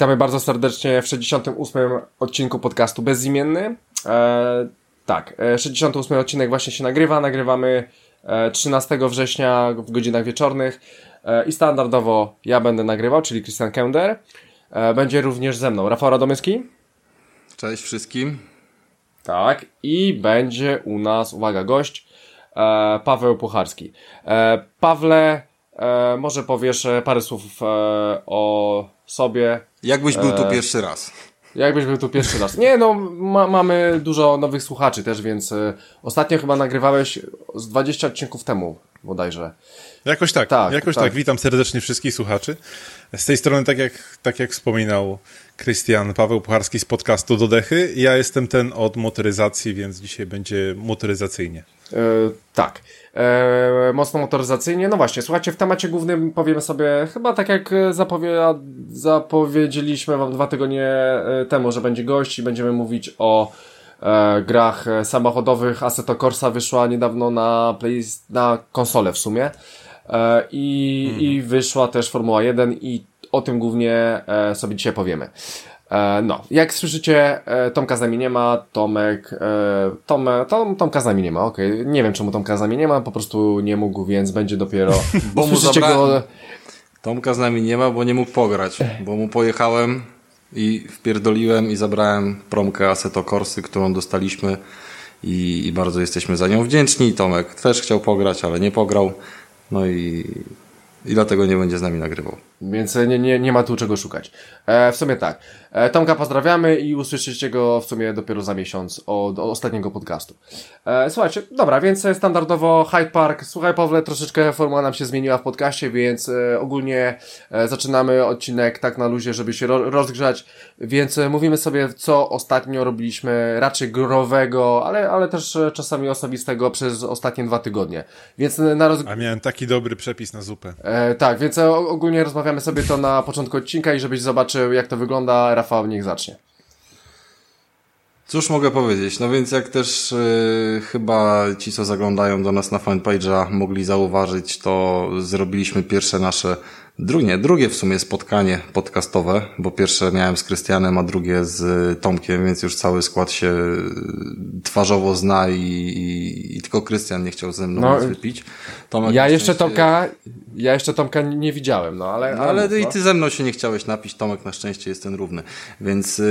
Witamy bardzo serdecznie w 68. odcinku podcastu Bezimienny. E, tak, 68. E, odcinek właśnie się nagrywa. Nagrywamy 13 e, września w godzinach wieczornych e, i standardowo ja będę nagrywał, czyli Christian Kender. E, będzie również ze mną Rafał Radomyski. Cześć wszystkim. Tak, i będzie u nas, uwaga, gość, e, Paweł Pucharski. Pawle, może powiesz parę słów o sobie. Jakbyś był tu pierwszy raz. Jakbyś był tu pierwszy raz. Nie, no, ma, mamy dużo nowych słuchaczy też, więc y, ostatnio chyba nagrywałeś z 20 odcinków temu bodajże. Jakoś tak, tak jakoś tak. tak. Witam serdecznie wszystkich słuchaczy. Z tej strony, tak jak, tak jak wspominał Krystian Paweł Pucharski z podcastu Dodechy, ja jestem ten od motoryzacji, więc dzisiaj będzie motoryzacyjnie. E, tak. E, mocno motoryzacyjnie. No właśnie, słuchajcie, w temacie głównym powiemy sobie, chyba tak jak zapowie zapowiedzieliśmy wam dwa tygodnie e, temu, że będzie gość i będziemy mówić o e, grach samochodowych. Assetto Corsa wyszła niedawno na, play, na konsolę w sumie. E, i, mhm. I wyszła też Formuła 1 i o tym głównie e, sobie dzisiaj powiemy. E, no, jak słyszycie, Tomka z nami nie ma, Tomek, Tom, Tom, Tomka z nami nie ma, okej, okay. nie wiem czemu Tomka z nami nie ma, po prostu nie mógł, więc będzie dopiero, bo mu go... Tomka z nami nie ma, bo nie mógł pograć, bo mu pojechałem i wpierdoliłem i zabrałem promkę Assetto Corsy, którą dostaliśmy i, i bardzo jesteśmy za nią wdzięczni. Tomek też chciał pograć, ale nie pograł. No i i dlatego nie będzie z nami nagrywał. Więc nie, nie, nie ma tu czego szukać. E, w sumie tak. E, Tomka pozdrawiamy i usłyszycie go w sumie dopiero za miesiąc od, od ostatniego podcastu. E, słuchajcie, dobra, więc standardowo Hyde Park. Słuchaj Pawle, troszeczkę forma nam się zmieniła w podcaście, więc e, ogólnie e, zaczynamy odcinek tak na luzie, żeby się ro, rozgrzać. Więc e, mówimy sobie, co ostatnio robiliśmy, raczej growego, ale, ale też e, czasami osobistego przez ostatnie dwa tygodnie. Więc na roz... A miałem taki dobry przepis na zupę. E, tak, więc ogólnie rozmawiamy sobie to na początku odcinka i żebyś zobaczył, jak to wygląda. Rafał, niech zacznie. Cóż mogę powiedzieć? No więc jak też yy, chyba ci, co zaglądają do nas na fanpage'a mogli zauważyć, to zrobiliśmy pierwsze nasze Drugie, drugie w sumie spotkanie podcastowe, bo pierwsze miałem z Krystianem, a drugie z Tomkiem, więc już cały skład się twarzowo zna i, i, i tylko Krystian nie chciał ze mną no, wypić. Tomek ja jeszcze Tomka, ja jeszcze Tomka nie widziałem, no ale... No, ale, ale i ty ze mną się nie chciałeś napić, Tomek na szczęście jest ten równy. Więc yy,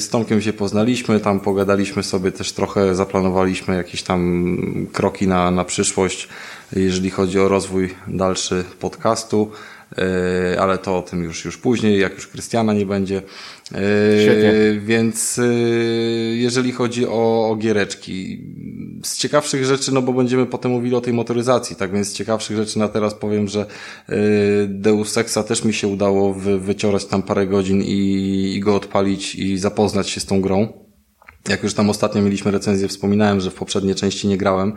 z Tomkiem się poznaliśmy, tam pogadaliśmy sobie też trochę, zaplanowaliśmy jakieś tam kroki na, na przyszłość jeżeli chodzi o rozwój dalszy podcastu, e, ale to o tym już, już później, jak już Krystiana nie będzie. E, Świetnie. Więc e, jeżeli chodzi o, o giereczki, z ciekawszych rzeczy, no bo będziemy potem mówili o tej motoryzacji, tak więc z ciekawszych rzeczy na teraz powiem, że Deus Exa też mi się udało wy, wyciorać tam parę godzin i, i go odpalić i zapoznać się z tą grą. Jak już tam ostatnio mieliśmy recenzję, wspominałem, że w poprzedniej części nie grałem,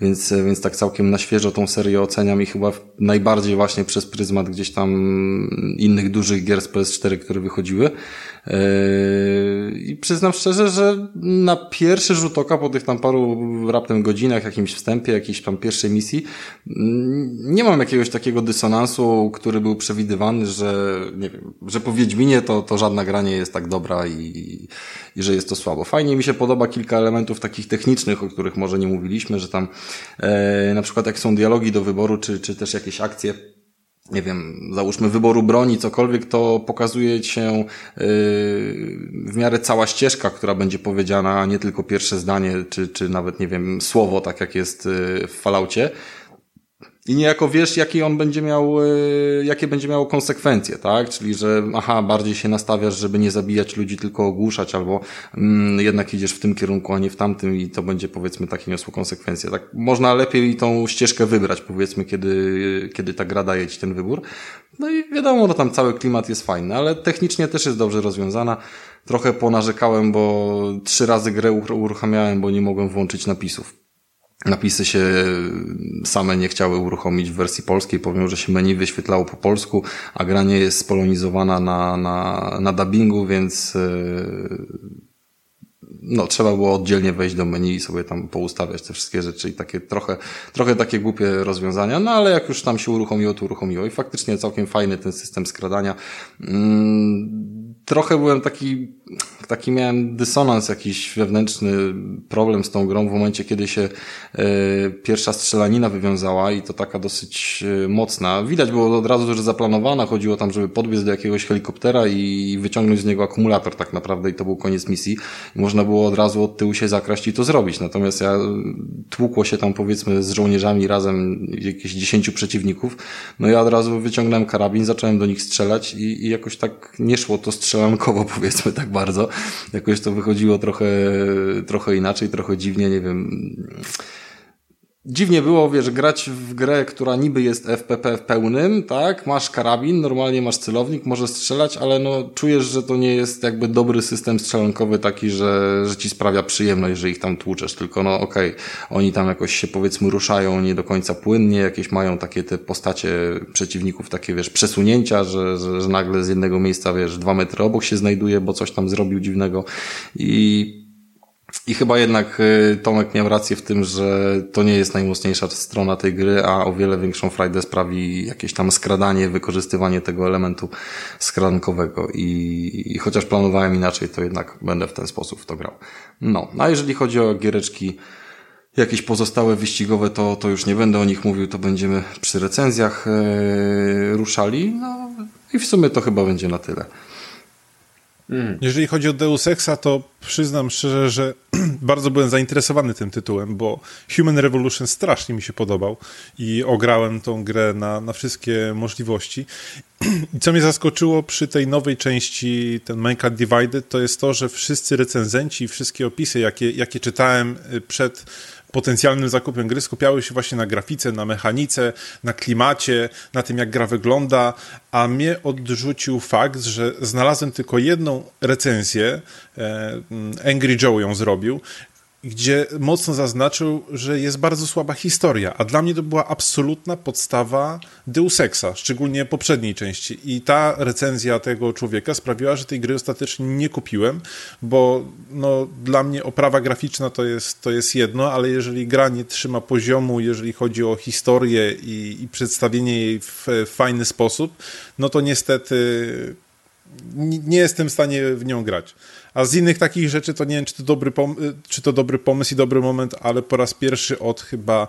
więc, więc tak całkiem na świeżo tą serię oceniam i chyba najbardziej właśnie przez pryzmat gdzieś tam innych dużych gier z PS4, które wychodziły. Yy, I przyznam szczerze, że na pierwszy rzut oka po tych tam paru raptem godzinach, jakimś wstępie, jakiejś tam pierwszej misji, mm, nie mam jakiegoś takiego dysonansu, który był przewidywany, że nie wiem, że po Wiedźminie to, to żadna gra nie jest tak dobra i, i że jest to słabo. Fajnie mi się podoba kilka elementów takich technicznych, o których może nie mówiliśmy, że tam e, na przykład jak są dialogi do wyboru, czy, czy też jakieś akcje, nie wiem, załóżmy wyboru broni, cokolwiek, to pokazuje się yy, w miarę cała ścieżka, która będzie powiedziana, a nie tylko pierwsze zdanie, czy, czy nawet, nie wiem, słowo, tak jak jest yy, w falaucie. I niejako wiesz, jakie on będzie miał, e, jakie będzie miało konsekwencje, tak? Czyli, że aha, bardziej się nastawiasz, żeby nie zabijać ludzi, tylko ogłuszać, albo mm, jednak idziesz w tym kierunku, a nie w tamtym i to będzie powiedzmy takie niosło konsekwencje. Tak, można lepiej tą ścieżkę wybrać, powiedzmy, kiedy, kiedy ta gra daje ci ten wybór. No i wiadomo, no tam cały klimat jest fajny, ale technicznie też jest dobrze rozwiązana. Trochę ponarzekałem, bo trzy razy grę uruchamiałem, bo nie mogłem włączyć napisów. Napisy się same nie chciały uruchomić w wersji polskiej, powiem, że się menu wyświetlało po polsku, a gra nie jest spolonizowana na, na, na dubbingu, więc yy, no, trzeba było oddzielnie wejść do menu i sobie tam poustawiać te wszystkie rzeczy i takie trochę, trochę takie głupie rozwiązania, no ale jak już tam się uruchomiło, to uruchomiło i faktycznie całkiem fajny ten system skradania. Mm, trochę byłem taki, taki miałem dysonans jakiś wewnętrzny, problem z tą grą w momencie, kiedy się e, pierwsza strzelanina wywiązała i to taka dosyć e, mocna. Widać było od razu, że zaplanowana, chodziło tam, żeby podbiec do jakiegoś helikoptera i wyciągnąć z niego akumulator tak naprawdę i to był koniec misji. Można było od razu od tyłu się zakraść i to zrobić. Natomiast ja tłukło się tam powiedzmy z żołnierzami razem jakieś dziesięciu przeciwników, no ja od razu wyciągnąłem karabin, zacząłem do nich strzelać i, i jakoś tak nie szło to strzelankowo powiedzmy tak bardzo. Jakoś to wychodziło trochę, trochę inaczej, trochę dziwnie, nie wiem. Dziwnie było, wiesz, grać w grę, która niby jest FPP w pełnym, tak? Masz karabin, normalnie masz celownik, możesz strzelać, ale no czujesz, że to nie jest jakby dobry system strzelankowy taki, że, że ci sprawia przyjemność, że ich tam tłuczesz, tylko no okej, okay, oni tam jakoś się powiedzmy ruszają nie do końca płynnie, jakieś mają takie te postacie przeciwników, takie wiesz, przesunięcia, że, że, że nagle z jednego miejsca, wiesz, dwa metry obok się znajduje, bo coś tam zrobił dziwnego i i chyba jednak y, Tomek miał rację w tym, że to nie jest najmocniejsza strona tej gry, a o wiele większą frajdę sprawi jakieś tam skradanie, wykorzystywanie tego elementu skrankowego. I, I chociaż planowałem inaczej, to jednak będę w ten sposób w to grał. No, a jeżeli chodzi o giereczki jakieś pozostałe wyścigowe, to, to już nie będę o nich mówił, to będziemy przy recenzjach yy, ruszali. No i w sumie to chyba będzie na tyle. Mm. Jeżeli chodzi o Deus Exa, to przyznam szczerze, że bardzo byłem zainteresowany tym tytułem, bo Human Revolution strasznie mi się podobał i ograłem tą grę na, na wszystkie możliwości. I co mnie zaskoczyło przy tej nowej części, ten Minecraft Divided, to jest to, że wszyscy recenzenci, wszystkie opisy, jakie, jakie czytałem y, przed potencjalnym zakupem gry skupiały się właśnie na grafice, na mechanice, na klimacie, na tym, jak gra wygląda, a mnie odrzucił fakt, że znalazłem tylko jedną recenzję, e, Angry Joe ją zrobił, gdzie mocno zaznaczył, że jest bardzo słaba historia, a dla mnie to była absolutna podstawa Deus Exa, szczególnie poprzedniej części. I ta recenzja tego człowieka sprawiła, że tej gry ostatecznie nie kupiłem, bo no, dla mnie oprawa graficzna to jest, to jest jedno, ale jeżeli gra nie trzyma poziomu, jeżeli chodzi o historię i, i przedstawienie jej w, w fajny sposób, no to niestety nie jestem w stanie w nią grać. A z innych takich rzeczy to nie wiem, czy to dobry, czy to dobry pomysł i dobry moment, ale po raz pierwszy od chyba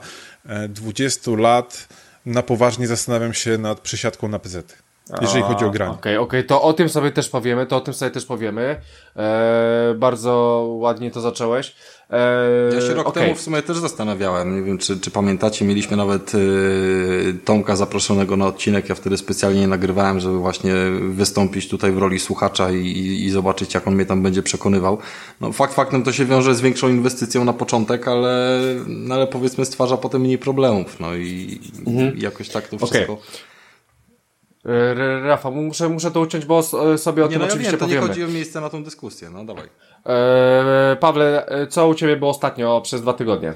20 e, lat na poważnie zastanawiam się nad przesiadką na PZ. Jeżeli chodzi o granie. Okej, okay, okej, okay. to o tym sobie też powiemy, to o tym sobie też powiemy. Eee, bardzo ładnie to zacząłeś. Eee, ja się rok okay. temu w sumie też zastanawiałem. Nie wiem, czy, czy pamiętacie, mieliśmy nawet y, Tomka zaproszonego na odcinek. Ja wtedy specjalnie nagrywałem, żeby właśnie wystąpić tutaj w roli słuchacza i, i, i zobaczyć, jak on mnie tam będzie przekonywał. No, fakt faktem to się wiąże z większą inwestycją na początek, ale, no, ale powiedzmy stwarza potem mniej problemów. No i, mhm. i jakoś tak to wszystko. E, Rafa, muszę, muszę to uciąć, bo sobie o nie, tym no oczywiście wiem, to powiemy. nie chodzi o miejsce na tą dyskusję, no dawaj. E, Pawle, e, co u Ciebie było ostatnio przez dwa tygodnie?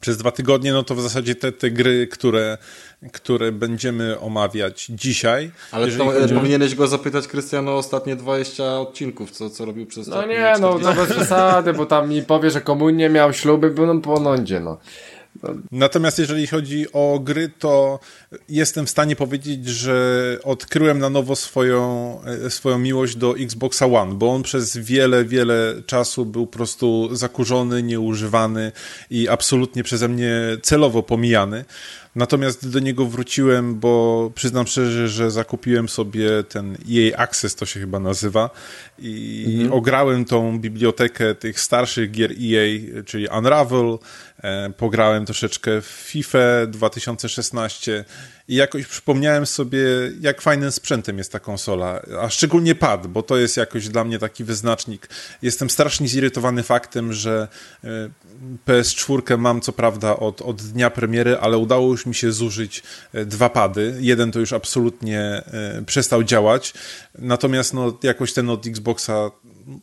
Przez dwa tygodnie, no to w zasadzie te, te gry, które, które będziemy omawiać dzisiaj. Ale to, chodzi... powinieneś go zapytać, Krystian, o ostatnie 20 odcinków, co, co robił przez No nie, 40. no to bez przesady, bo tam mi powie, że komunie miał śluby, byłem po nądzie, no. Natomiast jeżeli chodzi o gry, to jestem w stanie powiedzieć, że odkryłem na nowo swoją, e, swoją miłość do Xboxa One, bo on przez wiele, wiele czasu był po prostu zakurzony, nieużywany i absolutnie przeze mnie celowo pomijany. Natomiast do niego wróciłem, bo przyznam szczerze, że zakupiłem sobie ten EA Access, to się chyba nazywa, i mhm. ograłem tą bibliotekę tych starszych gier EA, czyli Unravel, e, pograłem troszeczkę w FIFA 2016 i jakoś przypomniałem sobie, jak fajnym sprzętem jest ta konsola, a szczególnie pad, bo to jest jakoś dla mnie taki wyznacznik. Jestem strasznie zirytowany faktem, że e, PS4 mam co prawda od, od dnia premiery, ale udało już mi się zużyć e, dwa pady. Jeden to już absolutnie przestał działać, natomiast no, jakoś ten od Xboxa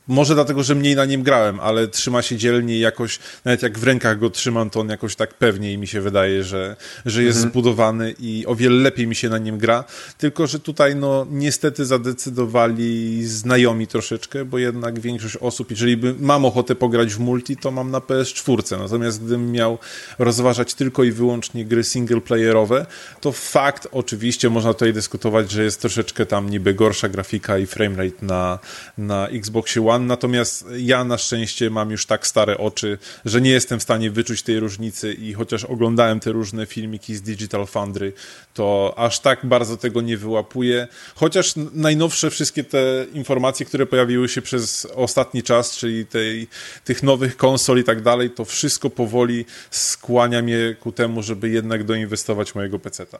może dlatego, że mniej na nim grałem, ale trzyma się dzielnie i jakoś, nawet jak w rękach go trzymam, to on jakoś tak pewniej mi się wydaje, że, że jest mhm. zbudowany i o wiele lepiej mi się na nim gra. Tylko, że tutaj no niestety zadecydowali znajomi troszeczkę, bo jednak większość osób, jeżeli by mam ochotę pograć w multi, to mam na PS4. Natomiast gdybym miał rozważać tylko i wyłącznie gry singleplayerowe, to fakt, oczywiście można tutaj dyskutować, że jest troszeczkę tam niby gorsza grafika i framerate na, na Xboxie One, natomiast ja na szczęście mam już tak stare oczy, że nie jestem w stanie wyczuć tej różnicy i chociaż oglądałem te różne filmiki z Digital Foundry, to aż tak bardzo tego nie wyłapuję. Chociaż najnowsze wszystkie te informacje, które pojawiły się przez ostatni czas, czyli tej, tych nowych konsol i tak dalej, to wszystko powoli skłania mnie ku temu, żeby jednak doinwestować mojego peceta.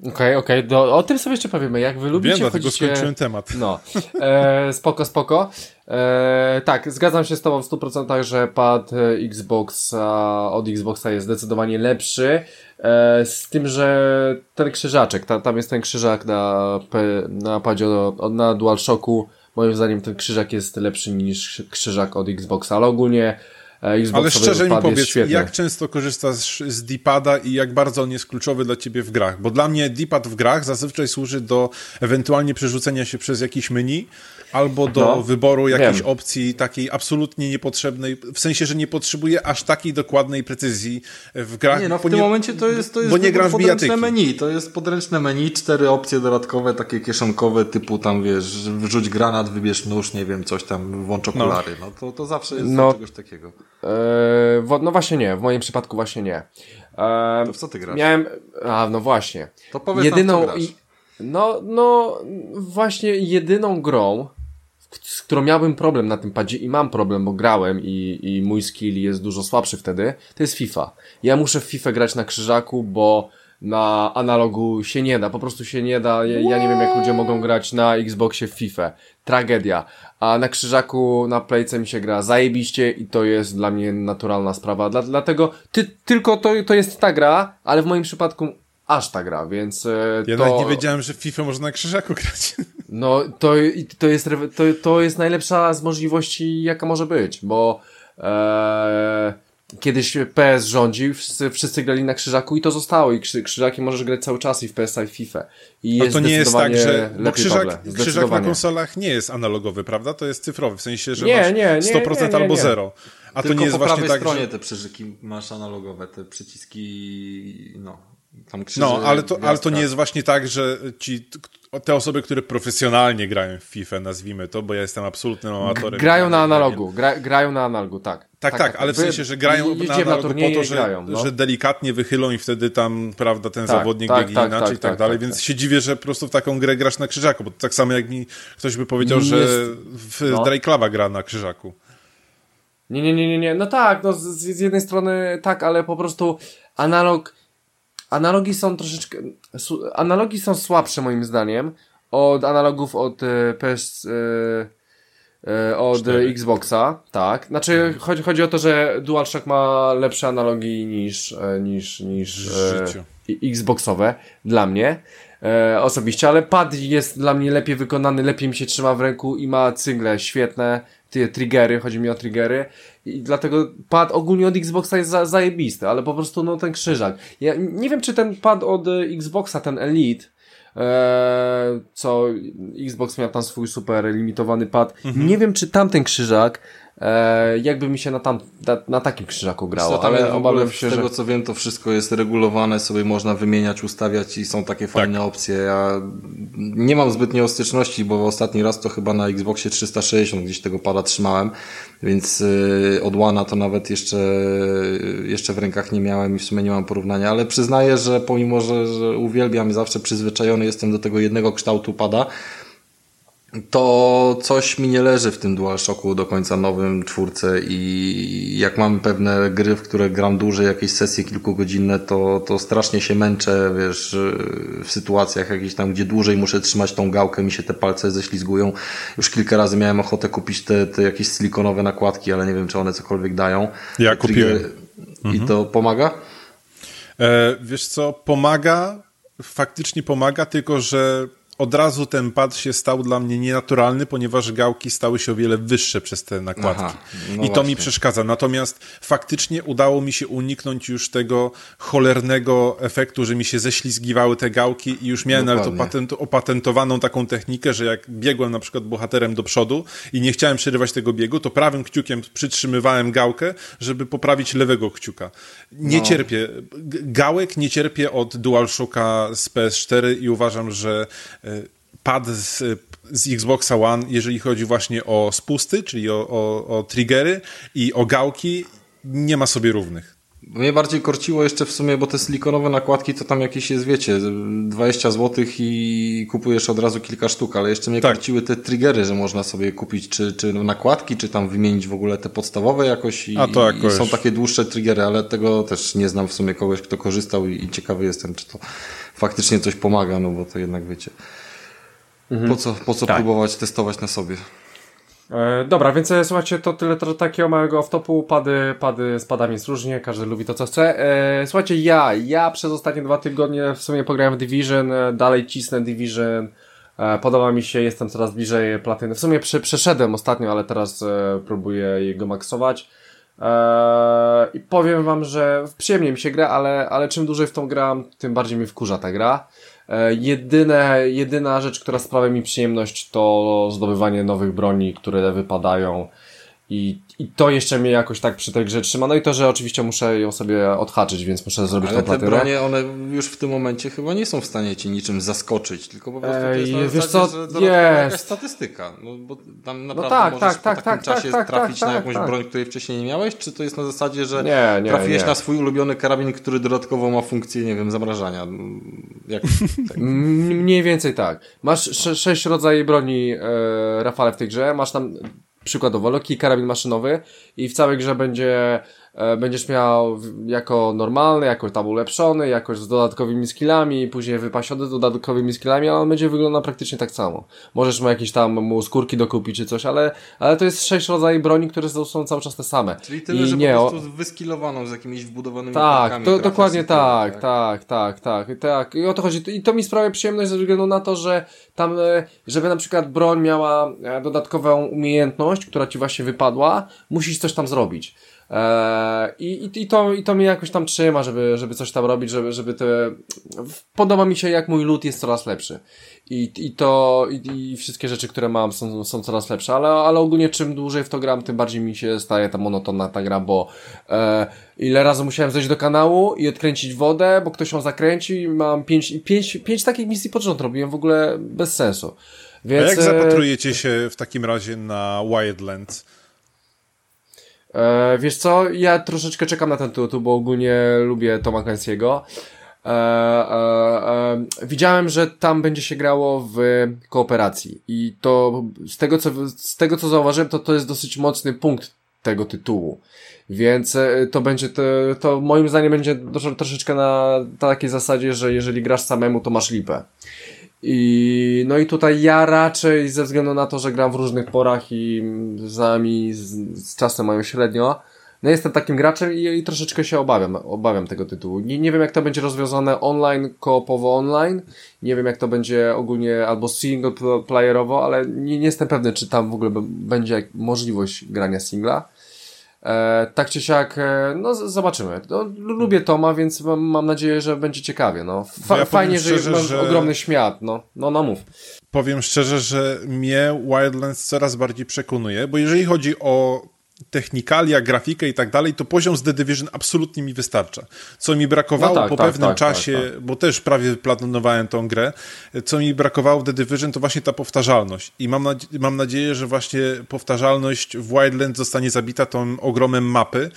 Okej, okay, okej, okay. o tym sobie jeszcze powiemy. Jak wy lubicie, Wiem, dlatego chodzicie... skończyłem temat. No, e, spoko, spoko. E, tak, zgadzam się z tobą w 100%, że pad Xbox od Xboxa jest zdecydowanie lepszy. E, z tym, że ten krzyżaczek, ta, tam jest ten krzyżak na, na padzie na DualShocku. Moim zdaniem ten krzyżak jest lepszy niż krzyżak od Xboxa, ale ogólnie E, Ale szczerze mi powiedz, jak często korzystasz z D-pada i jak bardzo on jest kluczowy dla ciebie w grach? Bo dla mnie D-pad w grach zazwyczaj służy do ewentualnie przerzucenia się przez jakieś menu, albo do no, wyboru jakiejś wiem. opcji takiej absolutnie niepotrzebnej, w sensie, że nie potrzebuję aż takiej dokładnej precyzji w grach. Nie, no w tym nie, momencie to jest, to jest bo nie gram w podręczne menu, to jest podręczne meni, cztery opcje dodatkowe, takie kieszonkowe, typu tam wiesz, wrzuć granat, wybierz nóż, nie wiem, coś tam, włącz no. okulary, no, no to, to zawsze jest no, czegoś takiego. E, no właśnie nie, w moim przypadku właśnie nie. E, to w co ty grasz? Miałem, a no właśnie. To powiedz Jedyną, nam, no, no, właśnie jedyną grą, z którą miałbym problem na tym padzie i mam problem, bo grałem i, i mój skill jest dużo słabszy wtedy, to jest FIFA. Ja muszę w FIFA grać na krzyżaku, bo na analogu się nie da, po prostu się nie da. Ja, ja nie wiem, jak ludzie mogą grać na Xboxie w FIFA. Tragedia. A na krzyżaku, na playce mi się gra zajebiście i to jest dla mnie naturalna sprawa. Dla, dlatego ty, tylko to, to jest ta gra, ale w moim przypadku aż ta gra, więc e, Ja to... nawet nie wiedziałem, że w FIFA można na krzyżaku grać. No, to, to, jest, to, to jest najlepsza z możliwości, jaka może być, bo e, kiedyś PS rządził, wszyscy, wszyscy grali na krzyżaku i to zostało i krzy, krzyżaki możesz grać cały czas i w PS i w FIFA. I jest to nie jest tak, że bo krzyżak, krzyżak na konsolach nie jest analogowy, prawda? To jest cyfrowy, w sensie, że nie, masz nie, nie, 100% nie, nie, albo 0. A Tylko to nie jest po właśnie prawej tak, stronie że... te przyżyki masz analogowe, te przyciski, no, tam krzyże, no, ale to, ale to nie jest właśnie tak, że ci te osoby, które profesjonalnie grają w FIFA, nazwijmy to, bo ja jestem absolutnym amatorem. Grają na analogu, gra, grają na analogu, tak. Tak, tak, tak, ale w sensie, że grają na analogu na po to, że, grają, no. że delikatnie wychylą i wtedy tam, prawda, ten tak, zawodnik tak, biegnie tak, inaczej tak, i tak, tak dalej, tak, więc się dziwię, że po prostu w taką grę grasz na krzyżaku, bo tak samo jak mi ktoś by powiedział, że w no. Drake gra na krzyżaku. Nie, nie, nie, nie, nie. No tak, no z, z jednej strony tak, ale po prostu analog analogi są troszeczkę, analogi są słabsze moim zdaniem od analogów od e, PS, e, e, od 4. Xboxa, tak. Znaczy, mhm. chodzi, chodzi o to, że DualShock ma lepsze analogi niż, niż, niż Xboxowe dla mnie e, osobiście, ale pad jest dla mnie lepiej wykonany, lepiej mi się trzyma w ręku i ma cyngle świetne, te triggery, chodzi mi o triggery i dlatego pad ogólnie od Xboxa jest za, zajebisty, ale po prostu no ten krzyżak. Ja nie wiem, czy ten pad od Xboxa, ten Elite, e, co Xbox miał tam swój super limitowany pad, mhm. nie wiem, czy tamten krzyżak E, jakby mi się na, tam, na, na takim krzyżaku grało, co, ale obawiam się, z tego co wiem, to wszystko jest regulowane, sobie można wymieniać, ustawiać i są takie fajne tak. opcje. Ja nie mam zbytnio styczności, bo ostatni raz to chyba na Xboxie 360 gdzieś tego pada trzymałem, więc yy, od Łana to nawet jeszcze, jeszcze w rękach nie miałem i w sumie nie mam porównania, ale przyznaję, że pomimo, że, że uwielbiam i zawsze przyzwyczajony jestem do tego jednego kształtu pada, to coś mi nie leży w tym DualShocku do końca nowym czwórce i jak mam pewne gry, w które gram dłużej, jakieś sesje kilkugodzinne, to, to strasznie się męczę, wiesz, w sytuacjach jakichś tam, gdzie dłużej muszę trzymać tą gałkę, mi się te palce ześlizgują. Już kilka razy miałem ochotę kupić te, te jakieś silikonowe nakładki, ale nie wiem, czy one cokolwiek dają. Ja kupiłem. I mhm. to pomaga? E, wiesz co, pomaga, faktycznie pomaga, tylko że od razu ten pad się stał dla mnie nienaturalny, ponieważ gałki stały się o wiele wyższe przez te nakładki. Aha, no I to właśnie. mi przeszkadza. Natomiast faktycznie udało mi się uniknąć już tego cholernego efektu, że mi się ześlizgiwały te gałki i już miałem Dokładnie. nawet opatent, opatentowaną taką technikę, że jak biegłem na przykład bohaterem do przodu i nie chciałem przerywać tego biegu, to prawym kciukiem przytrzymywałem gałkę, żeby poprawić lewego kciuka. Nie no. cierpię. Gałek nie cierpię od DualShocka z PS4 i uważam, że e, pad z, z Xboxa One, jeżeli chodzi właśnie o spusty, czyli o, o, o triggery i o gałki, nie ma sobie równych. Mnie bardziej korciło jeszcze w sumie, bo te silikonowe nakładki to tam jakieś jest, wiecie, 20 zł i kupujesz od razu kilka sztuk, ale jeszcze mnie tak. korciły te triggery, że można sobie kupić czy, czy nakładki, czy tam wymienić w ogóle te podstawowe jakoś i, jakoś. i są takie dłuższe triggery, ale tego też nie znam w sumie kogoś, kto korzystał i, i ciekawy jestem, czy to faktycznie coś pomaga, no bo to jednak wiecie. Mhm. Po co, po co tak. próbować testować na sobie? E, dobra, więc e, słuchajcie, to tyle to, takiego małego off-topu, pady, pady z padami jest różnie, każdy lubi to co chce. E, słuchajcie, ja, ja przez ostatnie dwa tygodnie w sumie pograłem w Division, e, dalej cisnę Division, e, podoba mi się, jestem coraz bliżej platyny. W sumie przy, przeszedłem ostatnio, ale teraz e, próbuję jego maksować. I powiem wam, że przyjemnie mi się gra, ale, ale czym dłużej w tą gram, tym bardziej mi wkurza ta gra. E, jedyne, jedyna rzecz, która sprawia mi przyjemność, to zdobywanie nowych broni, które wypadają. I, I to jeszcze mnie jakoś tak przy tej grze trzyma. No i to, że oczywiście muszę ją sobie odhaczyć, więc muszę zrobić Ale te bronie, one już w tym momencie chyba nie są w stanie cię niczym zaskoczyć, tylko po prostu to jest Ej, wiesz co, że jest. statystyka. No bo tam no naprawdę no tak, możesz tak, po tak, takim tak, czasie tak, tak trafić na jakąś tak. broń, której wcześniej nie miałeś, czy to jest na zasadzie, że nie, nie, trafiłeś nie. na swój ulubiony karabin, który dodatkowo ma funkcję, nie wiem, zamrażania. Jak, tak. Mniej więcej tak. Masz sześć rodzajów broni, e, Rafale, w tej grze. Masz tam przykładowo lekki karabin maszynowy i w całej grze będzie będziesz miał jako normalny, jako tam ulepszony, jakoś z dodatkowymi skillami, później wypasiony z dodatkowymi skillami, ale on będzie wyglądał praktycznie tak samo. Możesz mu jakieś tam mu skórki dokupić czy coś, ale, ale to jest sześć rodzajów broni, które są cały czas te same. Czyli tyle, I że nie, po prostu wyskillowaną z jakimiś wbudowanymi Tak, to, dokładnie tak, tak, tak, tak, tak, tak. I o to chodzi. I to mi sprawia przyjemność ze względu na to, że tam, e, żeby na przykład broń miała e, dodatkową umiejętność, która ci właśnie wypadła, musisz coś tam zrobić. Eee, I, i, to, I to mnie jakoś tam trzyma, żeby, żeby coś tam robić, żeby, żeby te... Podoba mi się, jak mój loot jest coraz lepszy. I, i to, i, i wszystkie rzeczy, które mam są, są coraz lepsze, ale, ale ogólnie czym dłużej w to gram, tym bardziej mi się staje ta monotonna ta gra, bo e, ile razy musiałem zejść do kanału i odkręcić wodę, bo ktoś ją zakręcił i mam pięć, pięć, pięć takich misji pod rząd robiłem w ogóle bez sensu. Więc, A jak e, zapatrujecie się w takim razie na Wildlands? E, wiesz co, ja troszeczkę czekam na ten tytuł, bo ogólnie lubię Toma Clancy'ego. E, e, e, widziałem, że tam będzie się grało w kooperacji i to z tego co, z tego co zauważyłem, to to jest dosyć mocny punkt tego tytułu. Więc e, to będzie, to, to moim zdaniem będzie troszeczkę na takiej zasadzie, że jeżeli grasz samemu, to masz lipę. I no i tutaj ja raczej ze względu na to, że gram w różnych porach i z nami z, z czasem mają średnio, no jestem takim graczem i, i, troszeczkę się obawiam, obawiam tego tytułu. Nie, nie wiem jak to będzie rozwiązane online, koopowo online, nie wiem jak to będzie ogólnie albo single playerowo, ale nie, nie jestem pewny czy tam w ogóle będzie możliwość grania singla. E, tak czy siak, e, no zobaczymy. No, lubię Toma, więc mam, mam, nadzieję, że będzie ciekawie. No. Fa ja fajnie, szczerze, że mam że... ogromny świat. No, no, no mów. Powiem szczerze, że mnie Wildlands coraz bardziej przekonuje, bo jeżeli chodzi o technikalia, grafikę i tak dalej, to poziom z The Division absolutnie mi wystarcza. Co mi brakowało no tak, po tak, pewnym tak, czasie, tak, tak. bo też prawie planowałem tą grę, co mi brakowało w The Division to właśnie ta powtarzalność. I mam, nadzie mam nadzieję, że właśnie powtarzalność w Wildlands zostanie zabita tą ogromem mapy,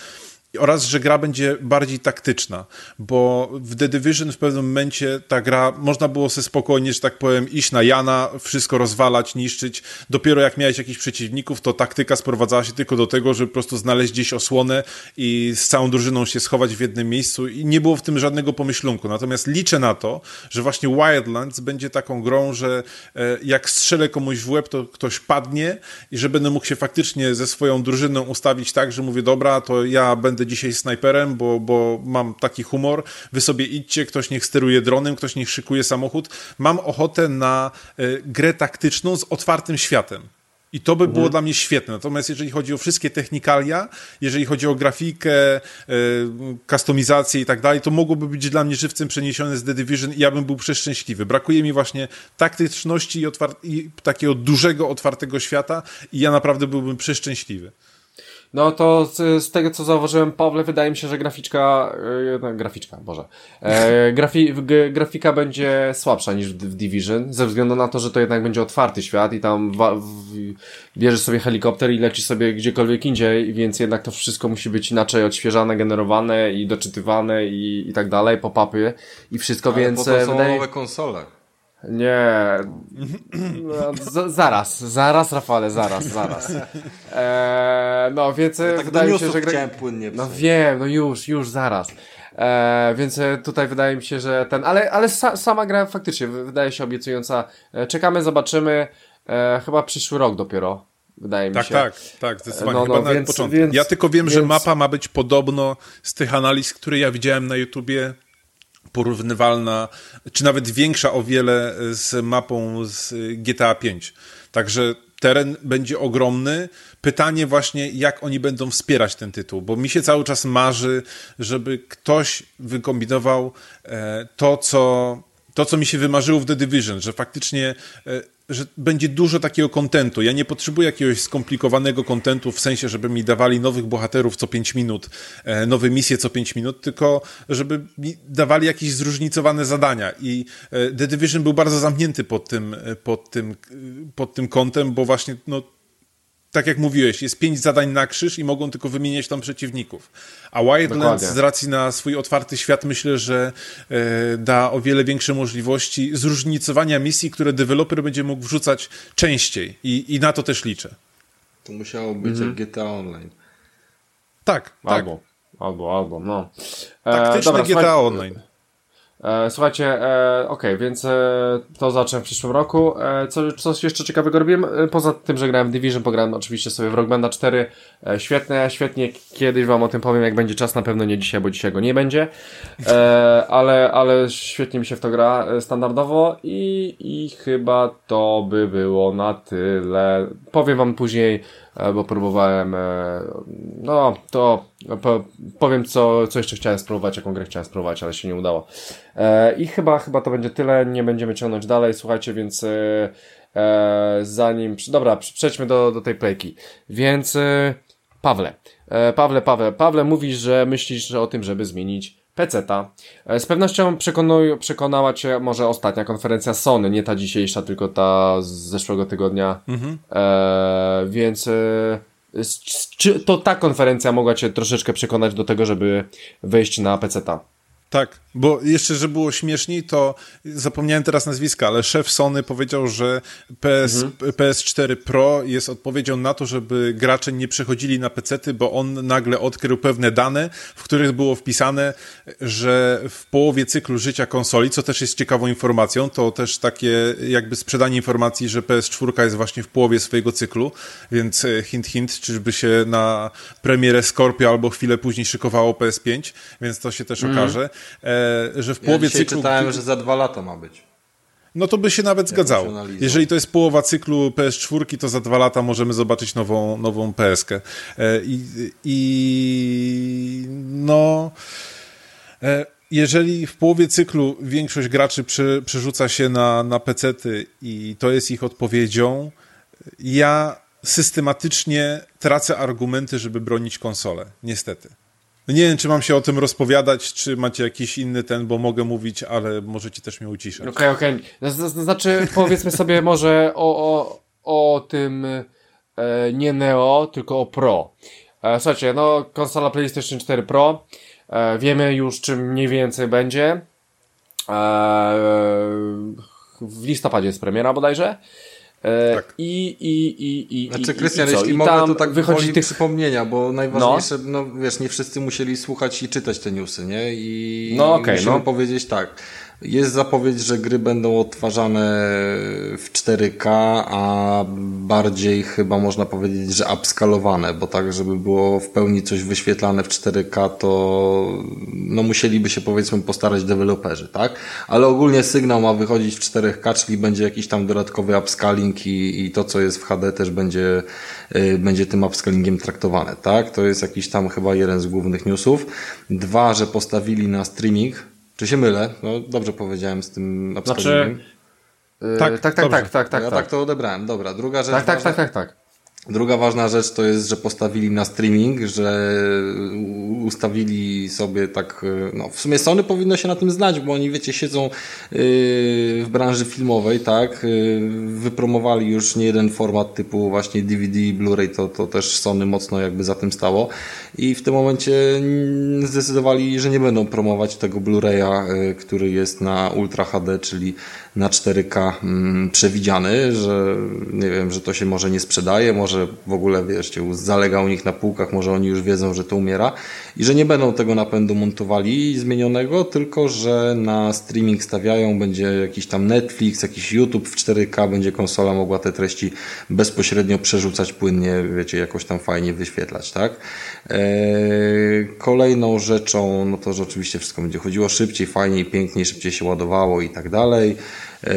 oraz, że gra będzie bardziej taktyczna, bo w The Division w pewnym momencie ta gra, można było sobie spokojnie, że tak powiem, iść na Jana, wszystko rozwalać, niszczyć. Dopiero jak miałeś jakichś przeciwników, to taktyka sprowadzała się tylko do tego, żeby po prostu znaleźć gdzieś osłonę i z całą drużyną się schować w jednym miejscu i nie było w tym żadnego pomyślunku. Natomiast liczę na to, że właśnie Wildlands będzie taką grą, że e, jak strzelę komuś w łeb, to ktoś padnie i że będę mógł się faktycznie ze swoją drużyną ustawić tak, że mówię, dobra, to ja będę będę dzisiaj snajperem, bo, bo mam taki humor. Wy sobie idźcie, ktoś niech steruje dronem, ktoś niech szykuje samochód. Mam ochotę na y, grę taktyczną z otwartym światem. I to by było mhm. dla mnie świetne. Natomiast jeżeli chodzi o wszystkie technikalia, jeżeli chodzi o grafikę, yy, kustomizację i tak dalej, to mogłoby być dla mnie żywcem przeniesione z The Division i ja bym był przeszczęśliwy. Brakuje mi właśnie taktyczności i, i takiego dużego, otwartego świata i ja naprawdę byłbym przeszczęśliwy. No to z, z, tego co zauważyłem, Pawle, wydaje mi się, że graficzka, yy, no, graficzka, Boże, e, grafi, g, grafika będzie słabsza niż w, w, Division, ze względu na to, że to jednak będzie otwarty świat i tam wa, w, bierzesz sobie helikopter i lecisz sobie gdziekolwiek indziej, więc jednak to wszystko musi być inaczej odświeżane, generowane i doczytywane i, i tak dalej, pop-upy i wszystko, Ale więc... Po to są wydaje... nowe konsole. Nie. No, z, zaraz, zaraz, Rafale, zaraz, zaraz. Eee, no, więc ja tak wydaje mi się, że. Gra... chciałem płynnie No wiem, no już, już, zaraz. Eee, więc e, tutaj wydaje mi się, że ten. Ale, ale sa, sama gra faktycznie wydaje się obiecująca. E, czekamy, zobaczymy. E, chyba przyszły rok dopiero. Wydaje mi tak, się. Tak, tak, zdecydowanie. No, no, chyba więc, początku. Więc, ja tylko wiem, więc... że mapa ma być podobno z tych analiz, które ja widziałem na YouTubie porównywalna, czy nawet większa o wiele z mapą z GTA 5. Także teren będzie ogromny. Pytanie właśnie, jak oni będą wspierać ten tytuł, bo mi się cały czas marzy, żeby ktoś wykombinował e, to, co to, co mi się wymarzyło w The Division, że faktycznie e, że będzie dużo takiego kontentu. Ja nie potrzebuję jakiegoś skomplikowanego kontentu w sensie, żeby mi dawali nowych bohaterów co 5 minut, e, nowe misje co 5 minut, tylko żeby mi dawali jakieś zróżnicowane zadania. I e, The Division był bardzo zamknięty pod tym, pod tym, pod tym kątem, bo właśnie no, tak jak mówiłeś, jest pięć zadań na krzyż i mogą tylko wymieniać tam przeciwników. A Wildlands z racji na swój otwarty świat myślę, że e, da o wiele większe możliwości zróżnicowania misji, które deweloper będzie mógł wrzucać częściej i, i na to też liczę. To musiało być mhm. jak GTA Online. Tak, tak. Albo, albo, albo, no. Taktyczne e, dobra, GTA Online. E, słuchajcie, e, okay, więc e, to zacznę w przyszłym roku. Co, coś jeszcze ciekawego robiłem? Poza tym, że grałem w Division, pograłem oczywiście sobie w Rock Banda 4. E, świetne, świetnie. Kiedyś wam o tym powiem, jak będzie czas. Na pewno nie dzisiaj, bo dzisiaj go nie będzie. Ale, ale świetnie mi się w to gra standardowo i, i chyba to by było na tyle. Powiem wam później bo próbowałem, e, no to powiem co, co jeszcze chciałem spróbować, jaką grę chciałem spróbować, ale się nie udało. E, I chyba, chyba to będzie tyle, nie będziemy ciągnąć dalej, słuchajcie, więc zanim, dobra, przejdźmy do, do tej playki. Więc Pawle, Pawle, Pawle, Pawle mówisz, że myślisz o tym, żeby zmienić PC-ta. E, z pewnością przekonała Cię może ostatnia konferencja Sony, nie ta dzisiejsza, tylko ta z zeszłego tygodnia. Mhm. E, więc e, czy to ta konferencja mogła Cię troszeczkę przekonać do tego, żeby wejść na PC-ta? Tak, bo jeszcze, że było śmieszniej, to zapomniałem teraz nazwiska, ale szef Sony powiedział, że PS, mhm. PS4 Pro jest odpowiedzią na to, żeby gracze nie przechodzili na PC-ty, bo on nagle odkrył pewne dane, w których było wpisane, że w połowie cyklu życia konsoli, co też jest ciekawą informacją, to też takie jakby sprzedanie informacji, że PS4 jest właśnie w połowie swojego cyklu, więc e, hint, hint, czyżby się na premierę Scorpio albo chwilę później szykowało PS5, więc to się też mhm. okaże. E, że w połowie ja cyklu... czytałem, że za dwa lata ma być. No to by się nawet zgadzało. Jeżeli to jest połowa cyklu PS4, to za dwa lata możemy zobaczyć nową, nową PS-kę. E, I, I no... E, jeżeli w połowie cyklu większość graczy przy, przerzuca się na, na PC-ty i to jest ich odpowiedzią, ja systematycznie tracę argumenty, żeby bronić konsolę. Niestety. No nie wiem, czy mam się o tym rozpowiadać, czy macie jakiś inny ten, bo mogę mówić, ale możecie też mnie uciszać. Okej, okay, okej. Okay. Znaczy, powiedzmy sobie może o, o, o tym e, nie Neo, tylko o Pro. E, słuchajcie, no konsola PlayStation 4 Pro. E, wiemy już, czym mniej więcej będzie. E, w listopadzie jest premiera bodajże. E, tak. I, i, i, i, znaczy, Krystian, jeśli mogę, to tak wychodzi tych przypomnienia, bo najważniejsze, no. no. wiesz, nie wszyscy musieli słuchać i czytać te newsy, nie? I no, okay, musimy no. powiedzieć tak. Jest zapowiedź, że gry będą odtwarzane w 4K, a bardziej chyba można powiedzieć, że upskalowane, bo tak, żeby było w pełni coś wyświetlane w 4K, to no musieliby się powiedzmy postarać deweloperzy, tak? Ale ogólnie sygnał ma wychodzić w 4K, czyli będzie jakiś tam dodatkowy upscaling i, i to, co jest w HD też będzie, yy, będzie tym upscalingiem traktowane, tak? To jest jakiś tam chyba jeden z głównych newsów. Dwa, że postawili na streaming, czy się mylę? No dobrze powiedziałem z tym upscalingiem. Znaczy, yy, tak, tak, tak, tak, tak, tak. Ja tak to odebrałem. Dobra, druga rzecz. Tak, tak, tak, tak, tak. Druga ważna rzecz to jest, że postawili na streaming, że ustawili sobie tak, no w sumie Sony powinno się na tym znać, bo oni wiecie, siedzą yy, w branży filmowej, tak, yy, wypromowali już nie jeden format typu właśnie DVD, Blu-ray, to, to też Sony mocno jakby za tym stało. I w tym momencie zdecydowali, że nie będą promować tego Blu-raya, który jest na Ultra HD, czyli na 4K mm, przewidziany, że nie wiem, że to się może nie sprzedaje, może w ogóle wiesz, zalega u nich na półkach, może oni już wiedzą, że to umiera i że nie będą tego napędu montowali zmienionego, tylko że na streaming stawiają, będzie jakiś tam Netflix, jakiś YouTube w 4K, będzie konsola mogła te treści bezpośrednio przerzucać płynnie, wiecie, jakoś tam fajnie wyświetlać, tak? Eee, kolejną rzeczą, no to, że oczywiście wszystko będzie chodziło szybciej, fajniej, piękniej, szybciej się ładowało i tak dalej. Yy,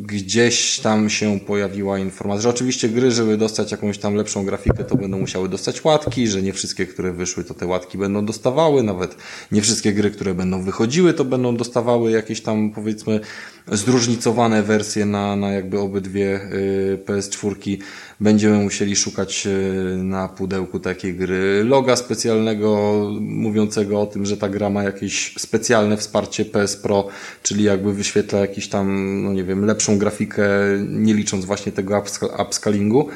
gdzieś tam się pojawiła informacja, że oczywiście gry, żeby dostać jakąś tam lepszą grafikę, to będą musiały dostać łatki, że nie wszystkie, które wyszły, to te łatki będą dostawały, nawet nie wszystkie gry, które będą wychodziły, to będą dostawały jakieś tam powiedzmy zróżnicowane wersje na, na jakby obydwie yy, PS4 będziemy musieli szukać e, na pudełku takiej gry loga specjalnego mówiącego o tym, że ta gra ma jakieś specjalne wsparcie PS Pro, czyli jakby wyświetla jakiś tam, no nie wiem, lepszą grafikę, nie licząc właśnie tego upscalingu.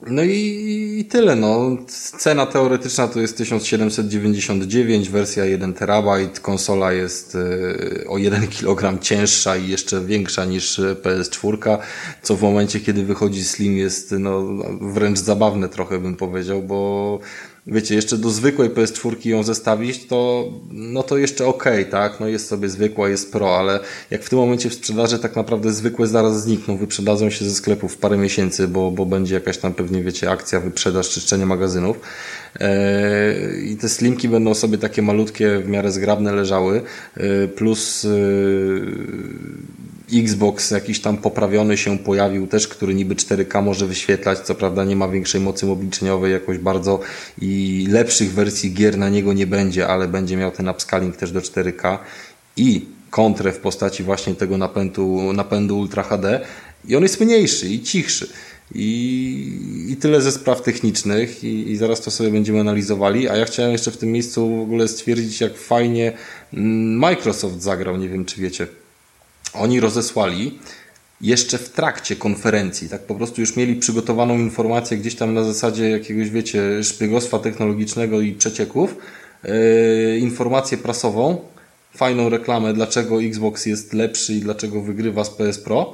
No i, tyle, no. Cena teoretyczna to jest 1799, wersja 1 terabajt, konsola jest y, o 1 kg cięższa i jeszcze większa niż PS4, co w momencie, kiedy wychodzi Slim jest no, wręcz zabawne trochę bym powiedział, bo wiecie, jeszcze do zwykłej PS4 ją zestawić, to no to jeszcze ok, tak? No jest sobie zwykła, jest pro, ale jak w tym momencie w sprzedaży tak naprawdę zwykłe zaraz znikną, wyprzedadzą się ze sklepów w parę miesięcy, bo, bo będzie jakaś tam pewnie, wiecie, akcja, wyprzedaż, czyszczenie magazynów. Eee, I te slimki będą sobie takie malutkie, w miarę zgrabne leżały, eee, plus eee, Xbox jakiś tam poprawiony się pojawił też, który niby 4K może wyświetlać, co prawda nie ma większej mocy obliczeniowej jakoś bardzo i lepszych wersji gier na niego nie będzie, ale będzie miał ten upscaling też do 4K i kontrę w postaci właśnie tego napędu, napędu Ultra HD i on jest mniejszy i cichszy. I, I tyle ze spraw technicznych i, i zaraz to sobie będziemy analizowali, a ja chciałem jeszcze w tym miejscu w ogóle stwierdzić, jak fajnie mm, Microsoft zagrał, nie wiem czy wiecie. Oni rozesłali jeszcze w trakcie konferencji, tak po prostu już mieli przygotowaną informację gdzieś tam na zasadzie jakiegoś, wiecie, szpiegostwa technologicznego i przecieków, yy, informację prasową, fajną reklamę, dlaczego Xbox jest lepszy i dlaczego wygrywa z PS Pro.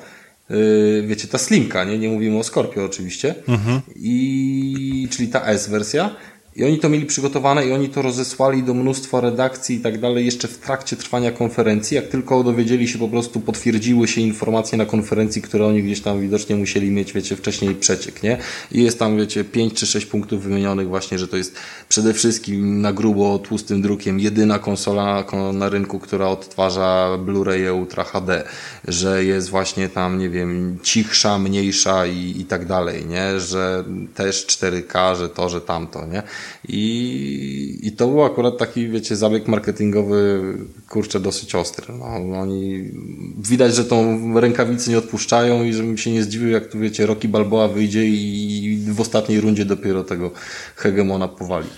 Yy, wiecie, ta slimka, nie? Nie mówimy o Scorpio oczywiście. Mhm. I, czyli ta S wersja. I oni to mieli przygotowane i oni to rozesłali do mnóstwa redakcji i tak dalej jeszcze w trakcie trwania konferencji. Jak tylko dowiedzieli się po prostu, potwierdziły się informacje na konferencji, które oni gdzieś tam widocznie musieli mieć, wiecie, wcześniej przeciek, nie? I jest tam, wiecie, pięć czy sześć punktów wymienionych właśnie, że to jest przede wszystkim na grubo tłustym drukiem jedyna konsola na rynku, która odtwarza Blu-ray Ultra HD, że jest właśnie tam, nie wiem, cichsza, mniejsza i, i tak dalej, nie? Że też 4K, że to, że tamto, nie? I, I to był akurat taki, wiecie, zabieg marketingowy, kurczę, dosyć ostry. No, oni, widać, że tą rękawicę nie odpuszczają i żebym się nie zdziwił, jak tu, wiecie, Rocky Balboa wyjdzie i w ostatniej rundzie dopiero tego hegemona powali.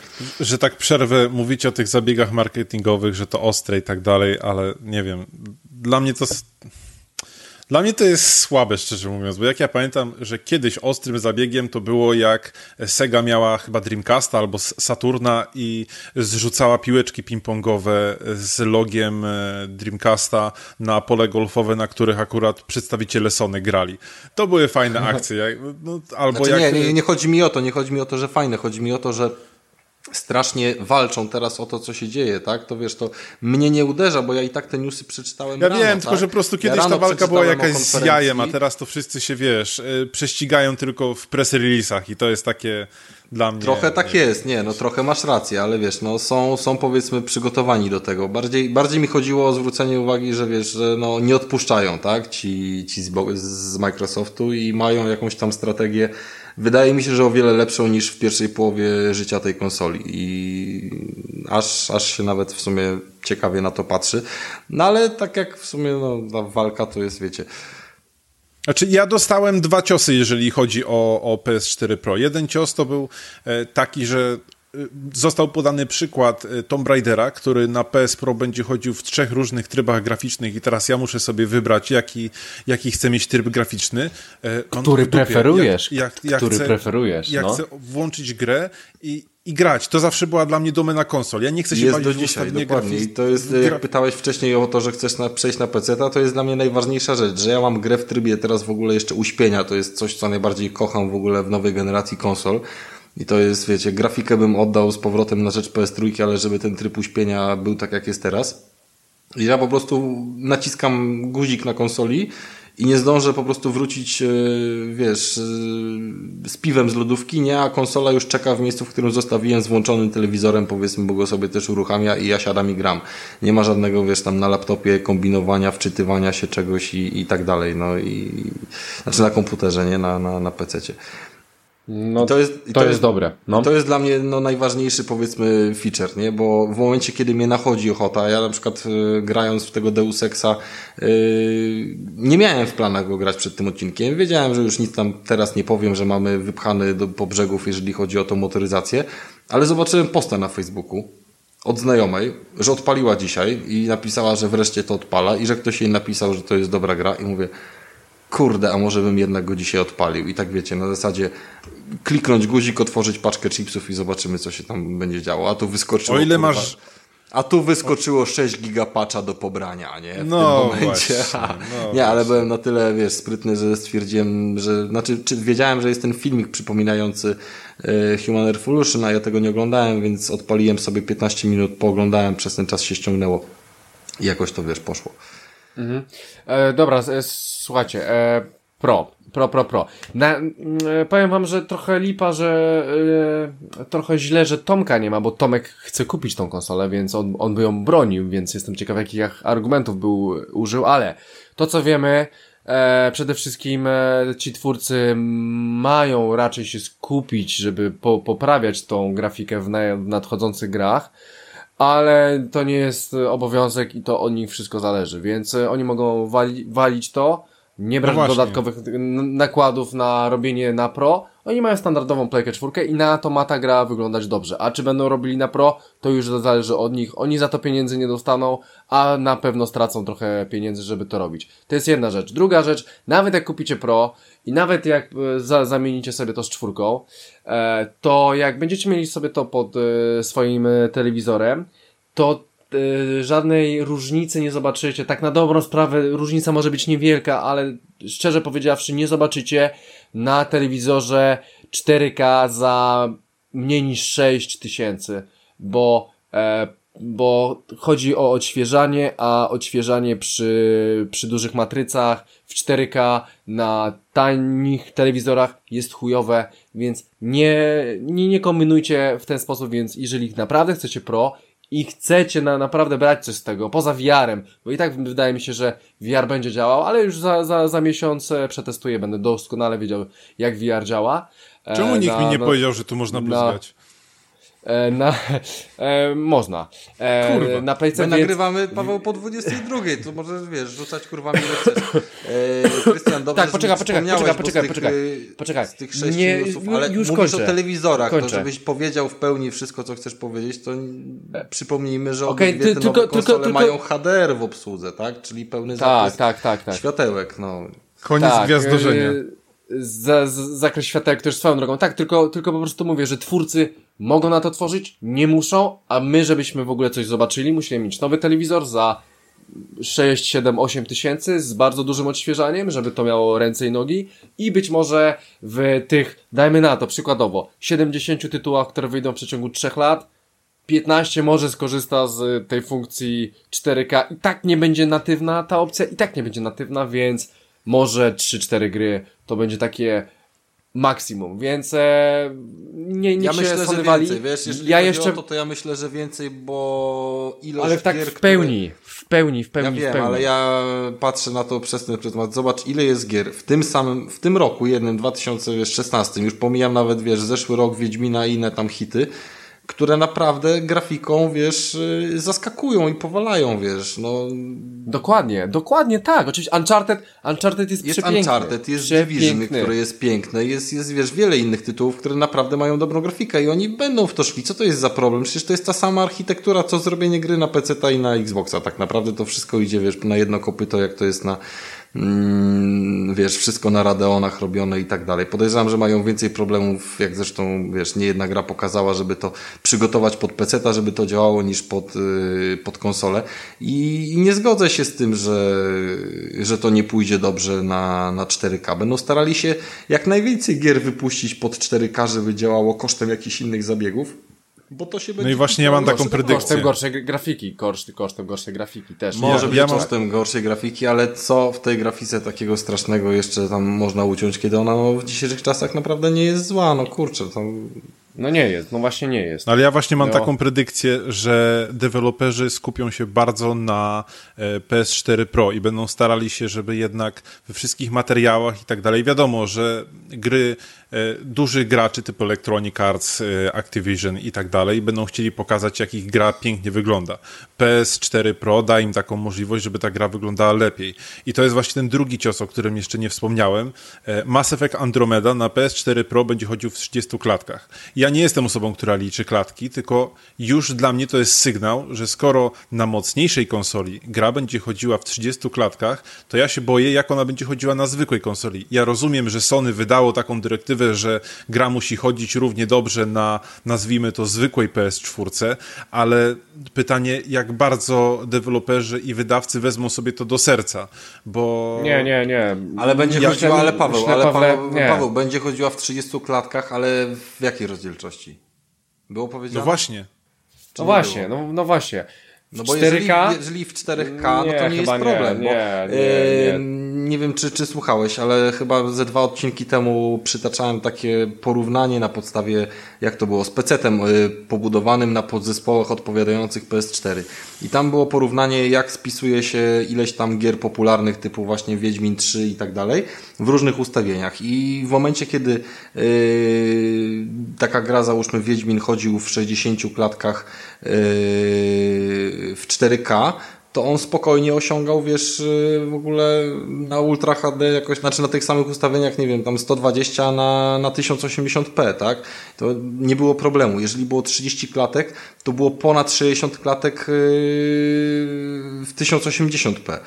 Że tak przerwę, mówicie o tych zabiegach marketingowych, że to ostre i tak dalej, ale nie wiem, dla mnie to Dla mnie to jest słabe, szczerze mówiąc, bo jak ja pamiętam, że kiedyś ostrym zabiegiem to było jak Sega miała chyba Dreamcasta albo Saturna i zrzucała piłeczki ping-pongowe z logiem e, Dreamcasta na pole golfowe, na których akurat przedstawiciele Sony grali. To były fajne akcje. No, albo znaczy, jak... nie, nie, nie chodzi mi o to, nie chodzi mi o to, że fajne, chodzi mi o to, że strasznie walczą teraz o to, co się dzieje, tak? To wiesz, to mnie nie uderza, bo ja i tak te newsy przeczytałem Ja rano, wiem, tak? tylko że po prostu kiedyś ja ta walka była jakaś z jajem, a teraz to wszyscy się, wiesz, y, prześcigają tylko w press release'ach i to jest takie dla mnie... Trochę tak jest, nie, no trochę masz rację, ale wiesz, no są, są powiedzmy przygotowani do tego. Bardziej, bardziej mi chodziło o zwrócenie uwagi, że wiesz, że no nie odpuszczają, tak? Ci, ci z, z Microsoftu i mają jakąś tam strategię wydaje mi się, że o wiele lepszą niż w pierwszej połowie życia tej konsoli i aż, aż się nawet w sumie ciekawie na to patrzy. No ale tak jak w sumie no, ta walka to jest, wiecie... Znaczy, ja dostałem dwa ciosy, jeżeli chodzi o, o PS4 Pro. Jeden cios to był e, taki, że został podany przykład y, Tomb Raidera, który na PS Pro będzie chodził w trzech różnych trybach graficznych i teraz ja muszę sobie wybrać, jaki, jaki chcę mieć tryb graficzny. E, Mam który preferujesz? Jak, jak, który chcę, preferujesz, Jak no. chcę włączyć grę i, i grać. To zawsze była dla mnie domena konsol. Ja nie chcę się jest do dzisiaj, dokładnie. I to jest, jak pytałeś wcześniej o to, że chcesz na, przejść na PC, to jest dla mnie najważniejsza rzecz, że ja mam grę w trybie teraz w ogóle jeszcze uśpienia. To jest coś, co najbardziej kocham w ogóle w nowej generacji konsol i to jest, wiecie, grafikę bym oddał z powrotem na rzecz PS3, ale żeby ten tryb uśpienia był tak jak jest teraz. I ja po prostu naciskam guzik na konsoli i nie zdążę po prostu wrócić, e, wiesz, e, z piwem z lodówki, nie, a konsola już czeka w miejscu, w którym zostawiłem z włączonym telewizorem, powiedzmy, bo go sobie też uruchamia i ja siadam i gram. Nie ma żadnego, wiesz, tam na laptopie kombinowania, wczytywania się czegoś i, i tak dalej, no i, znaczy na komputerze, nie, na, na, na PC-cie. No, to jest, to, to jest, jest, dobre. No. To jest dla mnie no, najważniejszy, powiedzmy, feature, nie? Bo w momencie, kiedy mnie nachodzi ochota, ja na przykład y, grając w tego Deus Exa, y, nie miałem w planach go grać przed tym odcinkiem. Wiedziałem, że już nic tam teraz nie powiem, że mamy wypchany do, po brzegów, jeżeli chodzi o tą motoryzację, ale zobaczyłem posta na Facebooku od znajomej, że odpaliła dzisiaj i napisała, że wreszcie to odpala i że ktoś jej napisał, że to jest dobra gra i mówię, kurde, a może bym jednak go dzisiaj odpalił. I tak wiecie, na zasadzie kliknąć guzik, otworzyć paczkę chipsów i zobaczymy, co się tam będzie działo. A tu wyskoczyło. O ile kurwa, masz. A tu wyskoczyło 6 gigapacza do pobrania, nie? W no, tym momencie. Właśnie, no nie, ale byłem na tyle, wiesz, sprytny, że stwierdziłem, że, znaczy, czy wiedziałem, że jest ten filmik przypominający y, Human Revolution, a ja tego nie oglądałem, więc odpaliłem sobie 15 minut, pooglądałem, przez ten czas się ściągnęło. I jakoś to, wiesz, poszło. Mhm. E, dobra, e, słuchajcie, e, Pro, Pro, Pro, Pro. Na, e, powiem wam, że trochę lipa, że e, trochę źle, że Tomka nie ma, bo Tomek chce kupić tą konsolę, więc on, on by ją bronił, więc jestem ciekaw, jakich argumentów był użył, ale to co wiemy, e, przede wszystkim e, ci twórcy mają raczej się skupić, żeby po, poprawiać tą grafikę w, na, w nadchodzących grach ale to nie jest obowiązek i to od nich wszystko zależy, więc e, oni mogą wali, walić to, nie brać no dodatkowych nakładów na robienie na pro. Oni mają standardową Playkę 4 i na to ma ta gra wyglądać dobrze. A czy będą robili na pro, to już zależy od nich. Oni za to pieniędzy nie dostaną, a na pewno stracą trochę pieniędzy, żeby to robić. To jest jedna rzecz. Druga rzecz, nawet jak kupicie pro i nawet jak e, za, zamienicie sobie to z czwórką, e, to jak będziecie mieli sobie to pod e, swoim telewizorem, to żadnej różnicy nie zobaczycie. Tak na dobrą sprawę różnica może być niewielka, ale szczerze powiedziawszy nie zobaczycie na telewizorze 4K za mniej niż 6 tysięcy, bo, e, bo chodzi o odświeżanie, a odświeżanie przy, przy dużych matrycach w 4K na tanich telewizorach jest chujowe, więc nie, nie, nie kombinujcie w ten sposób, więc jeżeli naprawdę chcecie pro i chcecie na, naprawdę brać coś z tego, poza VR-em, bo i tak wydaje mi się, że VR będzie działał, ale już za, za, za miesiąc przetestuję, będę doskonale wiedział, jak VR działa. E, Czemu nikt na, mi nie na, powiedział, że tu można bluzgać? E, na, e, można. E, Kurwa. Na Playce, My więc... nagrywamy, Paweł, po 22, to możesz, wiesz, rzucać kurwami ile chcesz. E, Krystian, dobrze, Tak, poczekaj, poczekaj, poczekaj, z poczekaj, tych, poczekaj, poczekaj. Z tych sześciu Nie, newsów, ale już mówisz kończę. o telewizorach, Kończę. to żebyś powiedział w pełni wszystko, co chcesz powiedzieć, to przypomnijmy, że Okej, obydwie ty- te tylko- nowe konsole tylko- mają HDR w obsłudze, tak? Czyli pełny Tak, zakres tak, tak, tak. światełek, no. Koniec tak, gwiazdorzenia. e, Za, z, zakres światełek też swoją drogą. Tak, tylko, tylko po prostu mówię, że twórcy mogą na to tworzyć, nie muszą, a my, żebyśmy w ogóle coś zobaczyli, musimy mieć nowy telewizor za 6, 7, 8 tysięcy z bardzo dużym odświeżaniem, żeby to miało ręce i nogi i być może w tych, dajmy na to, przykładowo, 70 tytułach, które wyjdą w przeciągu 3 lat, 15 może skorzysta z tej funkcji 4K i tak nie będzie natywna ta opcja, i tak nie będzie natywna, więc może 3-4 gry to będzie takie maksimum, więc e, nie, nie Ja się myślę, że więcej, wiesz, jeżeli ja jeszcze, o to, to ja myślę, że więcej, bo ilość ale tak gier, w pełni, w pełni, w Które... pełni, Ja w wiem, pełni. ale ja patrzę na to przez ten pryzmat. Zobacz, ile jest gier. W tym samym, w tym roku, jednym 2016, już pomijam nawet, wiesz, zeszły rok Wiedźmina i inne tam hity, które naprawdę grafiką, wiesz, y, zaskakują i powalają, wiesz, no... Dokładnie, dokładnie tak. Oczywiście Uncharted, Uncharted jest, Jest przepiękny. Uncharted, jest Division, Przepiękny. które jest piękne, jest, jest, wiesz, wiele innych tytułów, które naprawdę mają dobrą grafikę i oni będą w to szli. Co to jest za problem? Przecież to jest ta sama architektura, co zrobienie gry na PC i na Xboxa. Tak naprawdę to wszystko idzie, wiesz, na jedno kopyto, jak to jest na, wiesz, wszystko na Radeonach robione i tak dalej. Podejrzewam, że mają więcej problemów, jak zresztą, wiesz, nie jedna gra pokazała, żeby to przygotować pod PC, żeby to działało, niż pod, yy, pod konsolę. I nie zgodzę się z tym, że, że to nie pójdzie dobrze na, na 4K. Będą starali się jak najwięcej gier wypuścić pod 4K, żeby działało kosztem jakichś innych zabiegów. Bo to się No będzie i właśnie ja mam taką Kosztem- predykcję. Kosztem gorszej grafiki, koszt, kosztem gorszej grafiki też. Może Ja- być ja mam- kosztem gorszej grafiki, ale co w tej grafice takiego strasznego jeszcze tam można uciąć, kiedy ona no, w dzisiejszych czasach naprawdę nie jest zła, no kurczę, tam No nie jest, no właśnie nie jest. No ale ja właśnie mam No. taką predykcję, że deweloperzy skupią się bardzo na e, PS4 Pro i będą starali się, żeby jednak we wszystkich materiałach i tak dalej, wiadomo, że gry dużych graczy typu Electronic Arts, e, Activision i tak dalej będą chcieli pokazać, jak ich gra pięknie wygląda. PS4 Pro da im taką możliwość, żeby ta gra wyglądała lepiej. I to jest właśnie ten drugi cios, o którym jeszcze nie wspomniałem. E, Mass Effect Andromeda na PS4 Pro będzie chodził w 30 klatkach. Ja nie jestem osobą, która liczy klatki, tylko już dla mnie to jest sygnał, że skoro na mocniejszej konsoli gra będzie chodziła w 30 klatkach, to ja się boję, jak ona będzie chodziła na zwykłej konsoli. Ja rozumiem, że Sony wydało taką dyrektywę, że gra musi chodzić równie dobrze na, nazwijmy to, zwykłej PS4, ale pytanie, jak bardzo deweloperzy i wydawcy wezmą sobie to do serca, bo... Nie, nie, nie. Ale będzie Ja chodziła, ale Paweł, myślę, ale Pawle, Paweł. Paweł, będzie chodziła w 30 klatkach, ale w jakiej rozdzielczości? Było powiedziane? No właśnie. No właśnie, no, no właśnie. No bo 4K? jeżeli, jeżeli w 4K, no Nie, to nie jest chyba nie, problem. bo, nie, e, nie, nie wiem, czy, czy słuchałeś, ale chyba ze dwa odcinki temu przytaczałem takie porównanie na podstawie, jak to było, z PC-tem y, pobudowanym na podzespołach odpowiadających PS4. I tam było porównanie, jak spisuje się ileś tam gier popularnych typu właśnie Wiedźmin 3 i tak dalej w różnych ustawieniach. I w momencie, kiedy y, taka gra, załóżmy Wiedźmin chodził w 60 klatkach y, w 4K, to on spokojnie osiągał, wiesz, y, w ogóle na Ultra HD jakoś, znaczy na tych samych ustawieniach, nie wiem, tam 120 na, na 1080p, tak? To nie było problemu. Jeżeli było 30 klatek, to było ponad 60 klatek yy, w 1080p.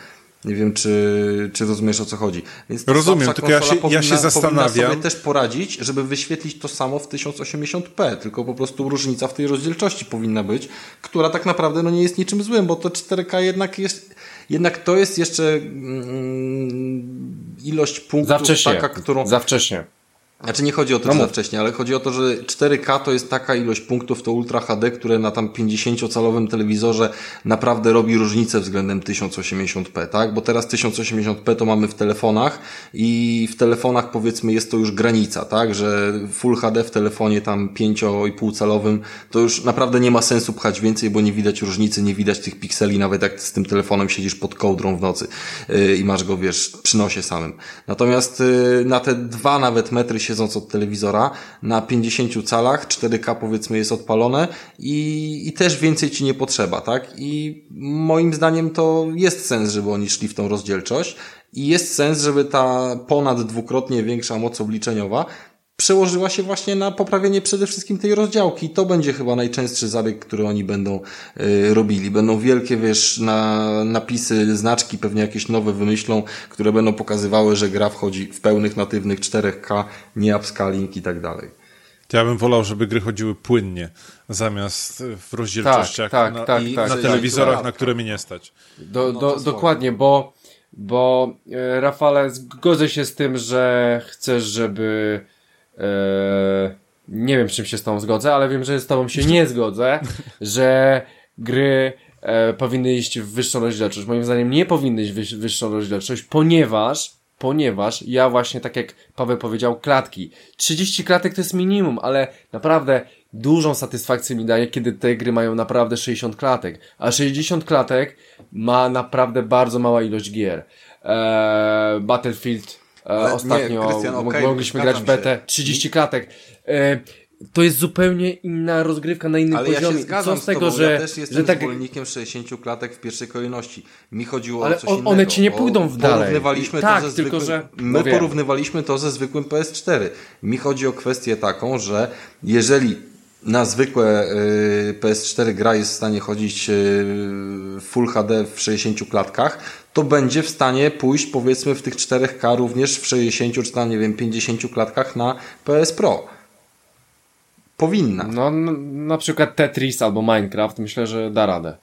Nie wiem, czy, czy rozumiesz o co chodzi. Więc ta Rozumiem, tylko ja się- ja powinna, się powinna zastanawiam. sobie też poradzić, żeby wyświetlić to samo w 1080p, tylko po prostu różnica w tej rozdzielczości powinna być, która tak naprawdę no, nie jest niczym złym, bo to 4K jednak jest, jednak to jest jeszcze mm, ilość Za punktów wcześnie. taka, którą... Za wcześnie. Znaczy nie chodzi o to, No czy za mów. wcześnie, ale chodzi o to, że 4K to jest taka ilość punktów, to Ultra HD, które na tam 50-calowym telewizorze naprawdę robi różnicę względem 1080p, tak? Bo teraz 1080p to mamy w telefonach i w telefonach powiedzmy jest to już granica, tak? Że Full HD w telefonie tam 5,5-calowym to już naprawdę nie ma sensu pchać więcej, bo nie widać różnicy, nie widać tych pikseli, nawet jak z tym telefonem siedzisz pod kołdrą w nocy yy, i masz go, wiesz, przy nosie samym. Natomiast yy, na te dwa nawet metry siedząc od telewizora na 50 calach, 4K powiedzmy jest odpalone i, i też więcej ci nie potrzeba, tak? I moim zdaniem to jest sens, żeby oni szli w tą rozdzielczość i jest sens, żeby ta ponad dwukrotnie większa moc obliczeniowa przełożyła się właśnie na poprawienie przede wszystkim tej rozdziałki. To będzie chyba najczęstszy zabieg, który oni będą y, robili. Będą wielkie, wiesz, na, napisy, znaczki, pewnie jakieś nowe wymyślą, które będą pokazywały, że gra wchodzi w pełnych natywnych 4K, nie upscaling i tak dalej. To ja bym wolał, żeby gry chodziły płynnie, zamiast w rozdzielczościach tak, tak, na, tak, tak, na telewizorach, na które mi nie stać. Do, no do, dokładnie, bo, bo e, Rafale, zgodzę się z tym, że chcesz, żeby nie wiem, czym się z tobą zgodzę, ale wiem, że z tobą się nie zgodzę, że gry e, powinny iść w wyższą rozdzielczość. Moim zdaniem nie powinny iść w wyższą rozdzielczość, ponieważ ponieważ ja właśnie, tak jak Paweł powiedział, klatki. 30 klatek to jest minimum, ale naprawdę dużą satysfakcję mi daje, kiedy te gry mają naprawdę 60 klatek. A 60 klatek ma naprawdę bardzo mała ilość gier. Eee, Battlefield e, ostatnio nie, okay, mogliśmy grać betę 30 klatek. E, to jest zupełnie inna rozgrywka na innym ale poziomie. Ja się zgadzam Co z tego, że ja też jestem że tak... zwolennikiem 60 klatek w pierwszej kolejności. Mi chodziło ale o coś innego. one ci nie pójdą w dalej. Porównywaliśmy tak, to ze tylko, zwykłym... że... My porównywaliśmy to ze zwykłym PS4. Mi chodzi o kwestię taką, że jeżeli na zwykłe y, PS4 gra jest w stanie chodzić y, Full HD w 60 klatkach, to będzie w stanie pójść powiedzmy w tych 4K również w 60 czy tam nie wiem 50 klatkach na PS Pro. Powinna. No, na przykład Tetris albo Minecraft myślę, że da radę.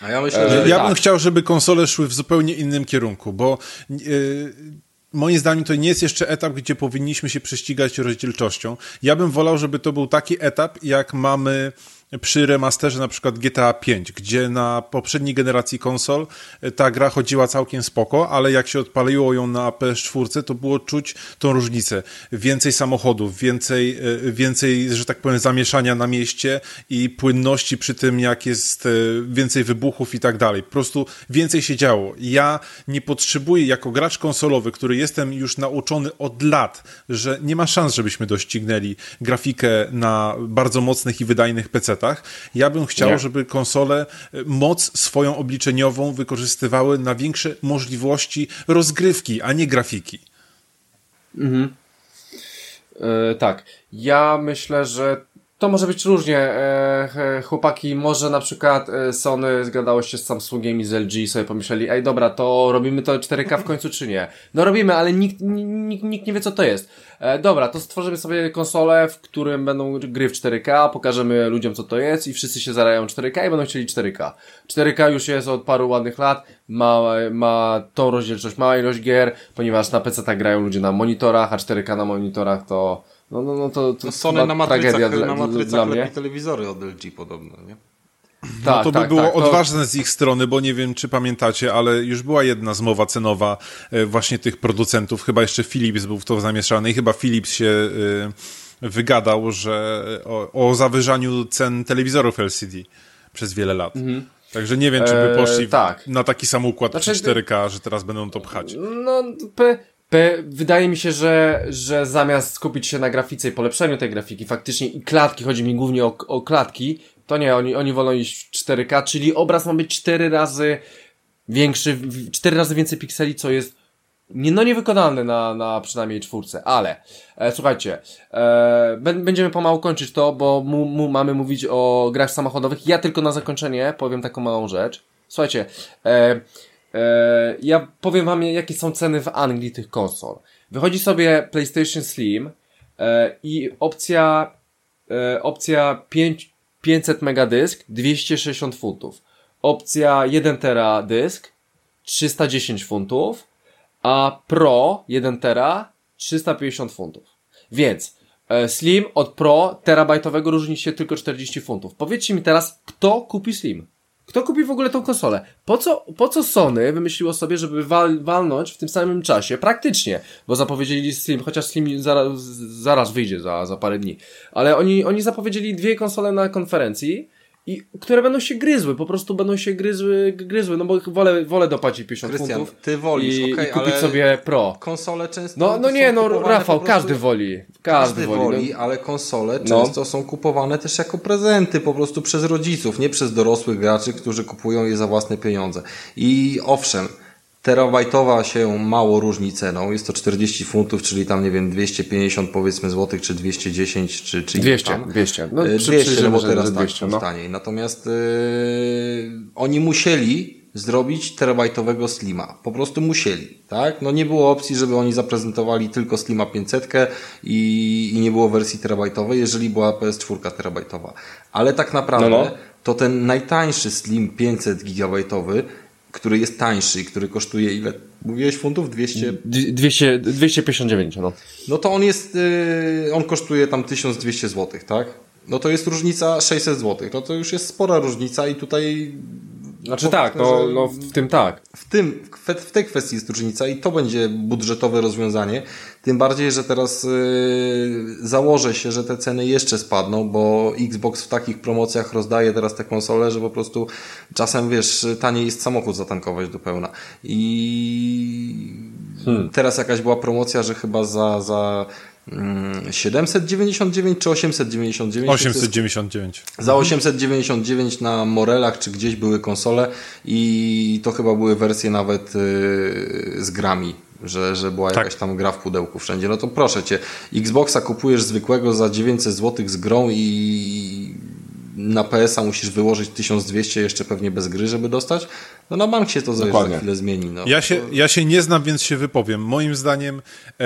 A ja myślę, że ja tak. bym chciał, żeby konsole szły w zupełnie innym kierunku, bo yy, moim zdaniem to nie jest jeszcze etap, gdzie powinniśmy się prześcigać rozdzielczością. Ja bym wolał, żeby to był taki etap, jak mamy przy remasterze na przykład GTA 5, gdzie na poprzedniej generacji konsol e, ta gra chodziła całkiem spoko, ale jak się odpaliło ją na PS4, to było czuć tą różnicę. Więcej samochodów, więcej, e, więcej, że tak powiem, zamieszania na mieście i płynności przy tym, jak jest e, więcej wybuchów i tak dalej. Po prostu więcej się działo. Ja nie potrzebuję, jako gracz konsolowy, który jestem już nauczony od lat, że nie ma szans, żebyśmy doścignęli grafikę na bardzo mocnych i wydajnych PC-tach, ja bym chciał, nie. żeby konsole e, moc swoją obliczeniową wykorzystywały na większe możliwości rozgrywki, a nie grafiki. Mhm. E, tak. Ja myślę, że to może być różnie. E, chłopaki, może na przykład e, Sony zgadało się z Samsungiem i z LG i sobie pomyśleli, ej dobra, to robimy to 4K w końcu czy nie? No robimy, ale nikt, nikt, nikt nie wie co to jest. E, dobra, to stworzymy sobie konsolę, w którym będą gry w 4K, pokażemy ludziom co to jest i wszyscy się zarają 4K i będą chcieli 4K. 4K już jest od paru ładnych lat, ma, ma tą rozdzielczość, mała ilość gier, ponieważ na PC tak grają ludzie na monitorach, a 4K na monitorach to no, no, no to, to no Sony na matrycach, dla, na matrycach dla mnie. telewizory od LG podobno, nie? No tak, to by tak, było tak, odważne to... z ich strony, bo nie wiem, czy pamiętacie, ale już była jedna zmowa cenowa e, właśnie tych producentów. Chyba jeszcze Philips był w to zamieszany i chyba Philips się e, wygadał, że o, o zawyżaniu cen telewizorów LCD przez wiele lat. Mhm. Także nie wiem, czy by poszli e, tak. na taki sam układ znaczy, 4K, że teraz będą to pchać. No, wydaje mi się, że, że zamiast skupić się na grafice i polepszeniu tej grafiki, faktycznie i klatki, chodzi mi głównie o, o klatki, to nie, oni, oni wolą iść w 4K, czyli obraz ma być 4 razy większy, 4 razy więcej pikseli, co jest nie, no niewykonalne na, na przynajmniej czwórce, ale e, słuchajcie, e, będziemy pomału kończyć to, bo mu, mu, mamy mówić o grach samochodowych. Ja tylko na zakończenie powiem taką małą rzecz. Słuchajcie, e, ja powiem wam, jakie są ceny w Anglii tych konsol. Wychodzi sobie PlayStation Slim e, i opcja, e, opcja 5, 500 megadysk 260 funtów. Opcja 1 tera dysk 310 funtów, a Pro 1 tera 350 funtów. Więc Slim od Pro terabajtowego różni się tylko 40 funtów. Powiedzcie mi teraz, kto kupi Slim? Kto kupi w ogóle tą konsolę? Po co, po co Sony wymyśliło sobie, żeby wal, walnąć w tym samym czasie? Praktycznie, bo zapowiedzieli Slim, chociaż Slim zaraz, zaraz wyjdzie za, za parę dni. Ale oni, oni zapowiedzieli dwie konsole na konferencji i które będą się gryzły, po prostu będą się gryzły, gryzły no bo wolę, wolę dopłacić 50 Krystian, funtów ty wolisz, i, okay, i kupić sobie Pro. Konsole często No, no nie, no Rafał, każdy woli. Każdy, każdy woli, woli no. ale konsole no. często są kupowane też jako prezenty po prostu przez rodziców, nie przez dorosłych graczy, którzy kupują je za własne pieniądze. I owszem, terabajtowa się mało różni ceną. Jest to 40 funtów, czyli tam, nie wiem, 250 powiedzmy złotych, czy 210, czy, czy 200, tam. 200. No, 200, no bo teraz 200, tak, no. taniej. Natomiast yy, oni musieli zrobić terabajtowego Slima. Po prostu musieli, tak? No nie było opcji, żeby oni zaprezentowali tylko Slima 500 i, i nie było wersji terabajtowej, jeżeli była PS4 terabajtowa. Ale tak naprawdę no, no. to ten najtańszy Slim 500 gigabajtowy który jest tańszy i który kosztuje ile? Mówiłeś funtów? 200? 200 259, no. No to on jest, yy, on kosztuje tam 1200 zł, tak? No to jest różnica 600 zł. No to już jest spora różnica i tutaj znaczy tak, no, no w tym tak. W tym, w tej kwestii jest różnica i to będzie budżetowe rozwiązanie. Tym bardziej, że teraz yy, założę się, że te ceny jeszcze spadną, bo Xbox w takich promocjach rozdaje teraz te konsole, że po prostu czasem wiesz, taniej jest samochód zatankować do pełna. I hmm. teraz jakaś była promocja, że chyba za, za 799 mm, czy 899? 899. Za 899 na Morelach czy gdzieś były konsole i to chyba były wersje nawet y, z grami, że, że była tak. jakaś tam gra w pudełku wszędzie. No to proszę cię, Xboxa kupujesz zwykłego za 900 zł z grą i na PS-a musisz wyłożyć 1200 jeszcze pewnie bez gry, żeby dostać. No na bank się to za chwilę zmieni. No. Ja, się, ja się nie znam, więc się wypowiem. Moim zdaniem e,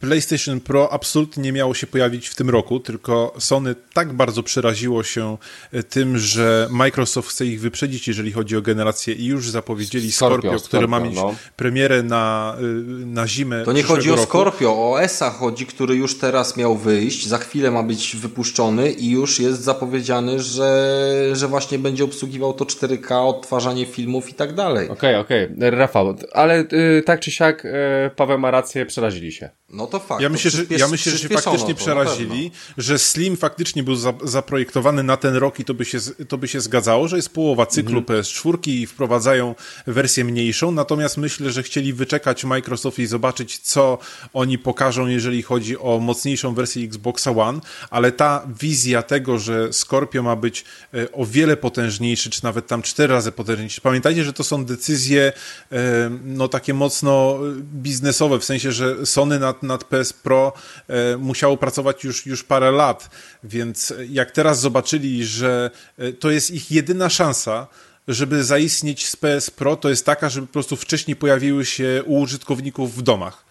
PlayStation Pro absolutnie nie miało się pojawić w tym roku, tylko Sony tak bardzo przeraziło się e, tym, że Microsoft chce ich wyprzedzić, jeżeli chodzi o generację i już zapowiedzieli Scorpio, Scorpio który ma mieć no. premierę na, e, na zimę To nie chodzi o roku. Scorpio, o ESA chodzi, który już teraz miał wyjść, za chwilę ma być wypuszczony i już jest zapowiedziany, że, że właśnie będzie obsługiwał to 4K, odtwarzanie filmów i tak dalej. Okej, okay, okej. Okay. Rafał, ale y, tak czy siak y, Paweł ma rację, przerazili się. No to fakt. Ja myślę, że, ja myślę, że się faktycznie to, przerazili, że Slim faktycznie był za, zaprojektowany na ten rok i to by się, to by się zgadzało, że jest połowa cyklu mhm. PS4 i wprowadzają wersję mniejszą, natomiast myślę, że chcieli wyczekać Microsoft i zobaczyć, co oni pokażą, jeżeli chodzi o mocniejszą wersję Xboxa One, ale ta wizja tego, że Scorpio ma być e, o wiele potężniejszy, czy nawet tam cztery razy potężniejszy. Pamiętajcie, że to są decyzje e, no takie mocno biznesowe, w sensie, że Sony nad, nad PS Pro e, musiało pracować już, już parę lat, więc jak teraz zobaczyli, że e, to jest ich jedyna szansa, żeby zaistnieć z PS Pro, to jest taka, żeby po prostu wcześniej pojawiły się u użytkowników w domach.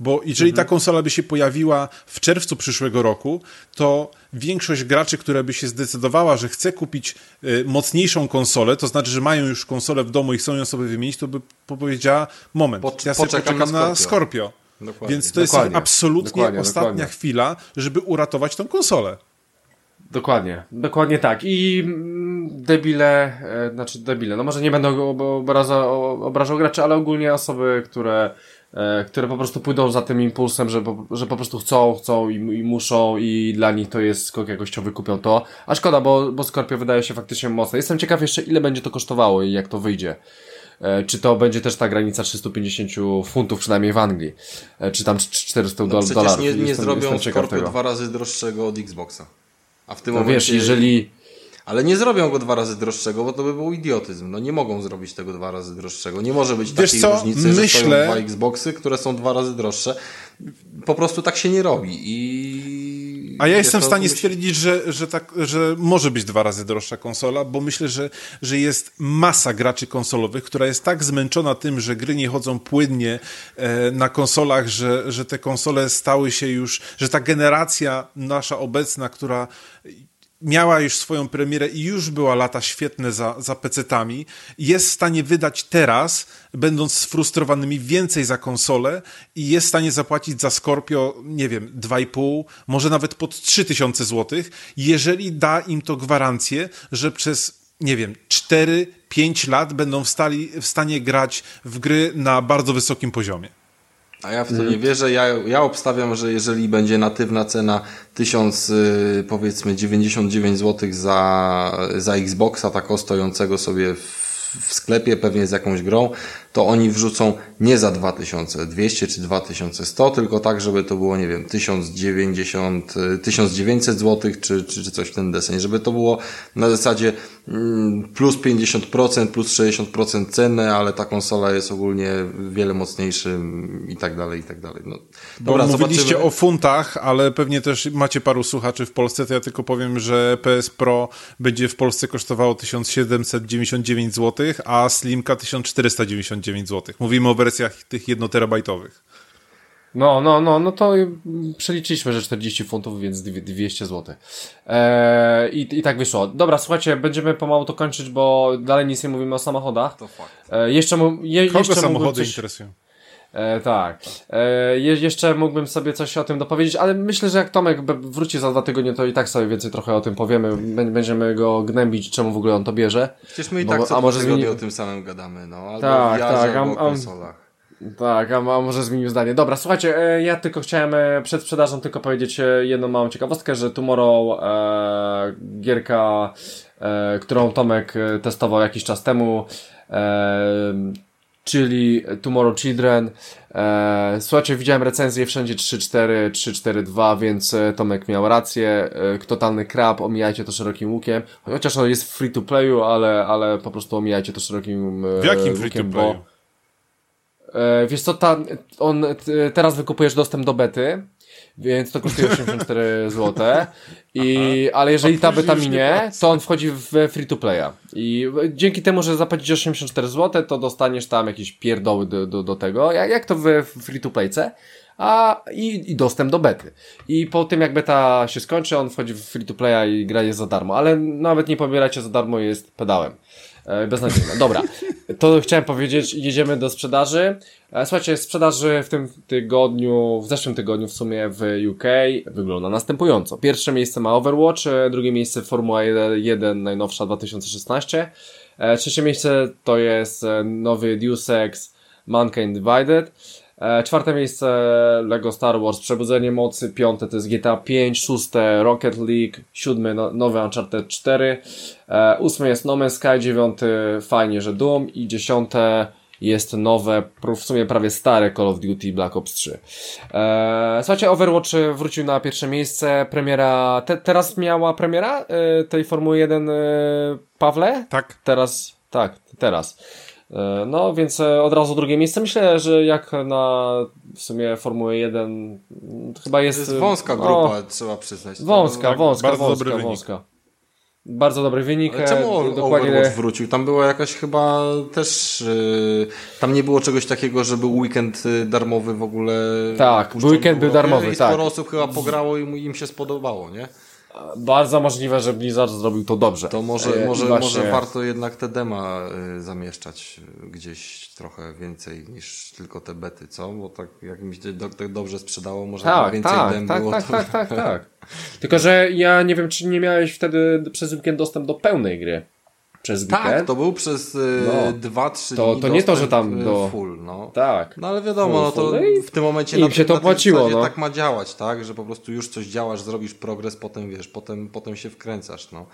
Bo jeżeli ta mhm. konsola by się pojawiła w czerwcu przyszłego roku, to większość graczy, która by się zdecydowała, że chce kupić y, mocniejszą konsolę, to znaczy, że mają już konsolę w domu i chcą ją sobie wymienić, to by powiedziała, moment, po, ja sobie poczekam, poczekam na Scorpio. Na Scorpio. Dokładnie. Więc to dokładnie. jest absolutnie dokładnie, ostatnia dokładnie. chwila, żeby uratować tą konsolę. Dokładnie, dokładnie tak. I mm, debile, e, znaczy debile, no może nie będę obrażał, obrażał graczy, ale ogólnie osoby, które, e, które po prostu pójdą za tym impulsem, że, że po prostu chcą, chcą i, i muszą i dla nich to jest skok jakościowy, kupią to. A szkoda, bo, bo Scorpio wydaje się faktycznie mocne. Jestem ciekaw jeszcze ile będzie to kosztowało i jak to wyjdzie. E, czy to będzie też ta granica 350 funtów, przynajmniej w Anglii, e, czy tam 400 no, dolarów. Przecież nie, nie jestem, zrobią Scorpio dwa razy droższego od Xboxa. A w tym no momencie... wiesz, jeżeli... Ale nie zrobią go dwa razy droższego, bo to by był idiotyzm. No nie mogą zrobić tego dwa razy droższego. Nie może być wiesz takiej co? różnicy, Myślę... że stoją dwa Xboxy, które są dwa razy droższe. Po prostu tak się nie robi i a ja jestem w stanie stwierdzić, że, że, tak, że może być dwa razy droższa konsola, bo myślę, że, że jest masa graczy konsolowych, która jest tak zmęczona tym, że gry nie chodzą płynnie e, na konsolach, że, że te konsole stały się już, że ta generacja nasza obecna, która miała już swoją premierę i już była lata świetne za, za pecetami, jest w stanie wydać teraz, będąc sfrustrowanymi, więcej za konsolę i jest w stanie zapłacić za Scorpio, nie wiem, 2,5, może nawet pod 3000 zł, jeżeli da im to gwarancję, że przez, nie wiem, 4-5 lat będą w, stali, w stanie grać w gry na bardzo wysokim poziomie. A ja w to nie wierzę. Ja, ja obstawiam, że jeżeli będzie natywna cena 1000, y, powiedzmy 99 zł za, za Xboxa, tak stojącego sobie w w sklepie, pewnie z jakąś grą, to oni wrzucą nie za 2200 czy 2100, tylko tak, żeby to było, nie wiem, 1090, 1900 zł czy, czy, czy coś w ten deseń, żeby to było na zasadzie mm, plus 50%, plus 60% ceny, ale ta konsola jest ogólnie wiele mocniejszy i tak dalej, i tak dalej. No, dobra, Bo mówiliście zobaczymy. o funtach, ale pewnie też macie paru słuchaczy w Polsce, to ja tylko powiem, że PS Pro będzie w Polsce kosztowało 1799 zł, a Slimka 1499 zł. Mówimy o wersjach tych jednoterabajtowych. No, no, no, no to przeliczyliśmy, że 40 funtów, więc 200 zł. Eee, i, I tak wyszło. Dobra, słuchajcie, będziemy pomału to kończyć, bo dalej nic nie mówimy o samochodach. To fakt. Eee, jeszcze, mu, je, Kogo jeszcze samochody coś... interesują? E, tak. E, jeszcze mógłbym sobie coś o tym dopowiedzieć, ale myślę, że jak Tomek wróci za dwa tygodnie, to i tak sobie więcej trochę o tym powiemy. Będziemy go gnębić, czemu w ogóle on to bierze. Przecież my i tak co a może zmieni... o tym samym gadamy, no. Albo tak, tak, albo o konsolach. Tak, a, a może zmienił zdanie. Dobra, słuchajcie, e, ja tylko chciałem e, przed sprzedażą tylko powiedzieć e, jedną małą ciekawostkę, że Tomorrow e, gierka, e, którą Tomek testował jakiś czas temu, e, czyli Tomorrow Children. E, słuchajcie, widziałem recenzję wszędzie 3.4, 3.4.2, więc e, Tomek miał rację. E, totalny krab, omijajcie to szerokim łukiem. Chociaż on jest free to playu, ale, ale po prostu omijajcie to szerokim e, W jakim free to playu? Bo, e, wiesz co, ta, on, teraz wykupujesz dostęp do bety więc to kosztuje 84 zł. I, ale jeżeli ta beta minie, to on wchodzi w free to playa. I dzięki temu, że zapłacisz 84 zł, to dostaniesz tam jakieś pierdoły do, do, do tego, jak, jak to w free to playce a i, i dostęp do bety. I po tym jak beta się skończy, on wchodzi w free to playa i gra jest za darmo, ale nawet nie pobieracie za darmo, jest pedałem. E, beznadziejne. Dobra, to chciałem powiedzieć, jedziemy do sprzedaży. E, słuchajcie, sprzedaży w tym tygodniu, w zeszłym tygodniu w sumie w UK wygląda następująco. Pierwsze miejsce ma Overwatch, e, drugie miejsce Formuła 1 najnowsza 2016, trzecie miejsce to jest nowy Deus Ex Mankind Divided, czwarte miejsce Lego Star Wars Przebudzenie Mocy, piąte to jest GTA 5, szóste Rocket League, siódmy no, nowy Uncharted 4, e, ósmy jest No Man's Sky, dziewiąty fajnie, że Doom i dziesiąte jest nowe, w sumie prawie stare Call of Duty Black Ops 3. Eee, słuchajcie, Overwatch wrócił na pierwsze miejsce, premiera, te, teraz miała premiera e, tej Formuły 1 e, Pawle? Tak. Teraz, tak, teraz. E, no, więc e, od razu drugie miejsce. Myślę, że jak na w sumie Formułę 1 chyba jest... To jest wąska grupa, no, trzeba przyznać. Wąska, tak, wąska, bardzo wąska, dobry wąska. Wynik. Bardzo dobry wynik. Ale czemu e, dokładnie... Overwatch wrócił? Tam była jakaś chyba też... Yy, tam nie było czegoś takiego, że był weekend darmowy w ogóle. Tak, weekend był darmowy, i tak. sporo osób chyba pograło i im się spodobało, nie? Bardzo możliwe, że Blizzard zrobił to dobrze. To może, e, może, właśnie... może warto jednak te dema y, zamieszczać gdzieś trochę więcej niż tylko te bety, co? Bo tak jak mi się do, tak dobrze sprzedało, może tak, więcej tak, dem tak, było. Tak, to... tak, tak, tak. Tylko, że ja nie wiem, czy nie miałeś wtedy przez weekend dostęp do pełnej gry przez tak, weekend. Tak, to był przez y, no, 2-3 to, dni To nie to, że tam do... full, no. Tak. No ale wiadomo, full, no to full. w tym momencie na, się to na płaciło, no. tak ma działać, tak? Że po prostu już coś działasz, zrobisz progres, potem wiesz, potem, potem się wkręcasz, no.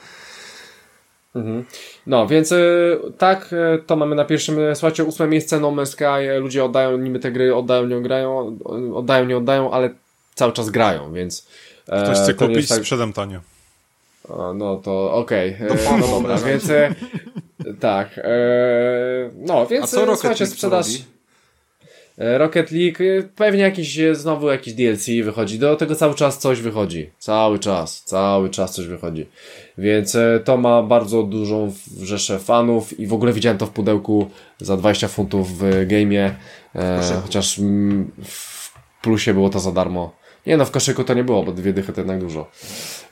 Mhm. No, więc y, tak, to mamy na pierwszym, słuchajcie, ósme miejsce No Man's Sky, ludzie oddają niby te gry, oddają, nie grają, oddają, nie oddają, ale cały czas grają, więc... Ktoś chce kupić, tak... sprzedam tanio. No to okej. Okay. No, no dobra, więc tak. E, no, więc A co Rocket słuchajcie, sprzedaż. E, Rocket League, e, pewnie jakiś, znowu jakiś DLC wychodzi. Do tego cały czas coś wychodzi. Cały czas, cały czas coś wychodzi. Więc to ma bardzo dużą rzeszę fanów i w ogóle widziałem to w pudełku za 20 funtów w game'ie. chociaż w plusie było to za darmo. Nie no, w koszyku to nie było, bo dwie dychy to jednak dużo.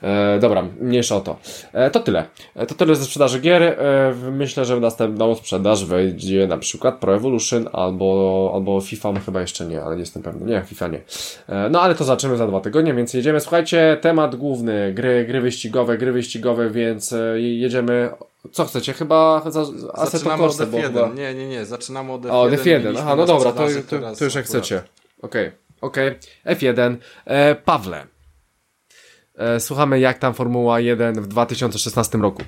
E, dobra, mniejsza o to. E, to tyle. E, to tyle ze sprzedaży gier. E, myślę, że w następną sprzedaż wejdzie na przykład Pro Evolution albo, albo FIFA, no chyba jeszcze nie, ale nie jestem pewny. Nie, FIFA nie. E, no ale to zaczniemy za dwa tygodnie, więc jedziemy. Słuchajcie, temat główny, gry, gry wyścigowe, gry wyścigowe, więc e, jedziemy co chcecie? Chyba za, Assetto Corsa, bo chyba... Nie, nie, nie, zaczynamy od F1. O, F1, aha, no dobra, to, to, to już jak chcecie. Okej, okay. Okej. Okay. F1. E, Pawle. E, słuchamy jak tam Formuła 1 w 2016 roku.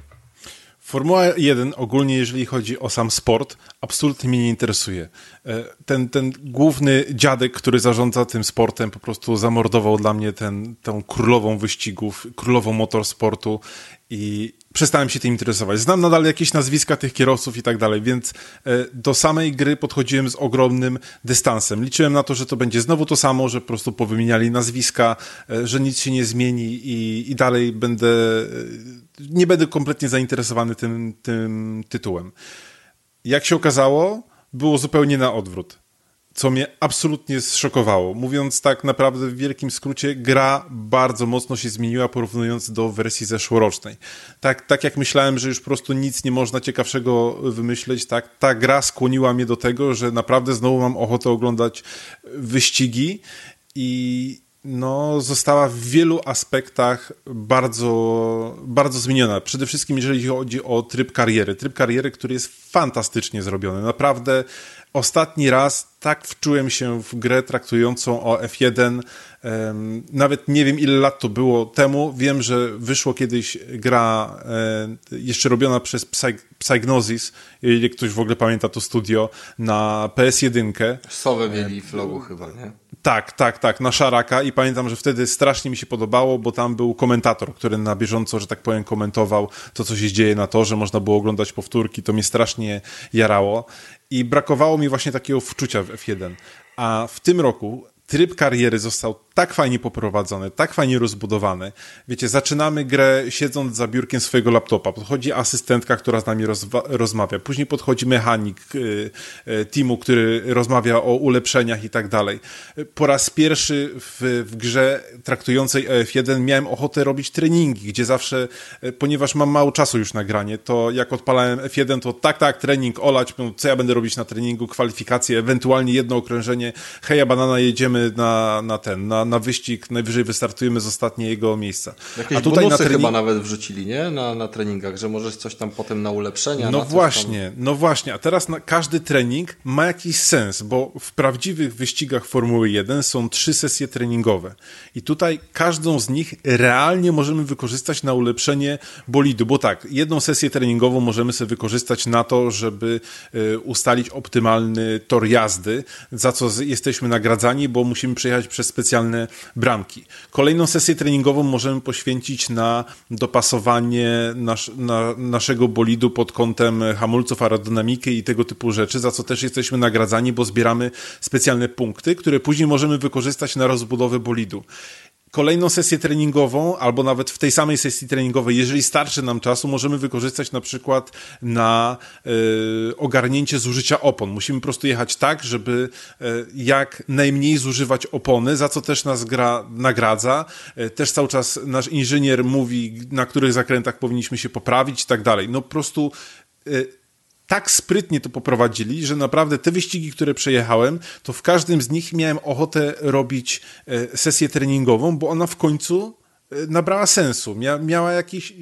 Formuła 1 ogólnie, jeżeli chodzi o sam sport, absolutnie mnie nie interesuje. E, ten, ten główny dziadek, który zarządza tym sportem, po prostu zamordował dla mnie ten, tą królową wyścigów, królową motorsportu i przestałem się tym interesować. Znam nadal jakieś nazwiska tych kierowców i tak dalej, więc e, do samej gry podchodziłem z ogromnym dystansem. Liczyłem na to, że to będzie znowu to samo, że po prostu powymieniali nazwiska, e, że nic się nie zmieni i, i dalej będę, e, nie będę kompletnie zainteresowany tym, tym tytułem. Jak się okazało, było zupełnie na odwrót co mnie absolutnie zszokowało. Mówiąc tak naprawdę w wielkim skrócie, gra bardzo mocno się zmieniła porównując do wersji zeszłorocznej. Tak, tak jak myślałem, że już po prostu nic nie można ciekawszego wymyśleć, tak, ta gra skłoniła mnie do tego, że naprawdę znowu mam ochotę oglądać wyścigi i no, została w wielu aspektach bardzo, bardzo zmieniona. Przede wszystkim, jeżeli chodzi o tryb kariery. Tryb kariery, który jest fantastycznie zrobiony. Naprawdę ostatni raz tak wczułem się w grę traktującą o F1. Nawet nie wiem, ile lat to było temu. Wiem, że wyszło kiedyś gra jeszcze robiona przez Psygnosis, jeżeli ktoś w ogóle pamięta to studio, na PS1. Sowę mieli w logu chyba, nie? Tak, tak, tak, na Szaraka i pamiętam, że wtedy strasznie mi się podobało, bo tam był komentator, który na bieżąco, że tak powiem, komentował to, co się dzieje na torze, można było oglądać powtórki, to mnie strasznie jarało i brakowało mi właśnie takiego wczucia w F1. A w tym roku tryb kariery został tak fajnie poprowadzony, tak fajnie rozbudowany. Wiecie, zaczynamy grę siedząc za biurkiem swojego laptopa. Podchodzi asystentka, która z nami rozmawia. Później podchodzi mechanik y, y, teamu, który rozmawia o ulepszeniach i tak dalej. Po raz pierwszy w, w grze traktującej EF1 miałem ochotę robić treningi, gdzie zawsze, y, ponieważ mam mało czasu już na granie, to jak odpalałem F1, to tak, tak, trening, olać, co ja będę robić na treningu, kwalifikacje, ewentualnie jedno okrążenie, heja banana, jedziemy na, na ten, na na, wyścig, najwyżej wystartujemy z ostatniego miejsca. Jakieś A tutaj na trening... chyba nawet wrzucili, nie? Na, na treningach, że możesz coś tam potem na ulepszenia. No na właśnie, tam... no właśnie. A teraz na, każdy trening ma jakiś sens, bo w prawdziwych wyścigach Formuły 1 są trzy sesje treningowe. I tutaj każdą z nich realnie możemy wykorzystać na ulepszenie bolidu, bo tak, jedną sesję treningową możemy sobie wykorzystać na to, żeby y, ustalić optymalny tor jazdy, za co jesteśmy nagradzani, bo musimy przejechać przez specjalne bramki. Kolejną sesję treningową możemy poświęcić na dopasowanie na, naszego bolidu pod kątem hamulców, aerodynamiki i tego typu rzeczy, za co też jesteśmy nagradzani, bo zbieramy specjalne punkty, które później możemy wykorzystać na rozbudowę bolidu kolejną sesję treningową, albo nawet w tej samej sesji treningowej, jeżeli starczy nam czasu, możemy wykorzystać na przykład na y, ogarnięcie zużycia opon. Musimy po prostu jechać tak, żeby y, jak najmniej zużywać opony, za co też nas gra nagradza. Y, też cały czas nasz inżynier mówi, na których zakrętach powinniśmy się poprawić i tak dalej. No po prostu tak sprytnie to poprowadzili, że naprawdę te wyścigi, które przejechałem, to w każdym z nich miałem ochotę robić e, sesję treningową, bo ona w końcu e, nabrała sensu, Mia, miała jakiś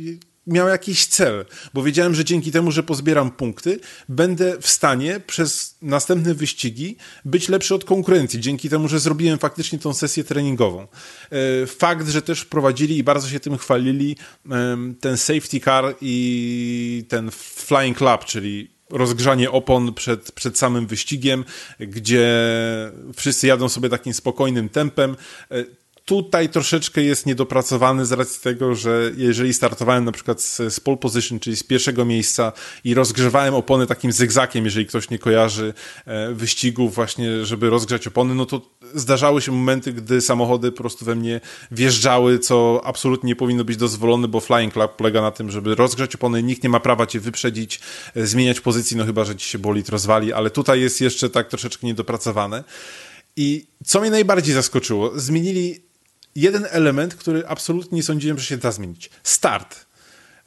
miał jakiś cel, bo wiedziałem, że dzięki temu, że pozbieram punkty, będę w stanie przez następne wyścigi być lepszy od konkurencji, dzięki temu, że zrobiłem faktycznie tą sesję treningową. E, fakt, że też wprowadzili i bardzo się tym chwalili ten safety car i ten flying club, czyli rozgrzanie opon przed, przed samym wyścigiem, gdzie wszyscy jadą sobie takim spokojnym tempem. Tutaj troszeczkę jest niedopracowany z racji tego, że jeżeli startowałem na przykład z, z pole position, czyli z pierwszego miejsca i rozgrzewałem opony takim zygzakiem, jeżeli ktoś nie kojarzy e, wyścigów właśnie, żeby rozgrzać opony, no to zdarzały się momenty, gdy samochody po prostu we mnie wjeżdżały, co absolutnie nie powinno być dozwolone, bo Flying Club polega na tym, żeby rozgrzać opony, nikt nie ma prawa cię wyprzedzić, e, zmieniać pozycji, no chyba, że ci się bolid rozwali, ale tutaj jest jeszcze tak troszeczkę niedopracowane. I co mnie najbardziej zaskoczyło, zmienili jeden element, który absolutnie nie sądziłem, że się da zmienić. Start.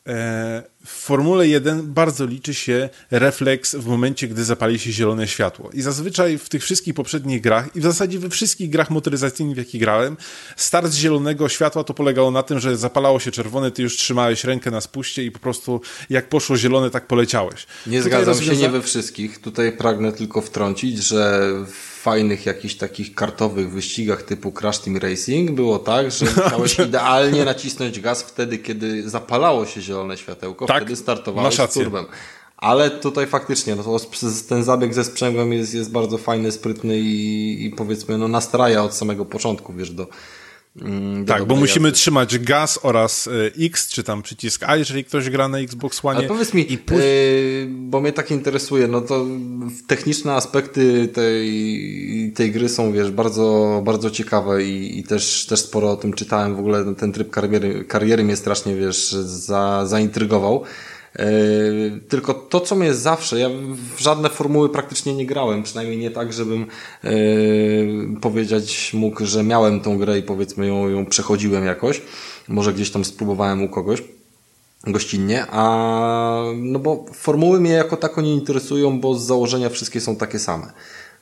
E, w Formule 1 bardzo liczy się refleks w momencie, gdy zapali się zielone światło. I zazwyczaj w tych wszystkich poprzednich grach i w zasadzie we wszystkich grach motoryzacyjnych, w jakich grałem, start z zielonego światła to polegało na tym, że zapalało się czerwone, ty już trzymałeś rękę na spuście i po prostu jak poszło zielone, tak poleciałeś. Nie Tutaj zgadzam się, nie we wszystkich. Tutaj pragnę tylko wtrącić, że w fajnych jakichś takich kartowych wyścigach typu Crash Team Racing było tak, że musiałeś idealnie nacisnąć gaz wtedy, kiedy zapalało się zielone światełko, tak, wtedy startowałeś z turbem. Ale tutaj faktycznie, no to ten zabieg ze sprzęgłem jest, jest bardzo fajny, sprytny i, i powiedzmy, no nastraja od samego początku, wiesz, do, Mm, tak, bo musimy jazdy. trzymać gaz oraz y, X, czy tam przycisk A, jeżeli ktoś gra na Xbox One. Ale powiedz mi, później... yy, bo mnie tak interesuje, no to techniczne aspekty tej, tej gry są, wiesz, bardzo, bardzo ciekawe i, i też, też sporo o tym czytałem. W ogóle ten tryb kariery, kariery mnie strasznie, wiesz, za, zaintrygował. E, tylko to, co mnie zawsze, ja w żadne formuły praktycznie nie grałem, przynajmniej nie tak, żebym e, powiedzieć mógł, że miałem tą grę i powiedzmy ją, ją przechodziłem jakoś. Może gdzieś tam spróbowałem u kogoś gościnnie, a no bo formuły mnie jako tako nie interesują, bo z założenia wszystkie są takie same.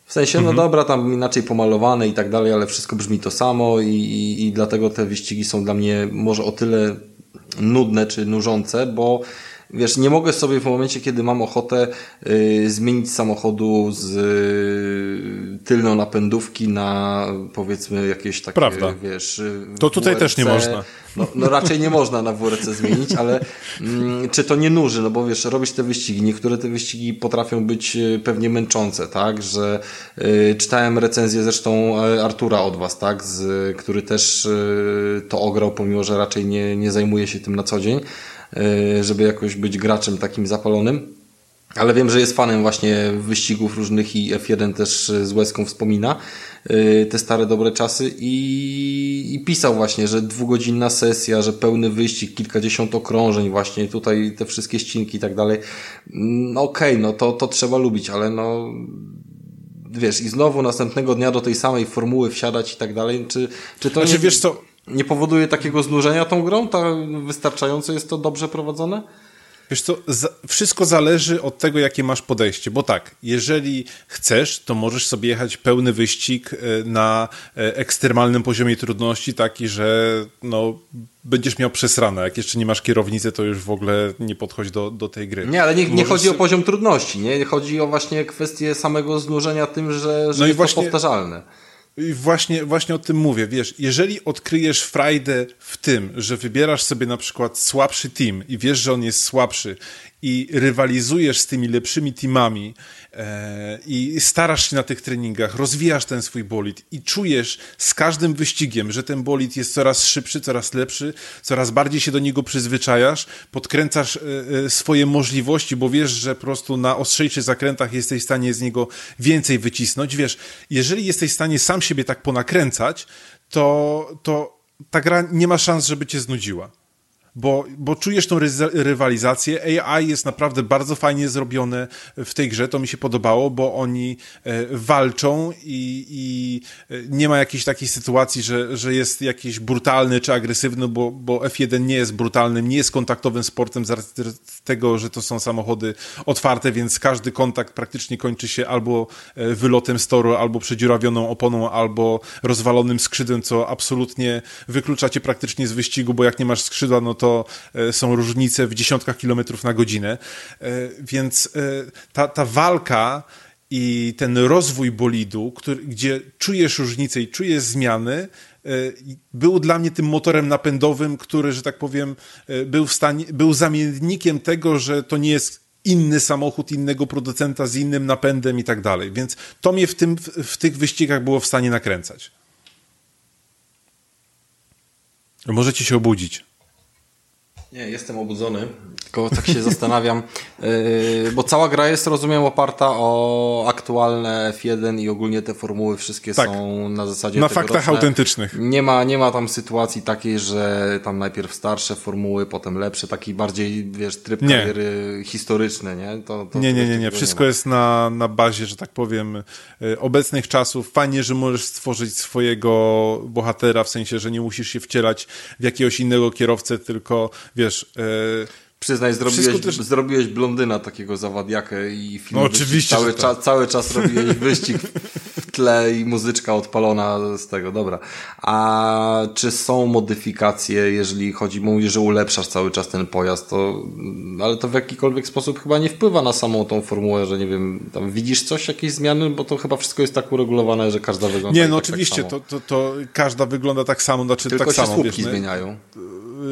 W sensie, no mhm. dobra, tam inaczej pomalowane i tak dalej, ale wszystko brzmi to samo i, i, i dlatego te wyścigi są dla mnie może o tyle nudne czy nużące, bo wiesz, nie mogę sobie w momencie, kiedy mam ochotę y, zmienić samochodu z y, tylną napędówki na powiedzmy jakieś takie, Prawda. wiesz... To tutaj też nie można. No, no raczej nie można na WRC zmienić, ale mm, czy to nie nuży, no bo wiesz, robisz te wyścigi, niektóre te wyścigi potrafią być y, pewnie męczące, tak, że y, czytałem recenzję zresztą e, Artura od was, tak, z, który też y, to ograł, pomimo, że raczej nie, nie zajmuje się tym na co dzień, żeby jakoś być graczem takim zapalonym. Ale wiem, że jest fanem właśnie wyścigów różnych i F1 też z łezką wspomina e, te stare dobre czasy i, i pisał właśnie, że dwugodzinna sesja, że pełny wyścig, kilkadziesiąt okrążeń właśnie, tutaj te wszystkie ścinki i tak dalej. No okej, okay, no to, to trzeba lubić, ale no wiesz, i znowu następnego dnia do tej samej formuły wsiadać i tak dalej, czy, czy to znaczy, nie... wiesz co, nie powoduje takiego znużenia tą grą? Ta, wystarczająco jest to dobrze prowadzone? Wiesz co, wszystko zależy od tego, jakie masz podejście, bo tak, jeżeli chcesz, to możesz sobie jechać pełny wyścig e, na e, ekstremalnym poziomie trudności, taki, że no, będziesz miał przesrane. Jak jeszcze nie masz kierownicy, to już w ogóle nie podchodź do, do tej gry. Nie, ale nie, nie chodzi o poziom trudności, nie? Chodzi o właśnie kwestię samego znużenia tym, że, że no jest właśnie... to powtarzalne. Właśnie, właśnie o tym mówię, wiesz, jeżeli odkryjesz frajdę w tym, że wybierasz sobie na przykład słabszy team i wiesz, że on jest słabszy i rywalizujesz z tymi lepszymi teamami e, i starasz się na tych treningach, rozwijasz ten swój bolid i czujesz z każdym wyścigiem, że ten bolid jest coraz szybszy, coraz lepszy, coraz bardziej się do niego przyzwyczajasz, podkręcasz e, e, swoje możliwości, bo wiesz, że po prostu na ostrzejszych zakrętach jesteś w stanie z niego więcej wycisnąć. Wiesz, jeżeli jesteś w stanie sam siebie tak ponakręcać, to, to ta gra nie ma szans, żeby cię znudziła bo, bo czujesz tą rywalizację. AI jest naprawdę bardzo fajnie zrobione w tej grze, to mi się podobało, bo oni e, walczą i, i e, nie ma jakiejś takiej sytuacji, że, że jest jakiś brutalny czy agresywny, bo, bo F1 nie jest brutalnym, nie jest kontaktowym sportem z tego, że to są samochody otwarte, więc każdy kontakt praktycznie kończy się albo e, wylotem z toru, albo przedziurawioną oponą, albo rozwalonym skrzydłem, co absolutnie wyklucza cię praktycznie z wyścigu, bo jak nie masz skrzydła, no to to e, są różnice w dziesiątkach kilometrów na godzinę. E, więc e, ta, ta walka i ten rozwój bolidu, który, gdzie czujesz różnice i czujesz zmiany, był dla mnie tym motorem napędowym, który, że tak powiem, był, w stanie, był zamiennikiem tego, że to nie jest inny samochód innego producenta z innym napędem i tak dalej. Więc to mnie w, tym, w tych wyścigach było w stanie nakręcać. Możecie się obudzić. Nie, jestem obudzony, tylko tak się zastanawiam, yy, bo cała gra jest, rozumiem, oparta o aktualne F1 i ogólnie te formuły wszystkie tak. są na zasadzie Na faktach autentycznych. Nie ma, nie ma tam sytuacji takiej, że tam najpierw starsze formuły, potem lepsze, taki bardziej, wiesz, tryb nie. kariery historyczny, nie? To, to nie, nie, nie, nie. Wszystko nie jest na, na bazie, że tak powiem, yy, obecnych czasów. Fajnie, że możesz stworzyć swojego bohatera, w sensie, że nie musisz się wcielać w jakiegoś innego kierowcę, tylko, wiesz, wiesz... Przyznaj, zrobiłeś, też... zrobiłeś blondyna takiego zawadiakę i film no, oczywiście, cały, tak. cały czas robiłeś wyścig tle i muzyczka odpalona z tego, dobra. A czy są modyfikacje, jeżeli chodzi, mówisz, że ulepszasz cały czas ten pojazd, to, ale to w jakikolwiek sposób chyba nie wpływa na samą tą formułę, że nie wiem, tam widzisz coś, jakieś zmiany, bo to chyba wszystko jest tak uregulowane, że każda wygląda Nie, no tak, oczywiście, tak to, to, to każda wygląda tak samo, znaczy Tylko tak się samo. słupki wiesz, zmieniają.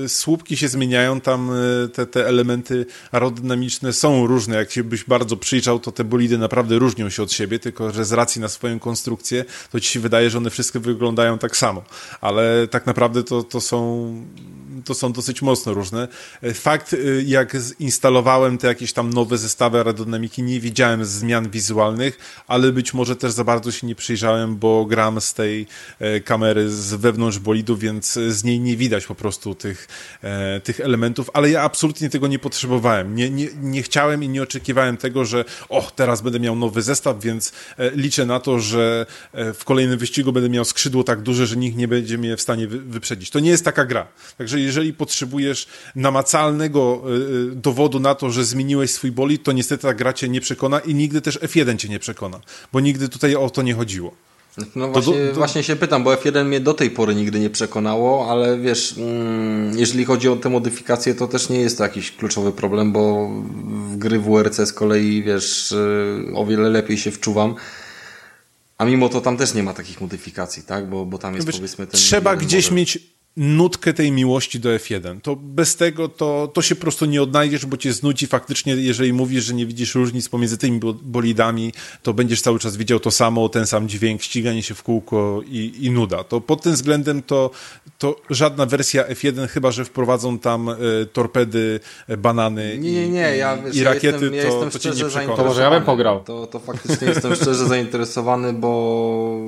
Słupki się zmieniają, tam e, te, te elementy aerodynamiczne są różne. Jak się byś bardzo przyjrzał, to te bolidy naprawdę różnią się od siebie, tylko że z racji na swoją konstrukcję, to ci się wydaje, że one wszystkie wyglądają tak samo. Ale tak naprawdę to, to są to są dosyć mocno różne. E, fakt, e, jak zinstalowałem te jakieś tam nowe zestawy aerodynamiki, nie widziałem zmian wizualnych, ale być może też za bardzo się nie przyjrzałem, bo gram z tej kamery z wewnątrz bolidu, więc z niej nie widać po prostu tych, tych elementów, ale ja absolutnie tego nie potrzebowałem. Nie, nie, nie chciałem i nie oczekiwałem tego, że o, teraz będę miał nowy zestaw, więc liczę na to, że w kolejnym wyścigu będę miał skrzydło tak duże, że nikt nie będzie mnie w stanie wyprzedzić. To nie jest taka gra. Także jeżeli potrzebujesz namacalnego dowodu na to, że zmieniłeś swój bolid, to niestety ta gra cię nie przekona i nigdy też F1 cię nie przekona, bo nigdy tutaj o to nie chodziło. No właśnie, do, do... właśnie się pytam, bo F1 mnie do tej pory nigdy nie przekonało, ale wiesz, mm, jeżeli chodzi o te modyfikacje, to też nie jest to jakiś kluczowy problem, bo w gry WRC z kolei, wiesz, y, o wiele lepiej się wczuwam. A mimo to tam też nie ma takich modyfikacji, tak? Bo, bo tam jest wiesz, powiedzmy ten. Trzeba gdzieś model. mieć nutkę tej miłości do F1. To bez tego to, to się po prostu nie odnajdziesz, bo cię znudzi faktycznie, jeżeli mówisz, że nie widzisz różnic pomiędzy tymi bolidami, to będziesz cały czas widział to samo, ten sam dźwięk, ściganie się w kółko i, i nuda. To pod tym względem to, to żadna wersja F1, chyba że wprowadzą tam e, torpedy, e, banany nie, nie, nie. Ja, i, i rakiety, ja jestem, ja to, to cię nie przekona. To może ja bym pograł. To, to faktycznie jestem szczerze zainteresowany, bo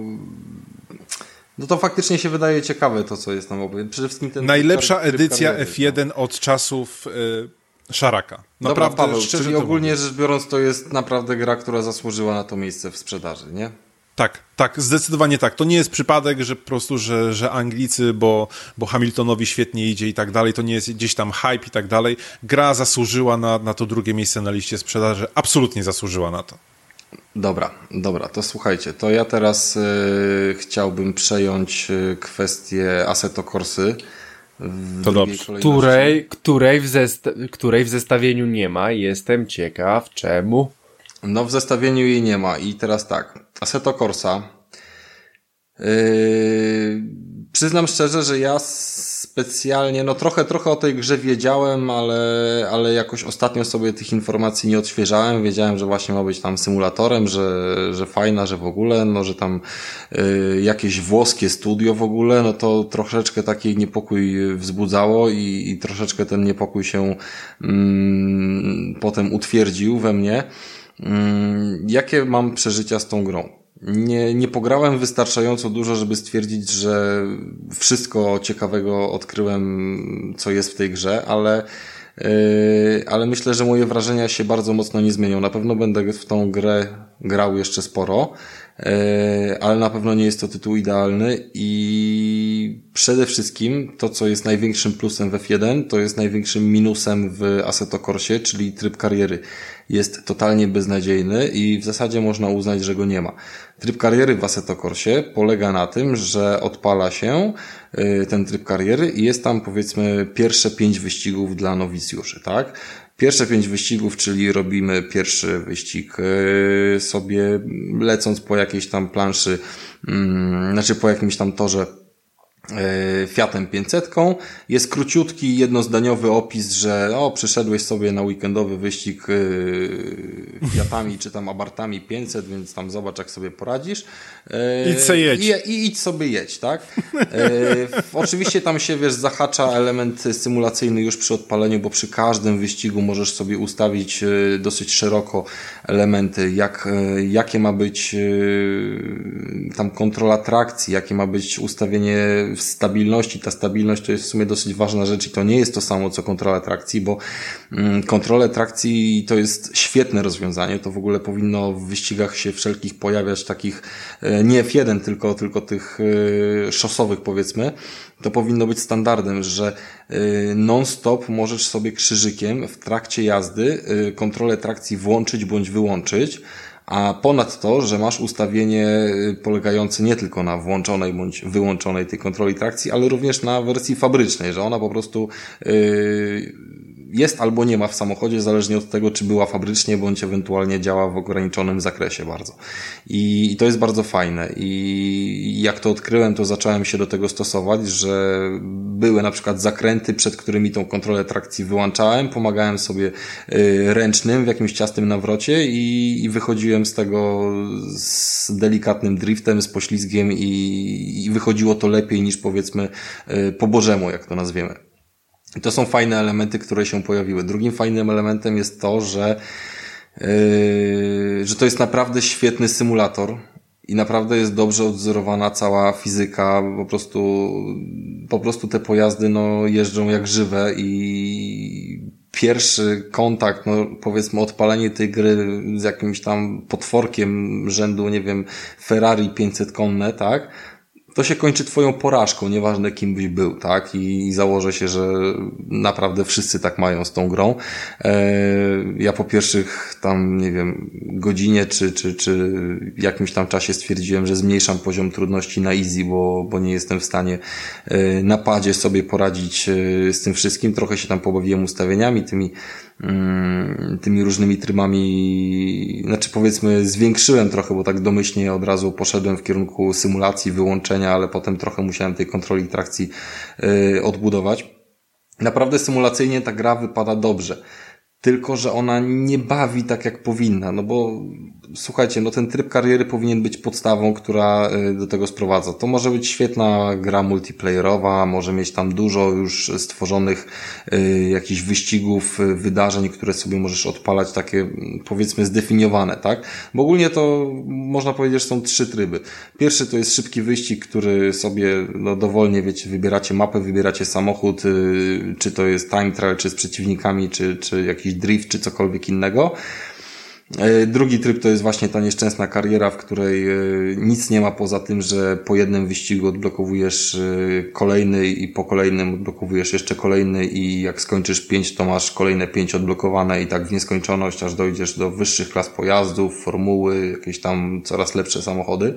no to faktycznie się wydaje ciekawe to, co jest tam obok. Przede wszystkim ten Najlepsza edycja F1 no. od czasów y, Szaraka. Naprawdę, Dobra, Paweł, czyli ogólnie mówię. rzecz biorąc to jest naprawdę gra, która zasłużyła na to miejsce w sprzedaży, nie? Tak, tak, zdecydowanie tak. To nie jest przypadek, że po prostu, że, że Anglicy, bo, bo Hamiltonowi świetnie idzie i tak dalej, to nie jest gdzieś tam hype i tak dalej. Gra zasłużyła na, na to drugie miejsce na liście sprzedaży, absolutnie zasłużyła na to. Dobra, dobra, to słuchajcie, to ja teraz y, chciałbym przejąć y, kwestię Assetto Corsy. To dobrze. Której, której, w której w zestawieniu nie ma, jestem ciekaw czemu. No w zestawieniu jej nie ma i teraz tak, Assetto Corsa yy, przyznam szczerze, że ja specjalnie, no trochę, trochę o tej grze wiedziałem, ale, ale jakoś ostatnio sobie tych informacji nie odświeżałem. Wiedziałem, że właśnie ma być tam symulatorem, że, że fajna, że w ogóle, no że tam y, jakieś włoskie studio w ogóle, no to troszeczkę taki niepokój wzbudzało i, i troszeczkę ten niepokój się mm, potem utwierdził we mnie. Mm, jakie mam przeżycia z tą grą? Nie, nie pograłem wystarczająco dużo, żeby stwierdzić, że wszystko ciekawego odkryłem, co jest w tej grze, ale, yy, ale myślę, że moje wrażenia się bardzo mocno nie zmienią. Na pewno będę w tą grę grał jeszcze sporo, yy, ale na pewno nie jest to tytuł idealny i przede wszystkim to, co jest największym plusem w F1, to jest największym minusem w Assetto czyli tryb kariery jest totalnie beznadziejny i w zasadzie można uznać, że go nie ma. Tryb kariery w Assetto polega na tym, że odpala się y, ten tryb kariery i jest tam powiedzmy pierwsze pięć wyścigów dla nowicjuszy, tak? Pierwsze pięć wyścigów, czyli robimy pierwszy wyścig y, sobie lecąc po jakiejś tam planszy, mm, znaczy po jakimś tam torze Fiatem 500. Jest króciutki, jednozdaniowy opis, że o, przyszedłeś sobie na weekendowy wyścig yy, Fiatami czy tam Abartami 500, więc tam zobacz, jak sobie poradzisz. Yy, idź sobie jedź. I, I, idź sobie jedź, tak? Yy, oczywiście tam się, wiesz, zahacza element symulacyjny już przy odpaleniu, bo przy każdym wyścigu możesz sobie ustawić dosyć szeroko elementy, jak, jakie ma być tam kontrola trakcji, jakie ma być ustawienie stabilności. Ta stabilność to jest w sumie dosyć ważna rzecz i to nie jest to samo co kontrola trakcji, bo mm, kontrolę trakcji to jest świetne rozwiązanie. To w ogóle powinno w wyścigach się wszelkich pojawiać takich, e, nie F1, tylko, tylko tych e, szosowych powiedzmy. To powinno być standardem, że e, non-stop możesz sobie krzyżykiem w trakcie jazdy kontrolę trakcji włączyć bądź wyłączyć A ponad to, że masz ustawienie y, polegające nie tylko na włączonej bądź wyłączonej tej kontroli trakcji, ale również na wersji fabrycznej, że ona po prostu yy, jest albo nie ma w samochodzie, zależnie od tego, czy była fabrycznie, bądź ewentualnie działa w ograniczonym zakresie bardzo. I, I, to jest bardzo fajne. I jak to odkryłem, to zacząłem się do tego stosować, że były na przykład zakręty, przed którymi tą kontrolę trakcji wyłączałem, pomagałem sobie y, ręcznym w jakimś ciastym nawrocie i, i wychodziłem z tego z delikatnym driftem, z poślizgiem i, i wychodziło to lepiej niż powiedzmy y, po bożemu, jak to nazwiemy. To są fajne elementy, które się pojawiły. Drugim fajnym elementem jest to, że, yy, że to jest naprawdę świetny symulator i naprawdę jest dobrze odzorowana cała fizyka. Po prostu, po prostu te pojazdy no, jeżdżą jak żywe i pierwszy kontakt, no powiedzmy odpalenie tej gry z jakimś tam potworkiem rzędu, nie wiem, Ferrari 500 konne, tak? To się kończy twoją porażką, nieważne kim byś był, tak? I, i założę się, że naprawdę wszyscy tak mają z tą grą. E, ja po pierwszych tam, nie wiem, godzinie czy, czy, czy jakimś tam czasie stwierdziłem, że zmniejszam poziom trudności na easy, bo, bo nie jestem w stanie e, na padzie sobie poradzić e, z tym wszystkim. Trochę się tam pobawiłem ustawieniami, tymi tymi różnymi trybami, znaczy powiedzmy zwiększyłem trochę, bo tak domyślnie od razu poszedłem w kierunku symulacji, wyłączenia, ale potem trochę musiałem tej kontroli trakcji y, odbudować. Naprawdę symulacyjnie ta gra wypada dobrze tylko że ona nie bawi tak jak powinna, no bo słuchajcie, no ten tryb kariery powinien być podstawą, która y, do tego sprowadza. To może być świetna gra multiplayerowa, może mieć tam dużo już stworzonych y, jakichś wyścigów, y, wydarzeń, które sobie możesz odpalać, takie powiedzmy zdefiniowane, tak? Bo ogólnie to można powiedzieć, że są trzy tryby. Pierwszy to jest szybki wyścig, który sobie no, dowolnie, wiecie, wybieracie mapę, wybieracie samochód, czy to jest time trial, czy z przeciwnikami, czy, czy jakiś drift, czy cokolwiek innego. E, drugi tryb to jest właśnie ta nieszczęsna kariera, w której e, nic nie ma poza tym, że po jednym wyścigu odblokowujesz e, kolejny i po kolejnym odblokowujesz jeszcze kolejny i jak skończysz pięć, to masz kolejne pięć odblokowane i tak w nieskończoność, aż dojdziesz do wyższych klas pojazdów, formuły, jakieś tam coraz lepsze samochody.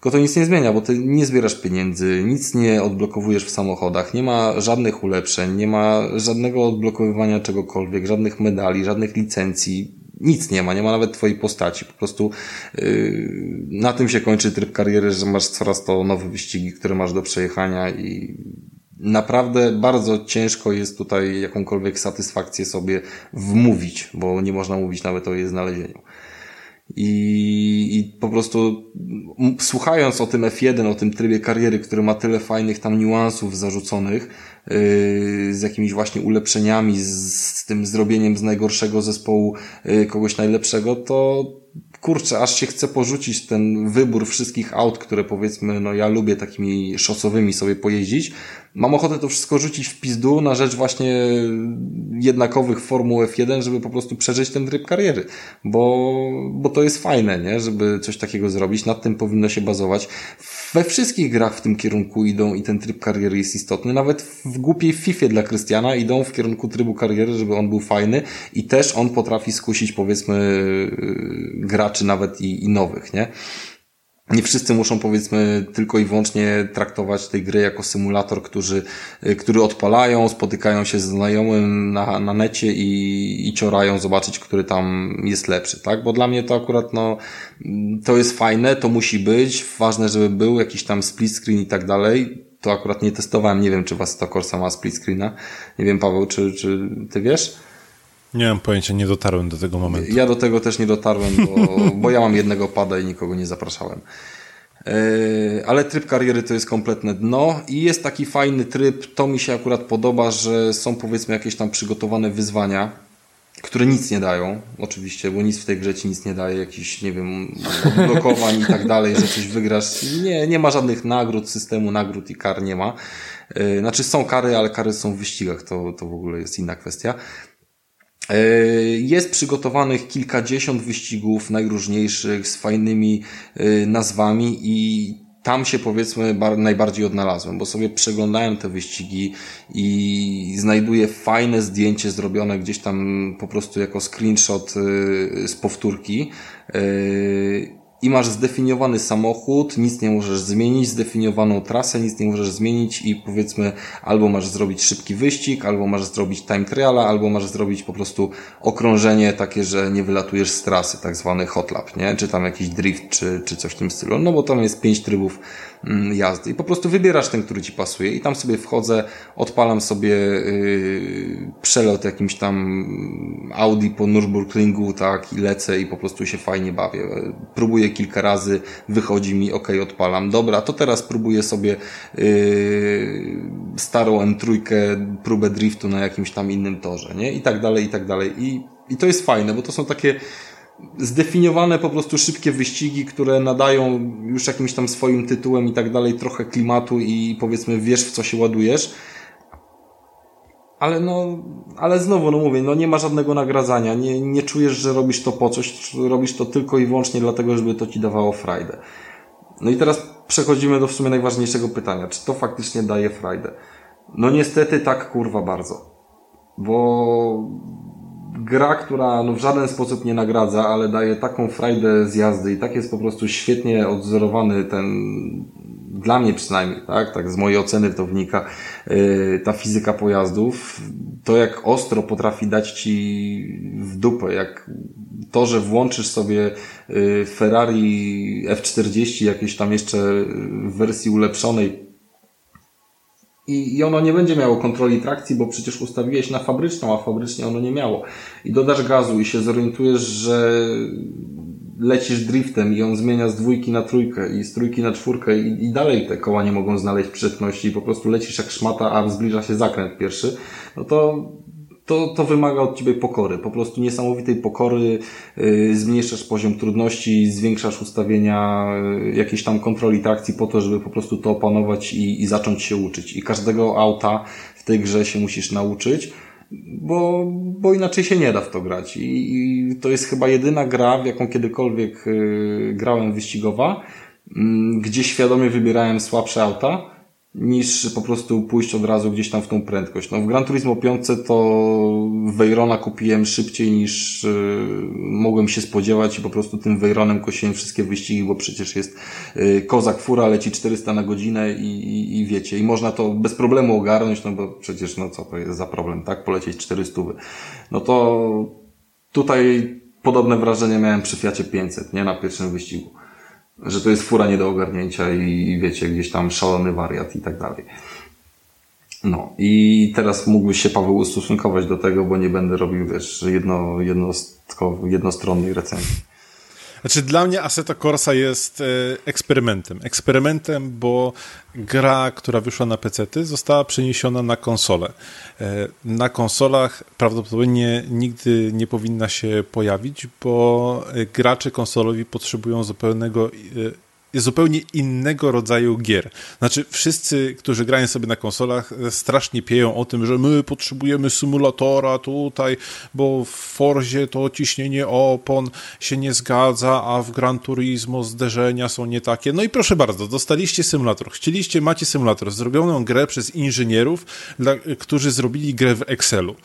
Tylko to nic nie zmienia, bo ty nie zbierasz pieniędzy, nic nie odblokowujesz w samochodach, nie ma żadnych ulepszeń, nie ma żadnego odblokowywania czegokolwiek, żadnych medali, żadnych licencji, nic nie ma, nie ma nawet twojej postaci. Po prostu yy, na tym się kończy tryb kariery, że masz coraz to nowe wyścigi, które masz do przejechania i naprawdę bardzo ciężko jest tutaj jakąkolwiek satysfakcję sobie wmówić, bo nie można mówić nawet o jej znalezieniu. I, I po prostu słuchając o tym F1, o tym trybie kariery, który ma tyle fajnych tam niuansów zarzuconych, yy, z jakimiś właśnie ulepszeniami, z, z tym zrobieniem z najgorszego zespołu yy, kogoś najlepszego, to kurczę, aż się chce porzucić ten wybór wszystkich aut, które powiedzmy, no ja lubię takimi szosowymi sobie pojeździć. Mam ochotę to wszystko rzucić w pizdu na rzecz właśnie jednakowych formuł F1, żeby po prostu przeżyć ten tryb kariery. Bo, bo to jest fajne, nie? Żeby coś takiego zrobić. Nad tym powinno się bazować. We wszystkich grach w tym kierunku idą i ten tryb kariery jest istotny. Nawet w głupiej FIFA dla Krystiana idą w kierunku trybu kariery, żeby on był fajny i też on potrafi skusić powiedzmy graczy nawet i, i nowych, nie? Nie wszyscy muszą powiedzmy tylko i wyłącznie traktować tej gry jako symulator, którzy, y, który odpalają, spotykają się z znajomym na, na necie i, i ciorają zobaczyć, który tam jest lepszy, tak? Bo dla mnie to akurat no, to jest fajne, to musi być, ważne, żeby był jakiś tam split screen i tak dalej. To akurat nie testowałem, nie wiem, czy was to Corsa ma split screena. Nie wiem, Paweł, czy, czy ty wiesz? Nie mam pojęcia, nie dotarłem do tego momentu. Ja do tego też nie dotarłem, bo, bo ja mam jednego pada i nikogo nie zapraszałem. E, ale tryb kariery to jest kompletne dno i jest taki fajny tryb, to mi się akurat podoba, że są powiedzmy jakieś tam przygotowane wyzwania, które nic nie dają, oczywiście, bo nic w tej grze ci nic nie daje, jakiś, nie wiem, odblokowań i tak dalej, że coś wygrasz. Nie, nie ma żadnych nagród, systemu nagród i kar nie ma. E, znaczy są kary, ale kary są w wyścigach, to, to w ogóle jest inna kwestia. E, jest przygotowanych kilkadziesiąt wyścigów najróżniejszych z fajnymi e, nazwami i tam się powiedzmy najbardziej odnalazłem, bo sobie przeglądałem te wyścigi i znajduję fajne zdjęcie zrobione gdzieś tam po prostu jako screenshot y, z powtórki i masz zdefiniowany samochód, nic nie możesz zmienić, zdefiniowaną trasę, nic nie możesz zmienić i powiedzmy albo masz zrobić szybki wyścig, albo masz zrobić time triala, albo masz zrobić po prostu okrążenie takie, że nie wylatujesz z trasy, tak zwany hot lap, nie? Czy tam jakiś drift, czy, czy coś w tym stylu. No bo tam jest pięć trybów jazdy i po prostu wybierasz ten, który ci pasuje i tam sobie wchodzę, odpalam sobie yy, przelot jakimś tam Audi po Nürburgringu, tak, i lecę i po prostu się fajnie bawię. Próbuję kilka razy, wychodzi mi, ok, odpalam, dobra, to teraz próbuję sobie yy, starą M3, próbę driftu na jakimś tam innym torze, nie? I tak dalej, i tak dalej. I, i to jest fajne, bo to są takie zdefiniowane po prostu szybkie wyścigi, które nadają już jakimś tam swoim tytułem i tak dalej trochę klimatu i powiedzmy wiesz w co się ładujesz ale no, ale znowu, no mówię, no nie ma żadnego nagradzania, nie, nie czujesz, że robisz to po coś, robisz to tylko i wyłącznie dlatego, żeby to ci dawało frajdę. No i teraz przechodzimy do w sumie najważniejszego pytania, czy to faktycznie daje frajdę? No niestety tak kurwa bardzo. Bo gra, która no w żaden sposób nie nagradza, ale daje taką frajdę z jazdy i tak jest po prostu świetnie odzorowany ten dla mnie przynajmniej, tak, tak z mojej oceny to wynika yy, ta fizyka pojazdów, to jak ostro potrafi dać ci w dupę, jak to, że włączysz sobie yy, Ferrari F40 jakieś tam jeszcze w wersji ulepszonej i, i ono nie będzie miało kontroli trakcji, bo przecież ustawiłeś na fabryczną, a fabrycznie ono nie miało. I dodasz gazu i się zorientujesz, że lecisz driftem i on zmienia z dwójki na trójkę i z trójki na czwórkę i, i dalej te koła nie mogą znaleźć przydatności i po prostu lecisz jak szmata, a zbliża się zakręt pierwszy, no to to, to wymaga od Ciebie pokory, po prostu niesamowitej pokory, yy, zmniejszasz poziom trudności, zwiększasz ustawienia yy, jakiejś tam kontroli trakcji po to, żeby po prostu to opanować i, i zacząć się uczyć. I każdego auta w tej grze się musisz nauczyć, bo, bo inaczej się nie da w to grać. I, i to jest chyba jedyna gra, w jaką kiedykolwiek yy, grałem wyścigowa, yy, gdzie świadomie wybierałem słabsze auta, niż po prostu pójść od razu gdzieś tam w tą prędkość. No w Gran Turismo 5 to Veyrona kupiłem szybciej niż yy, mogłem się spodziewać i po prostu tym Veyronem kosiłem wszystkie wyścigi, bo przecież jest yy, kozak fura, leci 400 na godzinę i, i, i wiecie, i można to bez problemu ogarnąć, no bo przecież no co to jest za problem, tak? Polecieć 400. No to tutaj podobne wrażenie miałem przy Fiacie 500, nie? Na pierwszym wyścigu że to jest fura nie do ogarnięcia i wiecie, gdzieś tam szalony wariat i tak dalej. No i teraz mógłbyś się Paweł ustosunkować do tego, bo nie będę robił, wiesz, jedno, jedno, jednostronnej recenzji. Znaczy dla mnie Assetto Corsa jest e, eksperymentem. Eksperymentem, bo gra, która wyszła na PC, została przeniesiona na konsolę. E, na konsolach prawdopodobnie nigdy nie powinna się pojawić, bo e, gracze konsolowi potrzebują zupełnego zupełnie innego rodzaju gier. Znaczy, wszyscy, którzy grają sobie na konsolach, strasznie pieją o tym, że my potrzebujemy symulatora tutaj, bo w Forzie to ciśnienie opon się nie zgadza, a w Gran Turismo zderzenia są nie takie. No i proszę bardzo, dostaliście symulator. Chcieliście, macie symulator. Zrobioną grę przez inżynierów, dla, którzy zrobili grę w Excelu.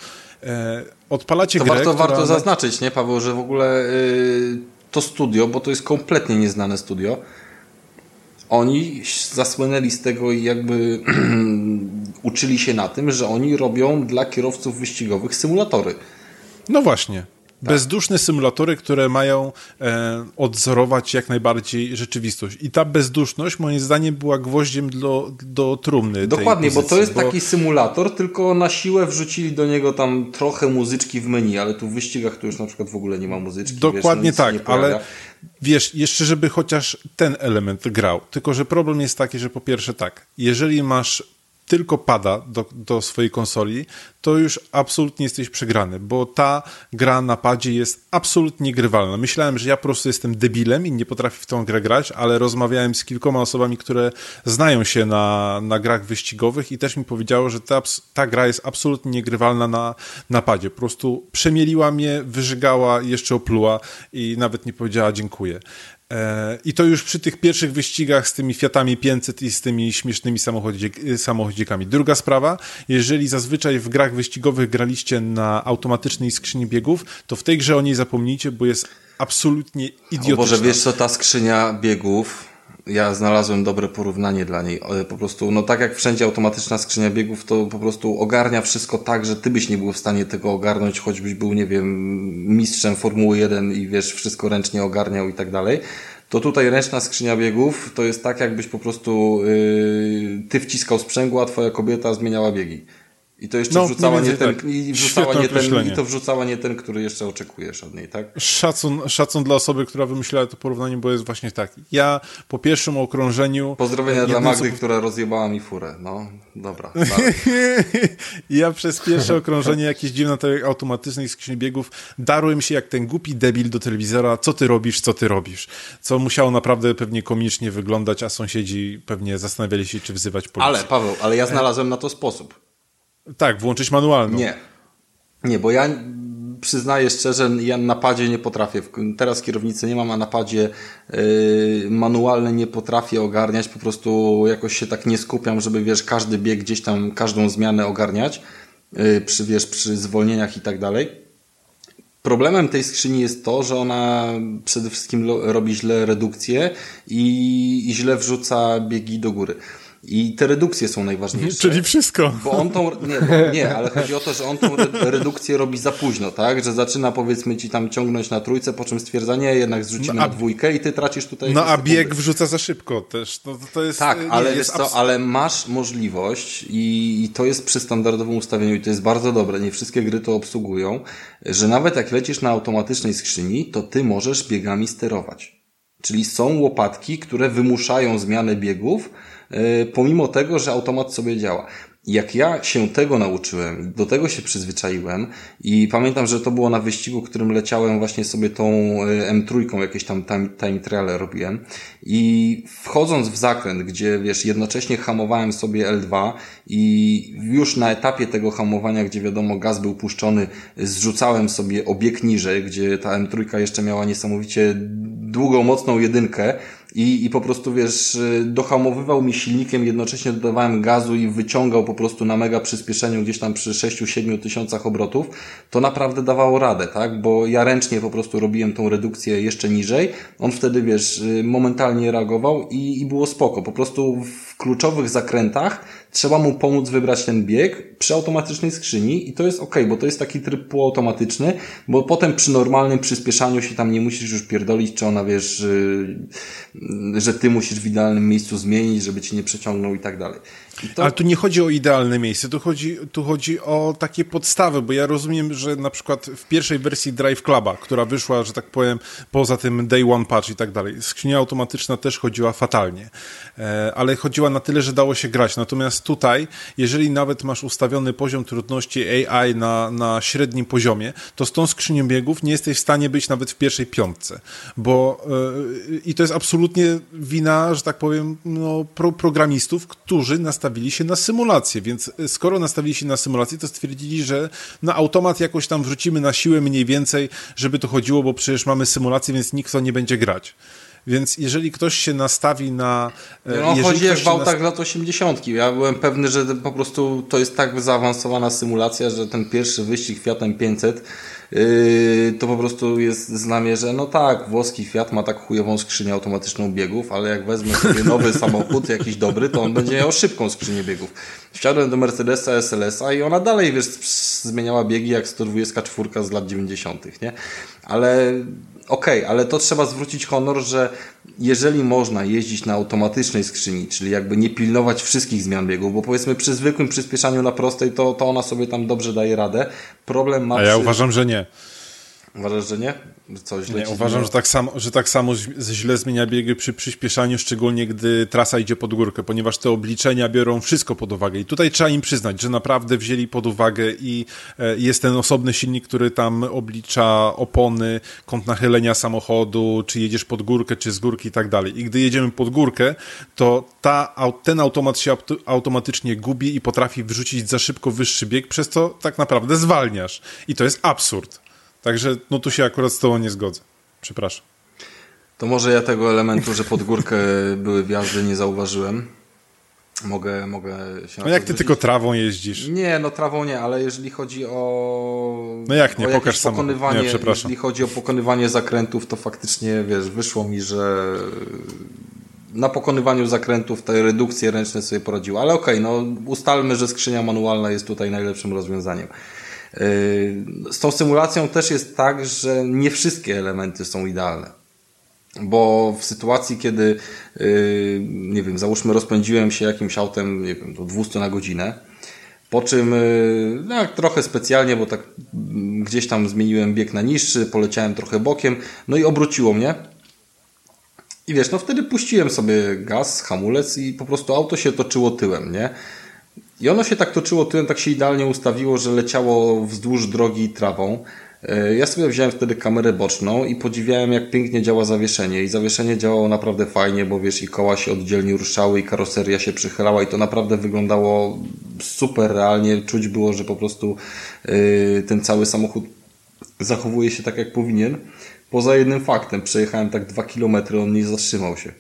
E, odpalacie to grę, warto, która... warto zaznaczyć, nie Paweł, że w ogóle yy, to studio, bo to jest kompletnie nieznane studio, oni zasłynęli z tego i jakby uczyli się na tym, że oni robią dla kierowców wyścigowych symulatory. No właśnie. Tak. Bezduszne symulatory, które mają e, odzorować jak najbardziej rzeczywistość. I ta bezduszność, moim zdaniem, była gwoździem do, do trumny. Dokładnie, pozycji, bo to jest bo... taki symulator, tylko na siłę wrzucili do niego tam trochę muzyczki w menu, ale tu w wyścigach to już na przykład w ogóle nie ma muzyczki. Dokładnie wiesz, no tak, ale wiesz, jeszcze żeby chociaż ten element grał. Tylko, że problem jest taki, że po pierwsze tak, jeżeli masz tylko pada do, do swojej konsoli, to już absolutnie jesteś przegrany, bo ta gra na padzie jest absolutnie grywalna. Myślałem, że ja po prostu jestem debilem i nie potrafię w tą grę grać, ale rozmawiałem z kilkoma osobami, które znają się na, na grach wyścigowych i też mi powiedziało, że ta, ta gra jest absolutnie niegrywalna na, na padzie. Po prostu przemieliła mnie, wyżygała, jeszcze opluła i nawet nie powiedziała dziękuję. E, I to już przy tych pierwszych wyścigach z tymi Fiatami 500 i z tymi śmiesznymi samochodzik, samochodzikami. Druga sprawa, jeżeli zazwyczaj w grach wyścigowych graliście na automatycznej skrzyni biegów, to w tej grze o niej zapomnijcie, bo jest absolutnie idiotyczna. O Boże, wiesz co, ta skrzynia biegów, ja znalazłem dobre porównanie dla niej. Po prostu, no tak jak wszędzie automatyczna skrzynia biegów, to po prostu ogarnia wszystko tak, że ty byś nie był w stanie tego ogarnąć, choćbyś był, nie wiem, mistrzem Formuły 1 i wiesz, wszystko ręcznie ogarniał i tak dalej. To tutaj ręczna skrzynia biegów to jest tak, jakbyś po prostu yy, ty wciskał sprzęgło, a twoja kobieta zmieniała biegi. I to jeszcze no, wrzucała nie ten, tak. i wrzucała nie ten, i to wrzucała nie ten, który jeszcze oczekujesz od niej, tak? Szacun, szacun dla osoby, która wymyślała to porównanie, bo jest właśnie taki. Ja po pierwszym okrążeniu... Pozdrowienia dla Magdy, co... która rozjebała mi furę. No, dobra. ja przez pierwsze okrążenie jakieś dziwne tej automatycznej skrzyni biegów darłem się jak ten głupi debil do telewizora, co ty robisz, co ty robisz. Co musiało naprawdę pewnie komicznie wyglądać, a sąsiedzi pewnie zastanawiali się, czy wzywać policję. Ale Paweł, ale ja znalazłem na to sposób. Tak, włączyć manualną. Nie. Nie, bo ja przyznaję szczerze, ja na padzie nie potrafię. Teraz kierownicy nie mam, a na padzie yy, manualne nie potrafię ogarniać. Po prostu jakoś się tak nie skupiam, żeby wiesz, każdy bieg gdzieś tam, każdą zmianę ogarniać. Yy, przy, wiesz, przy zwolnieniach i tak dalej. Problemem tej skrzyni jest to, że ona przede wszystkim robi źle redukcję i, i źle wrzuca biegi do góry. I te redukcje są najważniejsze. Czyli wszystko. Bo on tą, nie, bo, nie, ale chodzi o to, że on tą redukcję robi za późno, tak? Że zaczyna powiedzmy ci tam ciągnąć na trójce, po czym stwierdza, nie, jednak zrzucimy no, a, na dwójkę i ty tracisz tutaj... No a bieg wrzuca za szybko też. No, to jest, tak, nie, ale jest co, ale masz możliwość i, i to jest przy standardowym ustawieniu i to jest bardzo dobre, nie wszystkie gry to obsługują, że nawet jak lecisz na automatycznej skrzyni, to ty możesz biegami sterować. Czyli są łopatki, które wymuszają zmianę biegów, pomimo tego, że automat sobie działa. Jak ja się tego nauczyłem, do tego się przyzwyczaiłem i pamiętam, że to było na wyścigu, którym leciałem właśnie sobie tą e, M3, jakieś tam time, time trial robiłem i wchodząc w zakręt, gdzie wiesz, jednocześnie hamowałem sobie L2 i już na etapie tego hamowania, gdzie wiadomo gaz był puszczony, zrzucałem sobie obieg niżej, gdzie ta M3 jeszcze miała niesamowicie długą, mocną jedynkę, i, i po prostu, wiesz, dohamowywał mi silnikiem, jednocześnie dodawałem gazu i wyciągał po prostu na mega przyspieszeniu gdzieś tam przy 6-7 tysiącach obrotów, to naprawdę dawało radę, tak? Bo ja ręcznie po prostu robiłem tą redukcję jeszcze niżej, on wtedy, wiesz, momentalnie reagował i, i było spoko. Po prostu w kluczowych zakrętach trzeba mu pomóc wybrać ten bieg przy automatycznej skrzyni i to jest ok, bo to jest taki tryb półautomatyczny, bo potem przy normalnym przyspieszaniu się tam nie musisz już pierdolić, czy ona wiesz, że ty musisz w idealnym miejscu zmienić, żeby ci nie przeciągnął i tak dalej. To... Ale tu nie chodzi o idealne miejsce, tu chodzi, tu chodzi o takie podstawy, bo ja rozumiem, że na przykład w pierwszej wersji Drive Cluba, która wyszła, że tak powiem, poza tym Day One Patch i tak dalej, skrzynia automatyczna też chodziła fatalnie, e, ale chodziła na tyle, że dało się grać. Natomiast tutaj, jeżeli nawet masz ustawiony poziom trudności AI na, na średnim poziomie, to z tą skrzynią biegów nie jesteś w stanie być nawet w pierwszej piątce, bo e, i to jest absolutnie wina, że tak powiem, no, pro, programistów, którzy nastawili nastawili się na symulację, więc e, skoro nastawili się na symulację, to stwierdzili, że na automat jakoś tam wrzucimy na siłę mniej więcej, żeby to chodziło, bo przecież mamy symulację, więc nikt to nie będzie grać. Więc jeżeli ktoś się nastawi na. E, no, chodzi jak w autach lat 80. Ja byłem pewny, że po prostu to jest tak zaawansowana symulacja, że ten pierwszy wyścig Fiatem 500 Yy, to po prostu jest znamie, że no tak, włoski Fiat ma tak chujową skrzynię automatyczną biegów, ale jak wezmę sobie nowy samochód, jakiś dobry, to on będzie miał szybką skrzynię biegów. Wsiadłem do Mercedesa SLS-a i ona dalej, wiesz, zmieniała biegi jak 124 z lat 90., nie? Ale okej, okay, ale to trzeba zwrócić honor, że jeżeli można jeździć na automatycznej skrzyni, czyli jakby nie pilnować wszystkich zmian biegów, bo powiedzmy przy zwykłym przyspieszaniu na prostej to, to ona sobie tam dobrze daje radę. Problem ma A ja przy... uważam, że nie. Uważasz, że nie? Coś nie, uważam, że tak, samo, że tak samo źle zmienia biegi przy przyspieszaniu, szczególnie gdy trasa idzie pod górkę, ponieważ te obliczenia biorą wszystko pod uwagę. I tutaj trzeba im przyznać, że naprawdę wzięli pod uwagę i e, jest ten osobny silnik, który tam oblicza opony, kąt nachylenia samochodu, czy jedziesz pod górkę, czy z górki i tak dalej. I gdy jedziemy pod górkę, to ta, ten automat się automatycznie gubi i potrafi wrzucić za szybko wyższy bieg, przez co tak naprawdę zwalniasz. I to jest absurd. Także no tu się akurat z tobą nie zgodzę. Przepraszam. To może ja tego elementu, że pod górkę były wjazdy nie zauważyłem. Mogę, mogę się. No jak ty tylko trawą jeździsz? Nie, no trawą nie, ale jeżeli chodzi o. No jak nie, pokaż pokonywanie, nie, przepraszam. Jeżeli chodzi o pokonywanie zakrętów, to faktycznie wiesz, wyszło mi, że na pokonywaniu zakrętów te redukcje ręczne sobie poradziły. Ale okej, okay, no ustalmy, że skrzynia manualna jest tutaj najlepszym rozwiązaniem. Z tą symulacją też jest tak, że nie wszystkie elementy są idealne. Bo w sytuacji, kiedy, yy, nie wiem, załóżmy, rozpędziłem się jakimś autem, nie wiem, do 200 na godzinę, po czym, yy, no, trochę specjalnie, bo tak gdzieś tam zmieniłem bieg na niższy, poleciałem trochę bokiem, no i obróciło mnie. I wiesz, no wtedy puściłem sobie gaz, hamulec i po prostu auto się toczyło tyłem, nie? I ono się tak toczyło tyłem, tak się idealnie ustawiło, że leciało wzdłuż drogi trawą. E, ja sobie wziąłem wtedy kamerę boczną i podziwiałem, jak pięknie działa zawieszenie. I zawieszenie działało naprawdę fajnie, bo wiesz, i koła się oddzielnie ruszały, i karoseria się przychylała, i to naprawdę wyglądało super realnie. Czuć było, że po prostu e, ten cały samochód zachowuje się tak, jak powinien. Poza jednym faktem, przejechałem tak dwa kilometry, on nie zatrzymał się.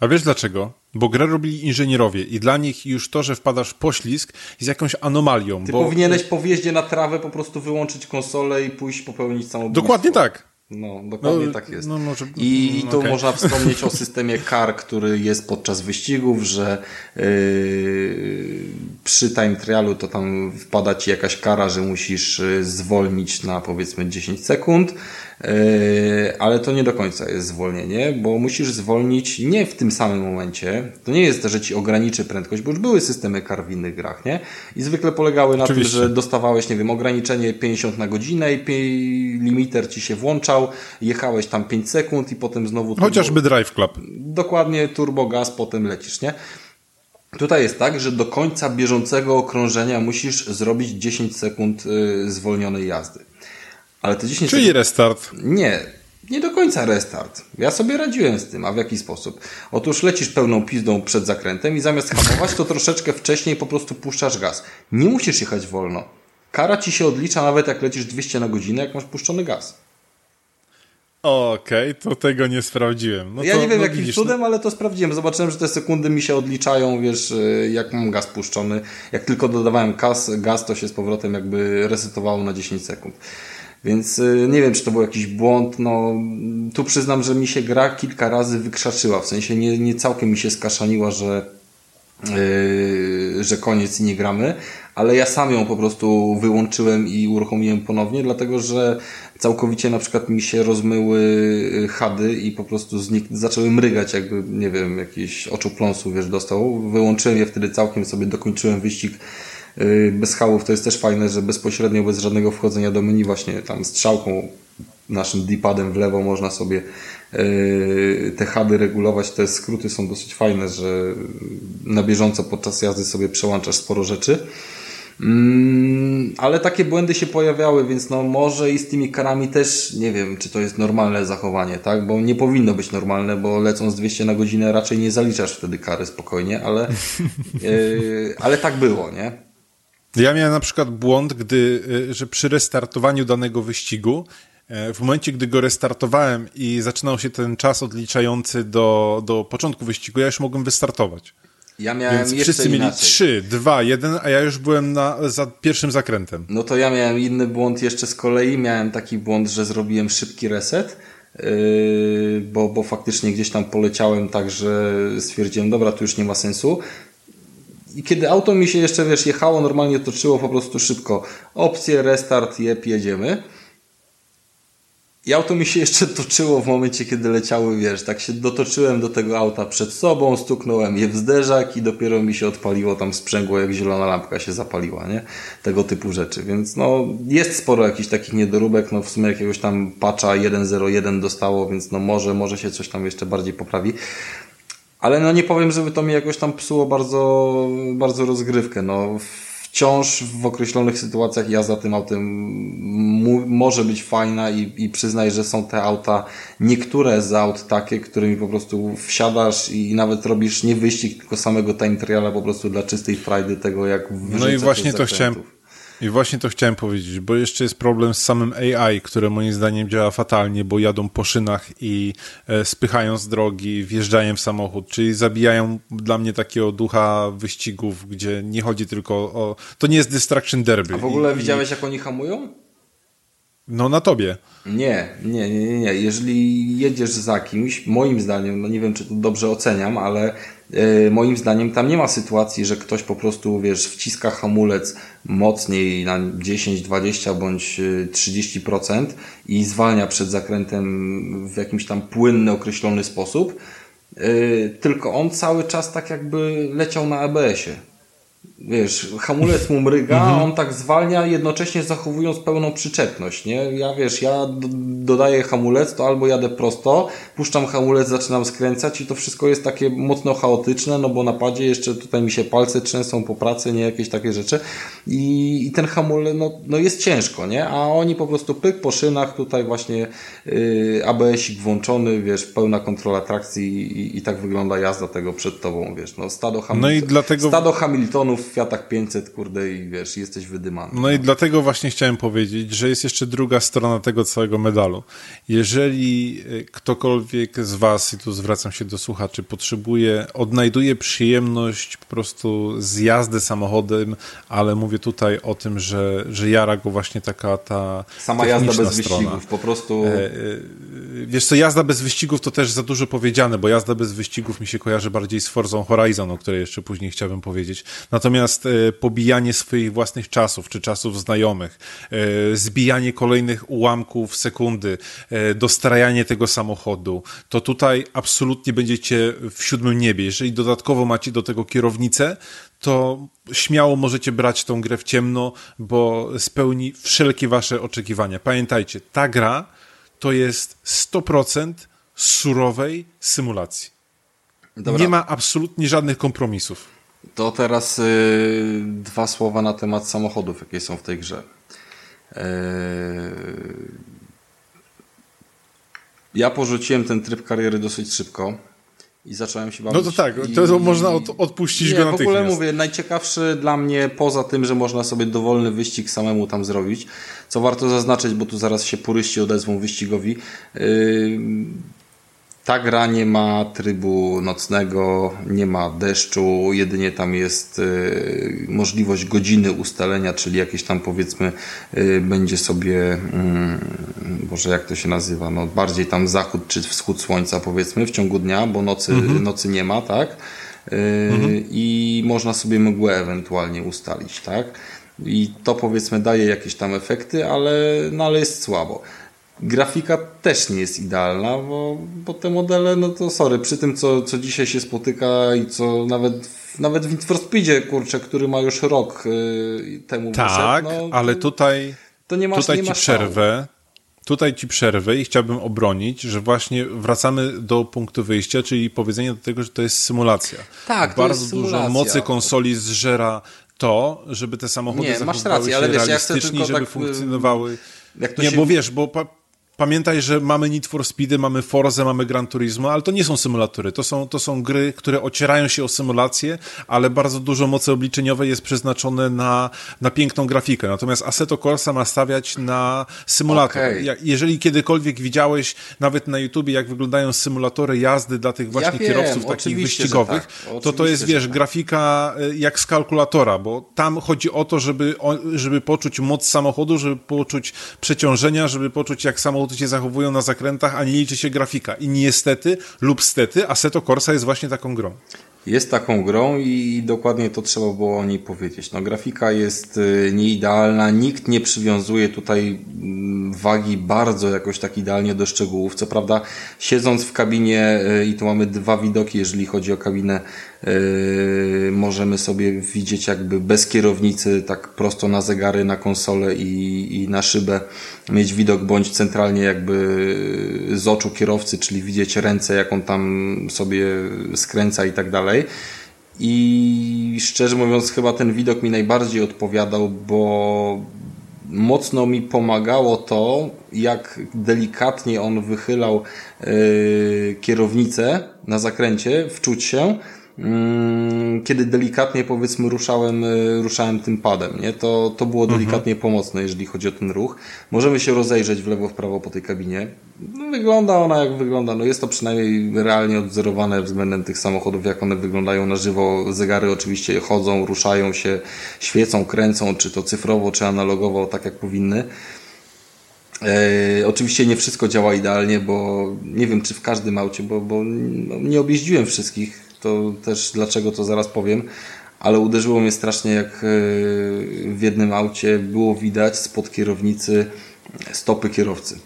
A wiesz dlaczego? Bo grę robili inżynierowie i dla nich już to, że wpadasz w poślizg jest jakąś anomalią. Ty bo... powinieneś po wjeździe na trawę po prostu wyłączyć konsolę i pójść popełnić samobójstwo. Dokładnie tak. No, dokładnie no, tak jest. No, może, I no, tu okay. można wspomnieć o systemie CAR, który jest podczas wyścigów, że yy, przy time trialu to tam wpada ci jakaś kara, że musisz y, zwolnić na powiedzmy 10 sekund. Yy, ale to nie do końca jest zwolnienie, bo musisz zwolnić nie w tym samym momencie. To nie jest, że ci ograniczy prędkość, bo już były systemy kar w innych grach, nie? I zwykle polegały na Oczywiście. tym, że dostawałeś, nie wiem, ograniczenie 50 na godzinę i limiter ci się włączał, jechałeś tam 5 sekund i potem znowu... Turbo... Chociażby Drive Club. Dokładnie, turbo gaz, potem lecisz, nie? Tutaj jest tak, że do końca bieżącego okrążenia musisz zrobić 10 sekund y, zwolnionej jazdy. Ale te 10 Czyli sekund... restart. Nie, nie do końca restart. Ja sobie radziłem z tym, a w jaki sposób? Otóż lecisz pełną pizdą przed zakrętem i zamiast hamować, to troszeczkę wcześniej po prostu puszczasz gaz. Nie musisz jechać wolno. Kara ci się odlicza nawet jak lecisz 200 na godzinę, jak masz puszczony gaz. Okej, okay, to tego nie sprawdziłem. No ja to, nie wiem no jakim widzisz, cudem, no... ale to sprawdziłem. Zobaczyłem, że te sekundy mi się odliczają, wiesz, y, jak mam gaz puszczony. Jak tylko dodawałem gaz, gaz to się z powrotem jakby resetowało na 10 sekund. Więc y, nie wiem, czy to był jakiś błąd. No, tu przyznam, że mi się gra kilka razy wykrzaczyła. W sensie nie, nie całkiem mi się skaszaniła, że, yy, że koniec i nie gramy, ale ja sam ją po prostu wyłączyłem i uruchomiłem ponownie, dlatego że całkowicie na przykład mi się rozmyły y, hady i po prostu znik- zaczęły mrygać, jakby, nie wiem, jakiś oczopląsu, wiesz, dostał. Wyłączyłem je wtedy całkiem sobie, dokończyłem wyścig bez hałów to jest też fajne, że bezpośrednio, bez żadnego wchodzenia do menu, właśnie tam strzałką, naszym D-padem w lewo można sobie y, te hady regulować. Te skróty są dosyć fajne, że na bieżąco podczas jazdy sobie przełączasz sporo rzeczy. Mm, ale takie błędy się pojawiały, więc no może i z tymi karami też nie wiem, czy to jest normalne zachowanie, tak? Bo nie powinno być normalne, bo lecąc 200 na godzinę raczej nie zaliczasz wtedy kary spokojnie, ale, yy, ale tak było, nie? Ja miałem na przykład błąd, gdy, y, że przy restartowaniu danego wyścigu, e, w momencie, gdy go restartowałem i zaczynał się ten czas odliczający do, do początku wyścigu, ja już mogłem wystartować. Ja miałem Więc wszyscy mieli 3, 2, 1, a ja już byłem na, za pierwszym zakrętem. No to ja miałem inny błąd jeszcze z kolei. Miałem taki błąd, że zrobiłem szybki reset, yy, bo, bo faktycznie gdzieś tam poleciałem tak, że stwierdziłem, dobra, tu już nie ma sensu i kiedy auto mi się jeszcze, wiesz, jechało, normalnie toczyło po prostu szybko. Opcje, restart, jep, jedziemy. I auto mi się jeszcze toczyło w momencie, kiedy leciały, wiesz, tak się dotoczyłem do tego auta przed sobą, stuknąłem je w zderzak i dopiero mi się odpaliło tam sprzęgło, jak zielona lampka się zapaliła, nie? Tego typu rzeczy, więc no jest sporo jakichś takich niedoróbek, no w sumie jakiegoś tam patcha 1.01 dostało, więc no może, może się coś tam jeszcze bardziej poprawi. Ale no nie powiem, żeby to mi jakoś tam psuło bardzo, bardzo rozgrywkę, no wciąż w określonych sytuacjach jazda tym autem może być fajna i, i przyznaj, że są te auta, niektóre z aut takie, którymi po prostu wsiadasz i nawet robisz nie wyścig, tylko samego time triala po prostu dla czystej frajdy tego, jak No i właśnie to chciałem i właśnie to chciałem powiedzieć, bo jeszcze jest problem z samym AI, które moim zdaniem działa fatalnie, bo jadą po szynach i e, spychają z drogi, wjeżdżają w samochód, czyli zabijają dla mnie takiego ducha wyścigów, gdzie nie chodzi tylko o... To nie jest distraction derby. A w ogóle I, widziałeś, jak oni hamują? No na tobie. Nie, nie, nie, nie. Jeżeli jedziesz za kimś, moim zdaniem, no nie wiem, czy to dobrze oceniam, ale moim zdaniem tam nie ma sytuacji, że ktoś po prostu, wiesz, wciska hamulec mocniej na 10, 20 bądź 30% i zwalnia przed zakrętem w jakimś tam płynny, określony sposób, yy, tylko on cały czas tak jakby leciał na ABS-ie wiesz, hamulec mu mryga, mhm. on tak zwalnia, jednocześnie zachowując pełną przyczepność, nie? Ja, wiesz, ja dodaję hamulec, to albo jadę prosto, puszczam hamulec, zaczynam skręcać i to wszystko jest takie mocno chaotyczne, no bo na padzie jeszcze tutaj mi się palce trzęsą po pracy, nie? Jakieś takie rzeczy i, i ten hamulec, no, no jest ciężko, nie? A oni po prostu pyk po szynach, tutaj właśnie yy, ABS-ik włączony, wiesz, pełna kontrola trakcji i, i, tak wygląda jazda tego przed tobą, wiesz, no stado, Hamil no i dlatego... stado Hamiltonów Fiatach 500, kurde, i wiesz, jesteś wydymany. No, no i dlatego właśnie chciałem powiedzieć, że jest jeszcze druga strona tego całego medalu. Jeżeli e, ktokolwiek z Was, i tu zwracam się do słuchaczy, potrzebuje, odnajduje przyjemność po prostu z jazdy samochodem, ale mówię tutaj o tym, że, że jara go właśnie taka ta Sama jazda bez strona. wyścigów, po prostu... E, e, wiesz co, jazda bez wyścigów to też za dużo powiedziane, bo jazda bez wyścigów mi się kojarzy bardziej z Forzą Horizon, o której jeszcze później chciałbym powiedzieć. Natomiast e, pobijanie swoich własnych czasów, czy czasów znajomych, e, zbijanie kolejnych ułamków sekundy, e, dostrajanie tego samochodu, to tutaj absolutnie będziecie w siódmym niebie. Jeżeli dodatkowo macie do tego kierownicę, to śmiało możecie brać tą grę w ciemno, bo spełni wszelkie wasze oczekiwania. Pamiętajcie, ta gra to jest 100% surowej symulacji. Dobra. Nie ma absolutnie żadnych kompromisów. To teraz y, dwa słowa na temat samochodów, jakie są w tej grze. Y, ja porzuciłem ten tryb kariery dosyć szybko i zacząłem się bawić. No to tak, to, to można od, odpuścić nie, go natychmiast. w ogóle mówię, najciekawszy dla mnie, poza tym, że można sobie dowolny wyścig samemu tam zrobić, co warto zaznaczyć, bo tu zaraz się puryści odezwą wyścigowi, yy, ta gra nie ma trybu nocnego, nie ma deszczu, jedynie tam jest y, możliwość godziny ustalenia, czyli jakieś tam powiedzmy y, będzie sobie, y, Boże jak to się nazywa, no bardziej tam zachód czy wschód słońca powiedzmy w ciągu dnia, bo nocy, mhm. nocy nie ma, tak? Y, mhm. I można sobie mgłę ewentualnie ustalić, tak? I to powiedzmy daje jakieś tam efekty, ale, no, ale jest słabo. Grafika też nie jest idealna, bo, bo te modele, no to sorry, przy tym co, co dzisiaj się spotyka i co nawet, nawet w Need for Speedzie, kurczę, który ma już rok yy, temu Tak, wyszedł, no, ale tutaj, to nie masz, tutaj nie ci przerwę. Tutaj ci przerwę i chciałbym obronić, że właśnie wracamy do punktu wyjścia, czyli powiedzenia do tego, że to jest symulacja. Tak, to Bardzo jest symulacja. dużo mocy konsoli zżera to, żeby te samochody nie, masz rację, ale wiesz, ja chcę tylko żeby tak, funkcjonowały. Jak to nie, się... bo wiesz, bo Pamiętaj, że mamy Need for Speedy, mamy Forza, mamy Gran Turismo, ale to nie są symulatory. To są, to są gry, które ocierają się o symulację, ale bardzo dużo mocy obliczeniowej jest przeznaczone na, na piękną grafikę. Natomiast Assetto Corsa ma stawiać na symulator. Okay. Jeżeli kiedykolwiek widziałeś nawet na YouTubie, jak wyglądają symulatory jazdy dla tych właśnie ja kierowców takich wyścigowych, tak. to to jest, wiesz, tak. grafika y, jak z kalkulatora, bo tam chodzi o to, żeby, żeby poczuć moc samochodu, żeby poczuć przeciążenia, żeby poczuć jak samochód samochody się zachowują na zakrętach, a nie liczy się grafika. I niestety lub stety Assetto Corsa jest właśnie taką grą. jest taką grą i dokładnie to trzeba było o niej powiedzieć. No, grafika jest y, nieidealna, nikt nie przywiązuje tutaj mm, wagi bardzo jakoś tak idealnie do szczegółów. Co prawda, siedząc w kabinie y, i tu mamy dwa widoki, jeżeli chodzi o kabinę, możemy sobie widzieć jakby bez kierownicy, tak prosto na zegary, na konsolę i, i na szybę mieć widok bądź centralnie jakby z oczu kierowcy, czyli widzieć ręce, jak on tam sobie skręca i tak dalej. I szczerze mówiąc, chyba ten widok mi najbardziej odpowiadał, bo mocno mi pomagało to, jak delikatnie on wychylał yy, kierownicę na zakręcie, wczuć się kiedy delikatnie powiedzmy ruszałem, y, ruszałem tym padem, nie? To, to było mhm. delikatnie mhm. pomocne, jeżeli chodzi o ten ruch. Możemy się rozejrzeć w lewo, w prawo po tej kabinie. No, wygląda ona jak wygląda. No jest to przynajmniej realnie odwzorowane względem tych samochodów, jak one wyglądają na żywo. Zegary oczywiście chodzą, ruszają się, świecą, kręcą, czy to cyfrowo, czy analogowo, tak jak powinny. E, oczywiście nie wszystko działa idealnie, bo nie wiem, czy w każdym aucie, bo, bo no, nie objeździłem wszystkich to też dlaczego to zaraz powiem, ale uderzyło mnie strasznie, jak e, w jednym aucie było widać spod kierownicy stopy kierowcy.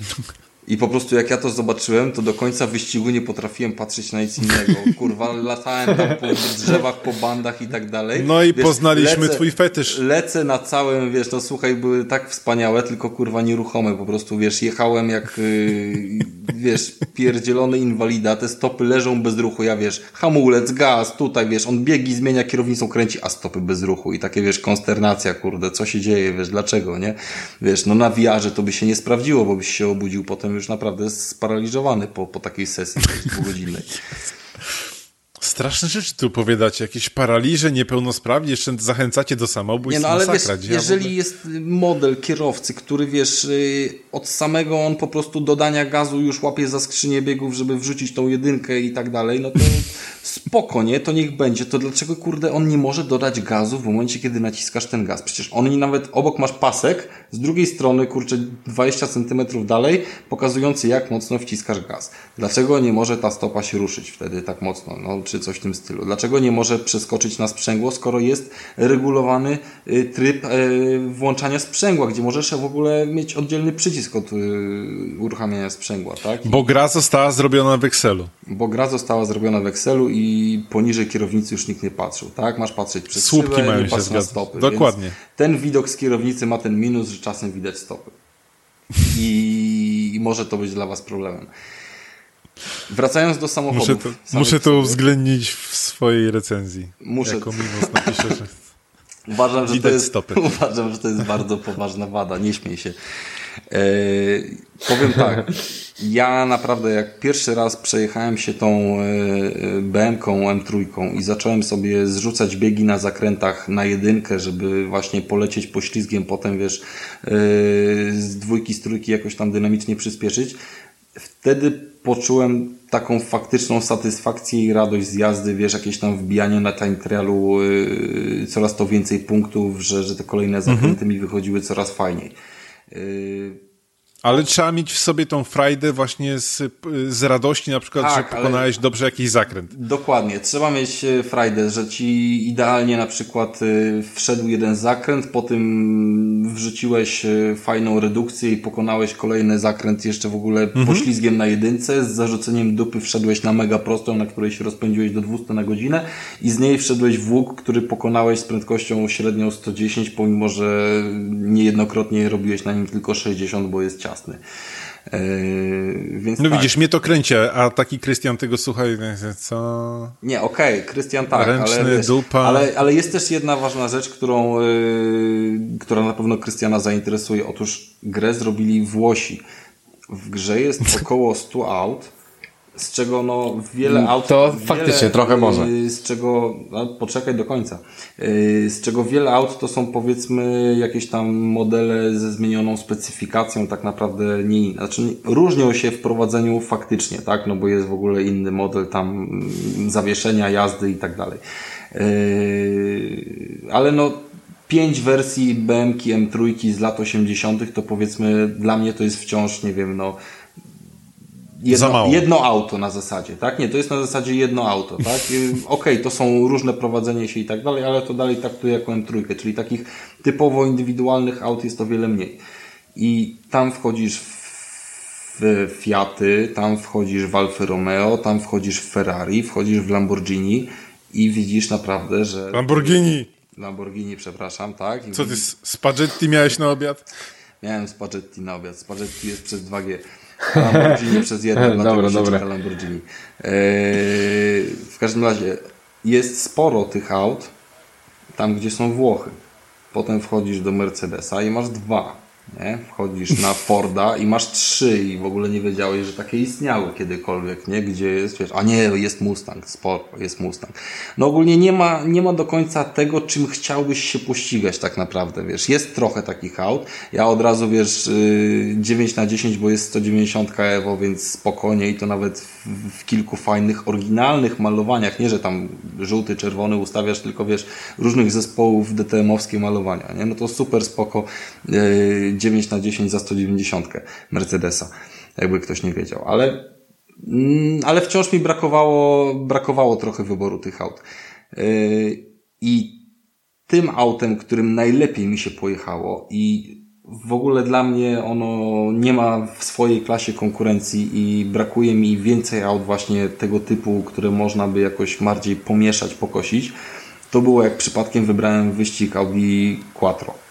I po prostu jak ja to zobaczyłem, to do końca wyścigu nie potrafiłem patrzeć na nic innego. Kurwa, latałem tam po drzewach, po bandach i tak dalej. No i wiesz, poznaliśmy lecę, twój fetysz. Lecę na całym, wiesz, no słuchaj, były tak wspaniałe, tylko kurwa nieruchome. Po prostu, wiesz, jechałem jak, yy, wiesz, pierdzielony inwalida, te stopy leżą bez ruchu. Ja, wiesz, hamulec, gaz, tutaj, wiesz, on biegi, zmienia kierownicą, kręci, a stopy bez ruchu. I takie, wiesz, konsternacja, kurde, co się dzieje, wiesz, dlaczego, nie? Wiesz, no na wiarze to by się nie sprawdziło, bo byś się obudził potem już naprawdę sparaliżowany po, po takiej sesji dwugodzinnej. Straszne rzeczy tu opowiadacie, jakieś paraliże, niepełnosprawni, jeszcze zachęcacie do samobójstwa. Nie, no ale masakra, wiesz, jeżeli ogóle... jest model kierowcy, który wiesz, y, od samego on po prostu dodania gazu już łapie za skrzynię biegów, żeby wrzucić tą jedynkę i tak dalej, no to spoko, nie? To niech będzie. To dlaczego, kurde, on nie może dodać gazu w momencie, kiedy naciskasz ten gaz? Przecież on nawet obok masz pasek, z drugiej strony, kurczę, 20 centymetrów dalej, pokazujący jak mocno wciskasz gaz. Dlaczego nie może ta stopa się ruszyć wtedy tak mocno? No, czy coś w tym stylu. Dlaczego nie może przeskoczyć na sprzęgło, skoro jest regulowany y, tryb y, włączania sprzęgła, gdzie możesz w ogóle mieć oddzielny przycisk od y, uruchamiania sprzęgła, tak? Bo gra została zrobiona w Excelu. Bo gra została zrobiona w Excelu i poniżej kierownicy już nikt nie patrzył, tak? Masz patrzeć przez Słupki szybę, mają się na stopy. Dokładnie. ten widok z kierownicy ma ten minus, że czasem widać stopy. I może to być dla Was problemem. Wracając do samochodów. Muszę to, muszę to uwzględnić w swojej recenzji. Muszę. Jako minus napiszę, że uważam, że to jest, stopy. Uważam, że to jest bardzo poważna wada. Nie śmiej się. E, powiem tak. Ja naprawdę jak pierwszy raz przejechałem się tą e, BM-ką M3 i zacząłem sobie zrzucać biegi na zakrętach na jedynkę, żeby właśnie polecieć poślizgiem, potem wiesz, e, z dwójki, z trójki jakoś tam dynamicznie przyspieszyć, wtedy poczułem taką faktyczną satysfakcję i radość z jazdy, wiesz, jakieś tam wbijanie na time trialu yy, coraz to więcej punktów, że, że te kolejne zakręty mhm. mi wychodziły coraz fajniej. Yy, ale trzeba mieć w sobie tą frajdę właśnie z, z radości, na przykład, tak, że pokonałeś dobrze jakiś zakręt. Dokładnie. Trzeba mieć e, frajdę, że ci idealnie na przykład e, wszedł jeden zakręt, potem wrzuciłeś e, fajną redukcję i pokonałeś kolejny zakręt jeszcze w ogóle mhm. poślizgiem na jedynce, z zarzuceniem dupy wszedłeś na mega prostą, na której się rozpędziłeś do 200 na godzinę i z niej wszedłeś w łuk, który pokonałeś z prędkością średnią 110, pomimo, że niejednokrotnie robiłeś na nim tylko 60, bo jest ciasno ciasny. Yy, więc no tak. widzisz, mnie to kręci, a taki Krystian tego słucha i co? Nie, okej, okay, Krystian tak, Ręczny, ale, wiesz, dupa. Ale, ale jest też jedna ważna rzecz, którą, yy, która na pewno Krystiana zainteresuje. Otóż grę zrobili Włosi. W grze jest około 100 aut, z czego no wiele aut... To wiele, faktycznie trochę może. Y, z czego, no, poczekaj do końca, y, z czego wiele aut to są powiedzmy jakieś tam modele ze zmienioną specyfikacją, tak naprawdę nie, znaczy różnią się w prowadzeniu faktycznie, tak, no bo jest w ogóle inny model tam mm, zawieszenia, jazdy i tak dalej. Y, ale no pięć wersji BMK M3 z lat 80. to powiedzmy dla mnie to jest wciąż, nie wiem, no jedno, jedno auto na zasadzie, tak? Nie, to jest na zasadzie jedno auto, tak? Okej, okay, to są różne prowadzenie się i tak dalej, ale to dalej traktuję jako M3, czyli takich typowo indywidualnych aut jest o wiele mniej. I tam wchodzisz w Fiaty, tam wchodzisz w Alfa Romeo, tam wchodzisz w Ferrari, wchodzisz w Lamborghini i widzisz naprawdę, że... Lamborghini! Lamborghini, przepraszam, tak? I Co ty, spaghetti miałeś na obiad? Miałem spaghetti na obiad. Spaghetti jest przez 2G. Lamborghini przez jedno, dlatego dobra, dobra. Lamborghini. Eee, w każdym razie jest sporo tych aut tam, gdzie są Włochy. Potem wchodzisz do Mercedesa i masz dwa nie? Wchodzisz na Forda i masz trzy i w ogóle nie wiedziałeś, że takie istniały kiedykolwiek, nie? Gdzie jest, wiesz, a nie, jest Mustang, spoko, jest Mustang. No ogólnie nie ma, nie ma do końca tego, czym chciałbyś się pościgać tak naprawdę, wiesz. Jest trochę takich aut. Ja od razu, wiesz, 9 y, na 10, bo jest 190 Evo, więc spokojnie i to nawet w, kilku fajnych, oryginalnych malowaniach. Nie, że tam żółty, czerwony ustawiasz, tylko wiesz, różnych zespołów DTM-owskie malowania, nie? No to super spoko. Yy, 9 na 10 za 190 Mercedesa, jakby ktoś nie wiedział, ale, mm, ale wciąż mi brakowało, brakowało trochę wyboru tych aut. Yy, I tym autem, którym najlepiej mi się pojechało i w ogóle dla mnie ono nie ma w swojej klasie konkurencji i brakuje mi więcej aut właśnie tego typu, które można by jakoś bardziej pomieszać, pokosić. To było jak przypadkiem wybrałem wyścig Audi Quattro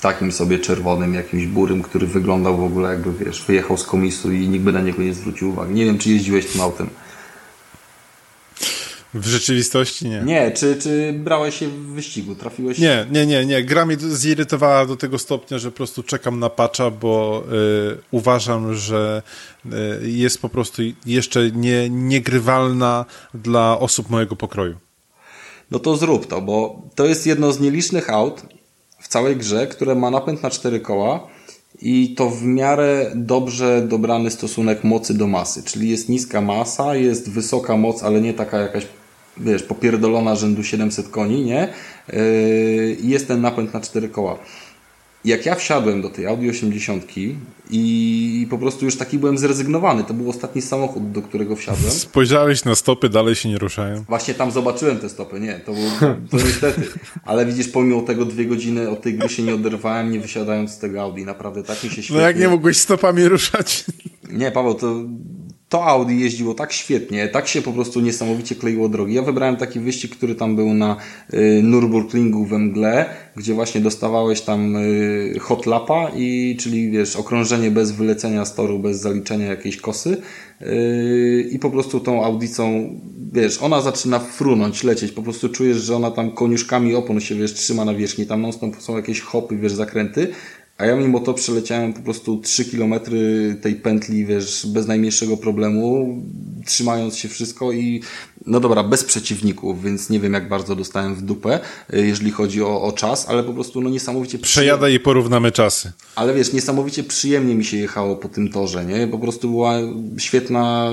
takim sobie czerwonym, jakimś burym, który wyglądał w ogóle jakby, wiesz, wyjechał z komisu i nikt by na niego nie zwrócił uwagi. Nie wiem, czy jeździłeś tym autem. W rzeczywistości nie. Nie, czy, czy brałeś się w wyścigu? Trafiłeś? Nie, nie, nie, nie. Gra mnie zirytowała do tego stopnia, że po prostu czekam na patcha, bo y, uważam, że y, jest po prostu jeszcze nie, niegrywalna dla osób mojego pokroju. No to zrób to, bo to jest jedno z nielicznych aut, w całej grze, które ma napęd na cztery koła i to w miarę dobrze dobrany stosunek mocy do masy, czyli jest niska masa, jest wysoka moc, ale nie taka jakaś wiesz, popierdolona rzędu 700 koni, nie? Yy, jest ten napęd na cztery koła jak ja wsiadłem do tej Audi 80 i po prostu już taki byłem zrezygnowany. To był ostatni samochód, do którego wsiadłem. Spojrzałeś na stopy, dalej się nie ruszają. Właśnie tam zobaczyłem te stopy, nie, to, był, to niestety. Ale widzisz, pomimo tego dwie godziny od tej gry się nie oderwałem, nie wysiadając z tego Audi. Naprawdę tak mi się świetnie... No jak nie mogłeś stopami ruszać? Nie, Paweł, to to Audi jeździło tak świetnie, tak się po prostu niesamowicie kleiło drogi. Ja wybrałem taki wyścig, który tam był na y, Nürburgringu we mgle, gdzie właśnie dostawałeś tam y, hot lapa, i, czyli wiesz, okrążenie bez wylecenia z toru, bez zaliczenia jakiejś kosy y, i po prostu tą Audicą, wiesz, ona zaczyna frunąć, lecieć, po prostu czujesz, że ona tam koniuszkami opon się, wiesz, trzyma na wierzchni, tam non są jakieś hopy, wiesz, zakręty, a ja mimo to przeleciałem po prostu 3 km tej pętli, wiesz, bez najmniejszego problemu, trzymając się wszystko i no dobra, bez przeciwników, więc nie wiem jak bardzo dostałem w dupę, y, jeżeli chodzi o, o czas, ale po prostu no niesamowicie Przejadaj i porównamy czasy. Ale wiesz, niesamowicie przyjemnie mi się jechało po tym torze, nie? Po prostu była świetna,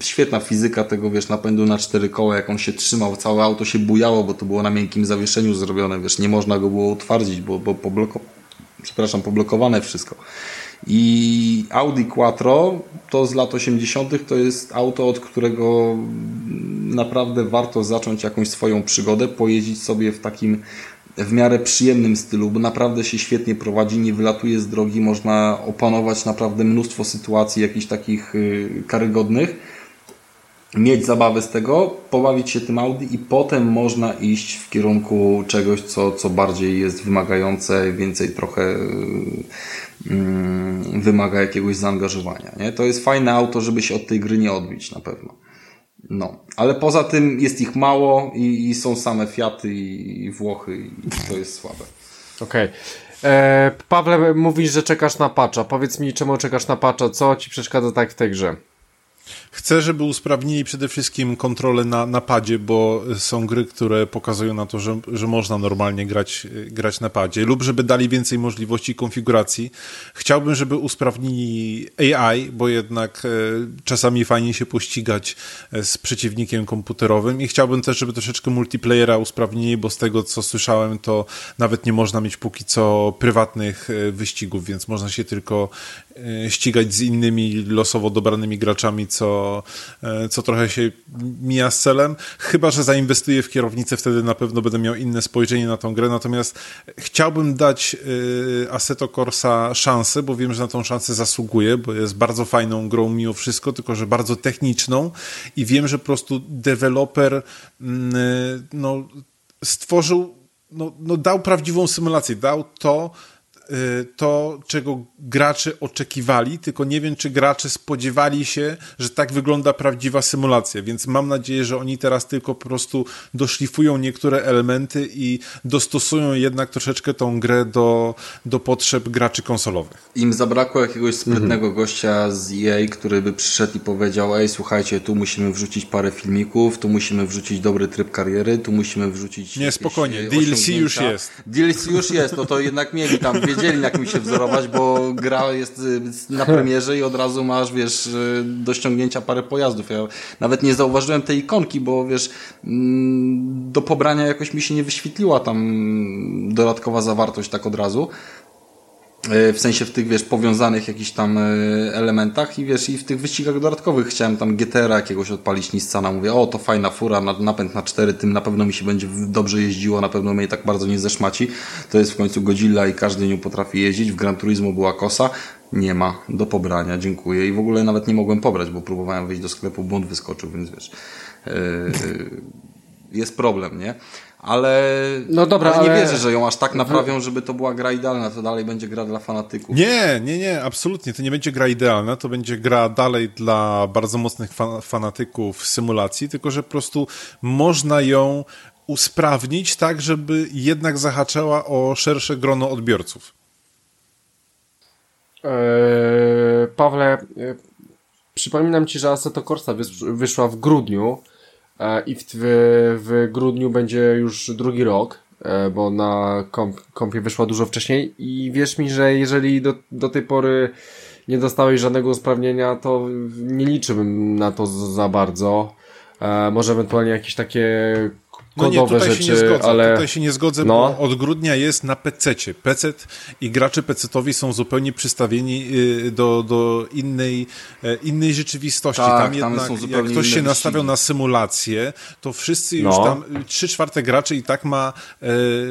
świetna fizyka tego, wiesz, napędu na cztery koła, jak on się trzymał, całe auto się bujało, bo to było na miękkim zawieszeniu zrobione, wiesz, nie można go było utwardzić, bo, bo pobloko przepraszam, poblokowane wszystko. I Audi Quattro to z lat 80. to jest auto, od którego naprawdę warto zacząć jakąś swoją przygodę, pojeździć sobie w takim w miarę przyjemnym stylu, bo naprawdę się świetnie prowadzi, nie wylatuje z drogi, można opanować naprawdę mnóstwo sytuacji jakichś takich y, karygodnych mieć zabawę z tego, pobawić się tym Audi i potem można iść w kierunku czegoś, co, co bardziej jest wymagające, więcej trochę yy, wymaga jakiegoś zaangażowania. Nie? To jest fajne auto, żeby się od tej gry nie odbić na pewno. No, ale poza tym jest ich mało i, i są same Fiaty i, i Włochy i to jest słabe. Okej. Okay. E, Pawle, mówisz, że czekasz na patcha. Powiedz mi, czemu czekasz na patcha? Co ci przeszkadza tak w tej grze? Chcę, żeby usprawnili przede wszystkim kontrolę na napadzie, bo są gry, które pokazują na to, że, że można normalnie grać, grać na padzie, lub żeby dali więcej możliwości konfiguracji. Chciałbym, żeby usprawnili AI, bo jednak e, czasami fajnie się pościgać e, z przeciwnikiem komputerowym i chciałbym też, żeby troszeczkę multiplayera usprawnili, bo z tego, co słyszałem, to nawet nie można mieć póki co prywatnych e, wyścigów, więc można się tylko ścigać z innymi losowo dobranymi graczami, co, e, co trochę się mija z celem. Chyba, że zainwestuję w kierownicę, wtedy na pewno będę miał inne spojrzenie na tą grę. Natomiast chciałbym dać e, Assetto Corsa szansę, bo wiem, że na tą szansę zasługuje, bo jest bardzo fajną grą mimo wszystko, tylko że bardzo techniczną i wiem, że po prostu deweloper mm, e, no, stworzył, no, no dał prawdziwą symulację, dał to, to, czego gracze oczekiwali, tylko nie wiem, czy gracze spodziewali się, że tak wygląda prawdziwa symulacja, więc mam nadzieję, że oni teraz tylko po prostu doszlifują niektóre elementy i dostosują jednak troszeczkę tą grę do, do potrzeb graczy konsolowych. Im zabrakło jakiegoś sprytnego mhm. gościa z EA, który by przyszedł i powiedział, ej, słuchajcie, tu musimy wrzucić parę filmików, tu musimy wrzucić dobry tryb kariery, tu musimy wrzucić... Nie, spokojnie, DLC już jest. DLC już jest, no to jednak mieli tam wiedzieli, jak mi się wzorować, bo gra jest y, na premierze i od razu masz, wiesz, y, do ściągnięcia parę pojazdów. Ja nawet nie zauważyłem tej ikonki, bo wiesz, mm, do pobrania jakoś mi się nie wyświetliła tam dodatkowa zawartość tak od razu. E, w sensie w tych, wiesz, powiązanych jakichś tam e, elementach i wiesz, i w tych wyścigach dodatkowych chciałem tam GTR jakiegoś odpalić Nissana, mówię, o, to fajna fura, napęd na cztery, tym na pewno mi się będzie dobrze jeździło, na pewno mnie tak bardzo nie zeszmaci. To jest w końcu Godzilla i każdy nią potrafi jeździć. W Gran Turismo była kosa, nie ma, do pobrania, dziękuję. I w ogóle nawet nie mogłem pobrać, bo próbowałem wyjść do sklepu, błąd wyskoczył, więc wiesz, yy, jest problem, nie? Ale, no dobra, ale nie ale... wierzę, że ją aż tak naprawią, żeby to była gra idealna, to dalej będzie gra dla fanatyków. Nie, nie, nie, absolutnie, to nie będzie gra idealna, to będzie gra dalej dla bardzo mocnych fan fanatyków symulacji, tylko że po prostu można ją usprawnić tak, żeby jednak zahaczała o szersze grono odbiorców. Eee, Pawle, e, przypominam Ci, że Assetto Corsa wyszła w grudniu, i w, w grudniu będzie już drugi rok, e, bo na komp, kompie wyszła dużo wcześniej i wierz mi, że jeżeli do, do tej pory nie dostałeś żadnego usprawnienia, to nie liczyłbym na to za bardzo. E, może ewentualnie jakieś takie no nie, tutaj rzeczy, się nie zgodzę, ale... tutaj się nie zgodzę, no. bo od grudnia jest na PC-cie. PC i gracze PC-towi są zupełnie przystawieni y, do, do innej, e, innej rzeczywistości. Tak, tam jednak, tam jak ktoś się nastawiał na symulację, to wszyscy już no. tam, trzy czwarte graczy i tak ma e,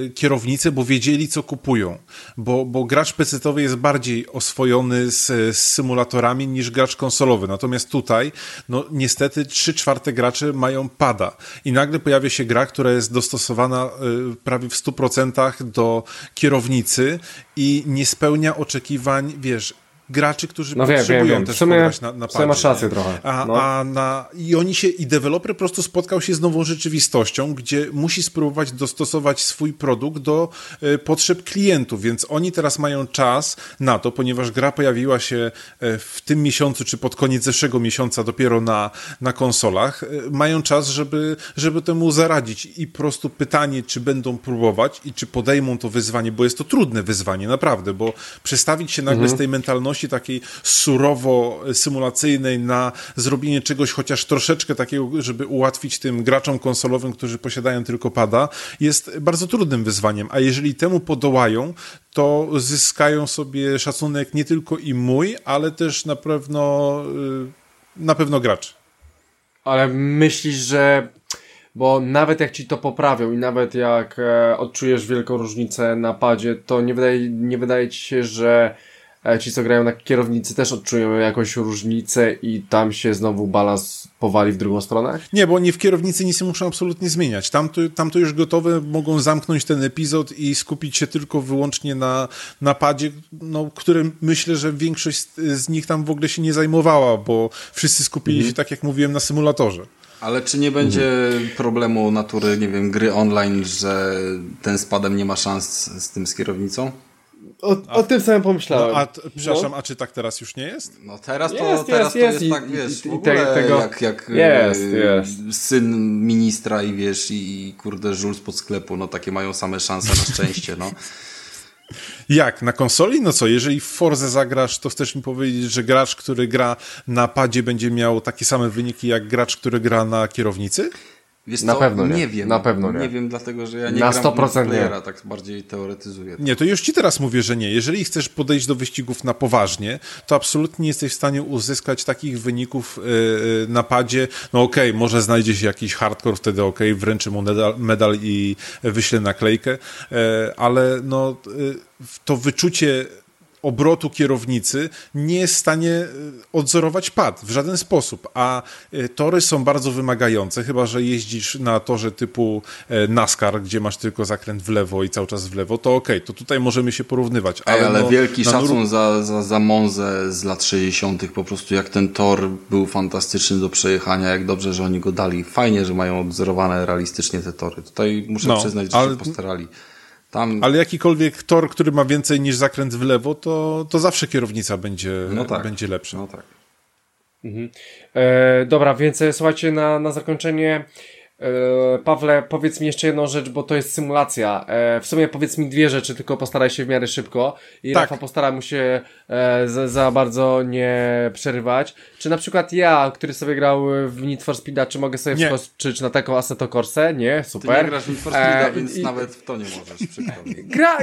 kierownicę, bo wiedzieli, co kupują. Bo, bo gracz PC-towy jest bardziej oswojony z, z symulatorami niż gracz konsolowy. Natomiast tutaj, no niestety, trzy czwarte graczy mają pada. I nagle pojawia się gra, która jest dostosowana y, prawie w 100% do kierownicy i nie spełnia oczekiwań, wiesz, graczy, którzy no potrzebują wiem, wiem. też sumie, na, na padzie. masz rację trochę. A, no. a na, I oni się, i deweloper po prostu spotkał się z nową rzeczywistością, gdzie musi spróbować dostosować swój produkt do y, potrzeb klientów, więc oni teraz mają czas na to, ponieważ gra pojawiła się e, w tym miesiącu, czy pod koniec zeszłego miesiąca dopiero na, na konsolach, y, mają czas, żeby, żeby temu zaradzić i po prostu pytanie, czy będą próbować i czy podejmą to wyzwanie, bo jest to trudne wyzwanie, naprawdę, bo przestawić się nagle mhm. z tej mentalności takiej surowo-symulacyjnej na zrobienie czegoś chociaż troszeczkę takiego, żeby ułatwić tym graczom konsolowym, którzy posiadają tylko pada, jest bardzo trudnym wyzwaniem. A jeżeli temu podołają, to zyskają sobie szacunek nie tylko i mój, ale też na pewno, y, na pewno graczy. Ale myślisz, że bo nawet jak ci to poprawią i nawet jak e, odczujesz wielką różnicę na padzie, to nie wydaje, nie wydaje ci się, że ci, co grają na kierownicy, też odczują jakąś różnicę i tam się znowu balans powali w drugą stronę? Nie, bo oni w kierownicy nic nie muszą absolutnie zmieniać. Tam to, tam to już gotowe, mogą zamknąć ten epizod i skupić się tylko wyłącznie na napadzie, no, którym myślę, że większość z, nich tam w ogóle się nie zajmowała, bo wszyscy skupili mhm. się, tak jak mówiłem, na symulatorze. Ale czy nie będzie mhm. problemu natury, nie wiem, gry online, że ten spadem nie ma szans z tym z kierownicą? O, a, o tym samym pomyślałem. No, a, przepraszam, no. a czy tak teraz już nie jest? No teraz to jest, teraz jest, to jest, tak, wiesz, i, w ogóle tego... jak, jak jest, e, jest. syn ministra i wiesz, i kurde żul spod sklepu, no takie mają same szanse na szczęście, no. Jak? Na konsoli? No co, jeżeli w Forze zagrasz, to chcesz mi powiedzieć, że gracz, który gra na padzie będzie miał takie same wyniki jak gracz, który gra na kierownicy? Wiesz na co? pewno nie. nie. wiem. Na pewno nie. Nie wiem, dlatego że ja nie na gram 100% playera, tak bardziej teoretyzuję. Nie, to już ci teraz mówię, że nie. Jeżeli chcesz podejść do wyścigów na poważnie, to absolutnie nie jesteś w stanie uzyskać takich wyników yy, na padzie. No okej, okay, może znajdzie się jakiś hardcore, wtedy okej, okay, wręczy mu medal, medal i wyślę naklejkę, yy, ale no yy, to wyczucie obrotu kierownicy nie jest w stanie e, odzorować pad w żaden sposób, a e, tory są bardzo wymagające, chyba że jeździsz na torze typu e, NASCAR, gdzie masz tylko zakręt w lewo i cały czas w lewo, to okej, okay, to tutaj możemy się porównywać. Ale, Ej, ale no, wielki szacun nur... za, za, za Monzę z lat 60., po prostu jak ten tor był fantastyczny do przejechania, jak dobrze, że oni go dali. Fajnie, że mają odzorowane realistycznie te tory. Tutaj muszę no, przyznać, że ale... się postarali. Tam... Ale jakikolwiek tor, który ma więcej niż zakręt w lewo, to, to zawsze kierownica będzie, no tak. będzie lepsza. No tak. Mhm. E, dobra, więc e, słuchajcie, na, na zakończenie E, Pawle, powiedz mi jeszcze jedną rzecz, bo to jest symulacja. E, w sumie powiedz mi dwie rzeczy, tylko postaraj się w miarę szybko. I tak. Rafa postara mu się e, za, bardzo nie przerywać. Czy na przykład ja, który sobie grał w Need for Speeda, czy mogę sobie wskoczyć na taką Assetto Corsę? Nie, super. Ty nie grasz w Need for Speeda, e, więc i, nawet w to nie możesz, przykro Gra...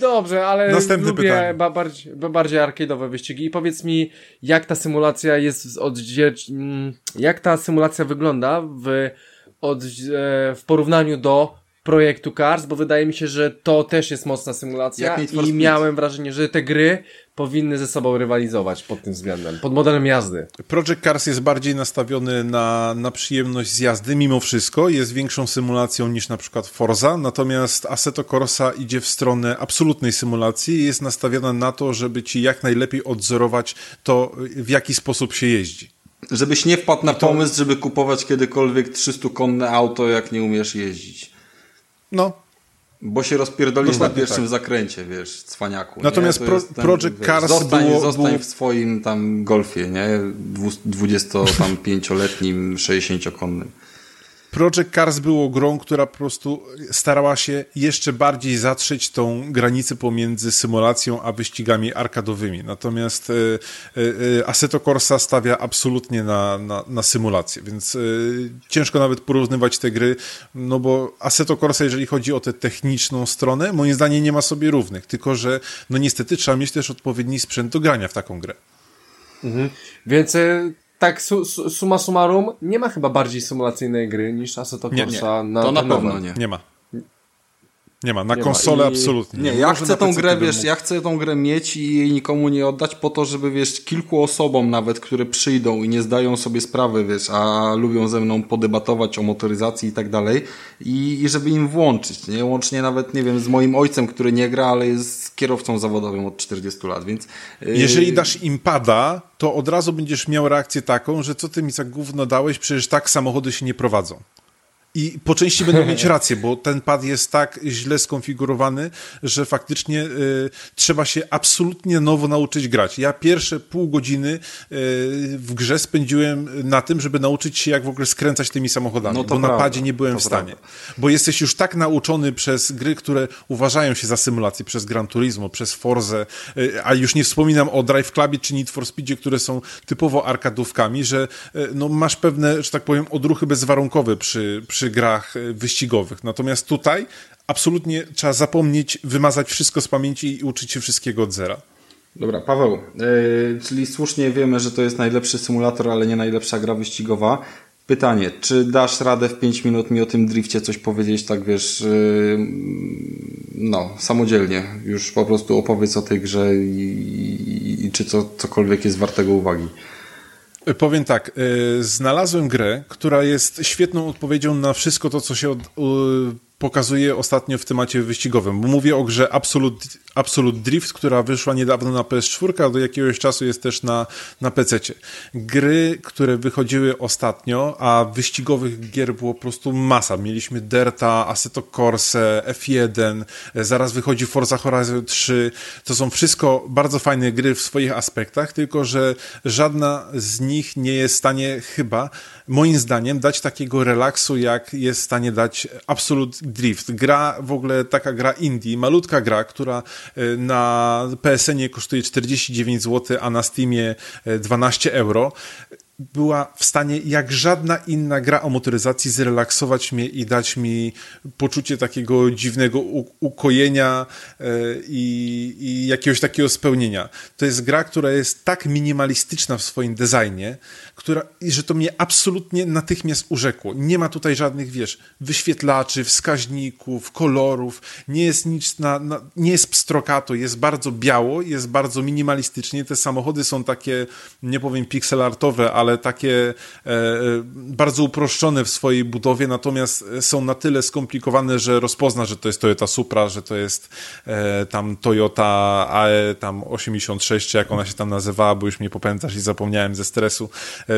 Dobrze, ale Następne lubię ba bardziej, ba bardziej arcade'owe wyścigi. I powiedz mi, jak ta symulacja jest odzwierć... Mm, jak ta symulacja wygląda w od, e, w porównaniu do projektu Cars, bo wydaje mi się, że to też jest mocna symulacja i miałem wrażenie, że te gry powinny ze sobą rywalizować pod tym względem, pod modelem jazdy. Project Cars jest bardziej nastawiony na, na przyjemność z jazdy mimo wszystko, jest większą symulacją niż na przykład Forza, natomiast Assetto Corsa idzie w stronę absolutnej symulacji i jest nastawiona na to, żeby ci jak najlepiej odzorować to, w jaki sposób się jeździ. Żebyś nie wpadł na to... pomysł, żeby kupować kiedykolwiek 300-konne auto, jak nie umiesz jeździć. No. Bo się rozpierdolisz na pierwszym tak. zakręcie, wiesz, cwaniaku. Natomiast pro, ten, Project wiesz, Cars zostań, było, zostań było... w swoim tam golfie, nie? 25-letnim, 60-konnym. Project Cars było grą, która po prostu starała się jeszcze bardziej zatrzeć tą granicę pomiędzy symulacją a wyścigami arkadowymi. Natomiast e, e, Assetto Corsa stawia absolutnie na, na, na symulację, więc e, ciężko nawet porównywać te gry, no bo Assetto Corsa, jeżeli chodzi o tę techniczną stronę, moim zdaniem nie ma sobie równych, tylko że no niestety trzeba mieć też odpowiedni sprzęt do grania w taką grę. Mhm. Więc e, tak su, su, summa summarum, nie ma chyba bardziej symulacyjnej gry niż Assetto Corsa nie, nie. na To na pewno nie. Nie ma. Nie ma, na konsolę I... absolutnie. Nie, ja chcę tą grę, wiesz, mógł... ja chcę tą grę mieć i jej nikomu nie oddać po to, żeby, wiesz, kilku osobom nawet, które przyjdą i nie zdają sobie sprawy, wiesz, a lubią ze mną podebatować o motoryzacji i tak dalej i, i żeby im włączyć, nie? Łącznie nawet, nie wiem, z moim ojcem, który nie gra, ale jest kierowcą zawodowym od 40 lat, więc... Yy... Jeżeli dasz im pada, to od razu będziesz miał reakcję taką, że co ty mi za gówno dałeś, przecież tak samochody się nie prowadzą. I po części będą mieć rację, bo ten pad jest tak źle skonfigurowany, że faktycznie y, trzeba się absolutnie nowo nauczyć grać. Ja pierwsze pół godziny y, w grze spędziłem na tym, żeby nauczyć się, jak w ogóle skręcać tymi samochodami, no bo prawda, na padzie nie byłem w stanie. Prawda. Bo jesteś już tak nauczony przez gry, które uważają się za symulację, przez Gran Turismo, przez Forze, y, a już nie wspominam o Drive Clubie czy Need for Speedzie, które są typowo arkadówkami, że y, no, masz pewne, że tak powiem, odruchy bezwarunkowe przy, przy przy grach e, wyścigowych. Natomiast tutaj absolutnie trzeba zapomnieć, wymazać wszystko z pamięci i uczyć się wszystkiego od zera. Dobra, Paweł, yy, czyli słusznie wiemy, że to jest najlepszy symulator, ale nie najlepsza gra wyścigowa. Pytanie, czy dasz radę w 5 minut mi o tym drifcie coś powiedzieć, tak wiesz, yy, no, samodzielnie. Już po prostu opowiedz o tej grze i, i, i czy co, cokolwiek jest wartego uwagi. Powiem tak, y, znalazłem grę, która jest świetną odpowiedzią na wszystko to, co się od, pokazuje ostatnio w temacie wyścigowym, mówię o grze Absolute, Absolute Drift, która wyszła niedawno na PS4, a do jakiegoś czasu jest też na, na PC. Gry, które wychodziły ostatnio, a wyścigowych gier było po prostu masa. Mieliśmy Derta, Assetto Corse, F1, zaraz wychodzi Forza Horizon 3. To są wszystko bardzo fajne gry w swoich aspektach, tylko że żadna z nich nie jest w stanie chyba, moim zdaniem, dać takiego relaksu, jak jest w stanie dać Absolute Drift. Gra, w ogóle taka gra indie, malutka gra, która e, na PSN-ie kosztuje 49 zł, a na Steamie 12 e, euro była w stanie, jak żadna inna gra o motoryzacji, zrelaksować mnie i dać mi poczucie takiego dziwnego ukojenia e, i, i, jakiegoś takiego spełnienia. To jest gra, która jest tak minimalistyczna w swoim designie, która, że to mnie absolutnie natychmiast urzekło. Nie ma tutaj żadnych, wiesz, wyświetlaczy, wskaźników, kolorów, nie jest nic na, na nie jest pstrokato, jest bardzo biało, jest bardzo minimalistycznie. Te samochody są takie, nie powiem pixelartowe, ale ale takie e, e, bardzo uproszczone w swojej budowie, natomiast są na tyle skomplikowane, że rozpozna, że to jest Toyota Supra, że to jest e, tam Toyota AE tam 86, jak ona się tam nazywała, bo już mnie popędzasz i zapomniałem ze stresu,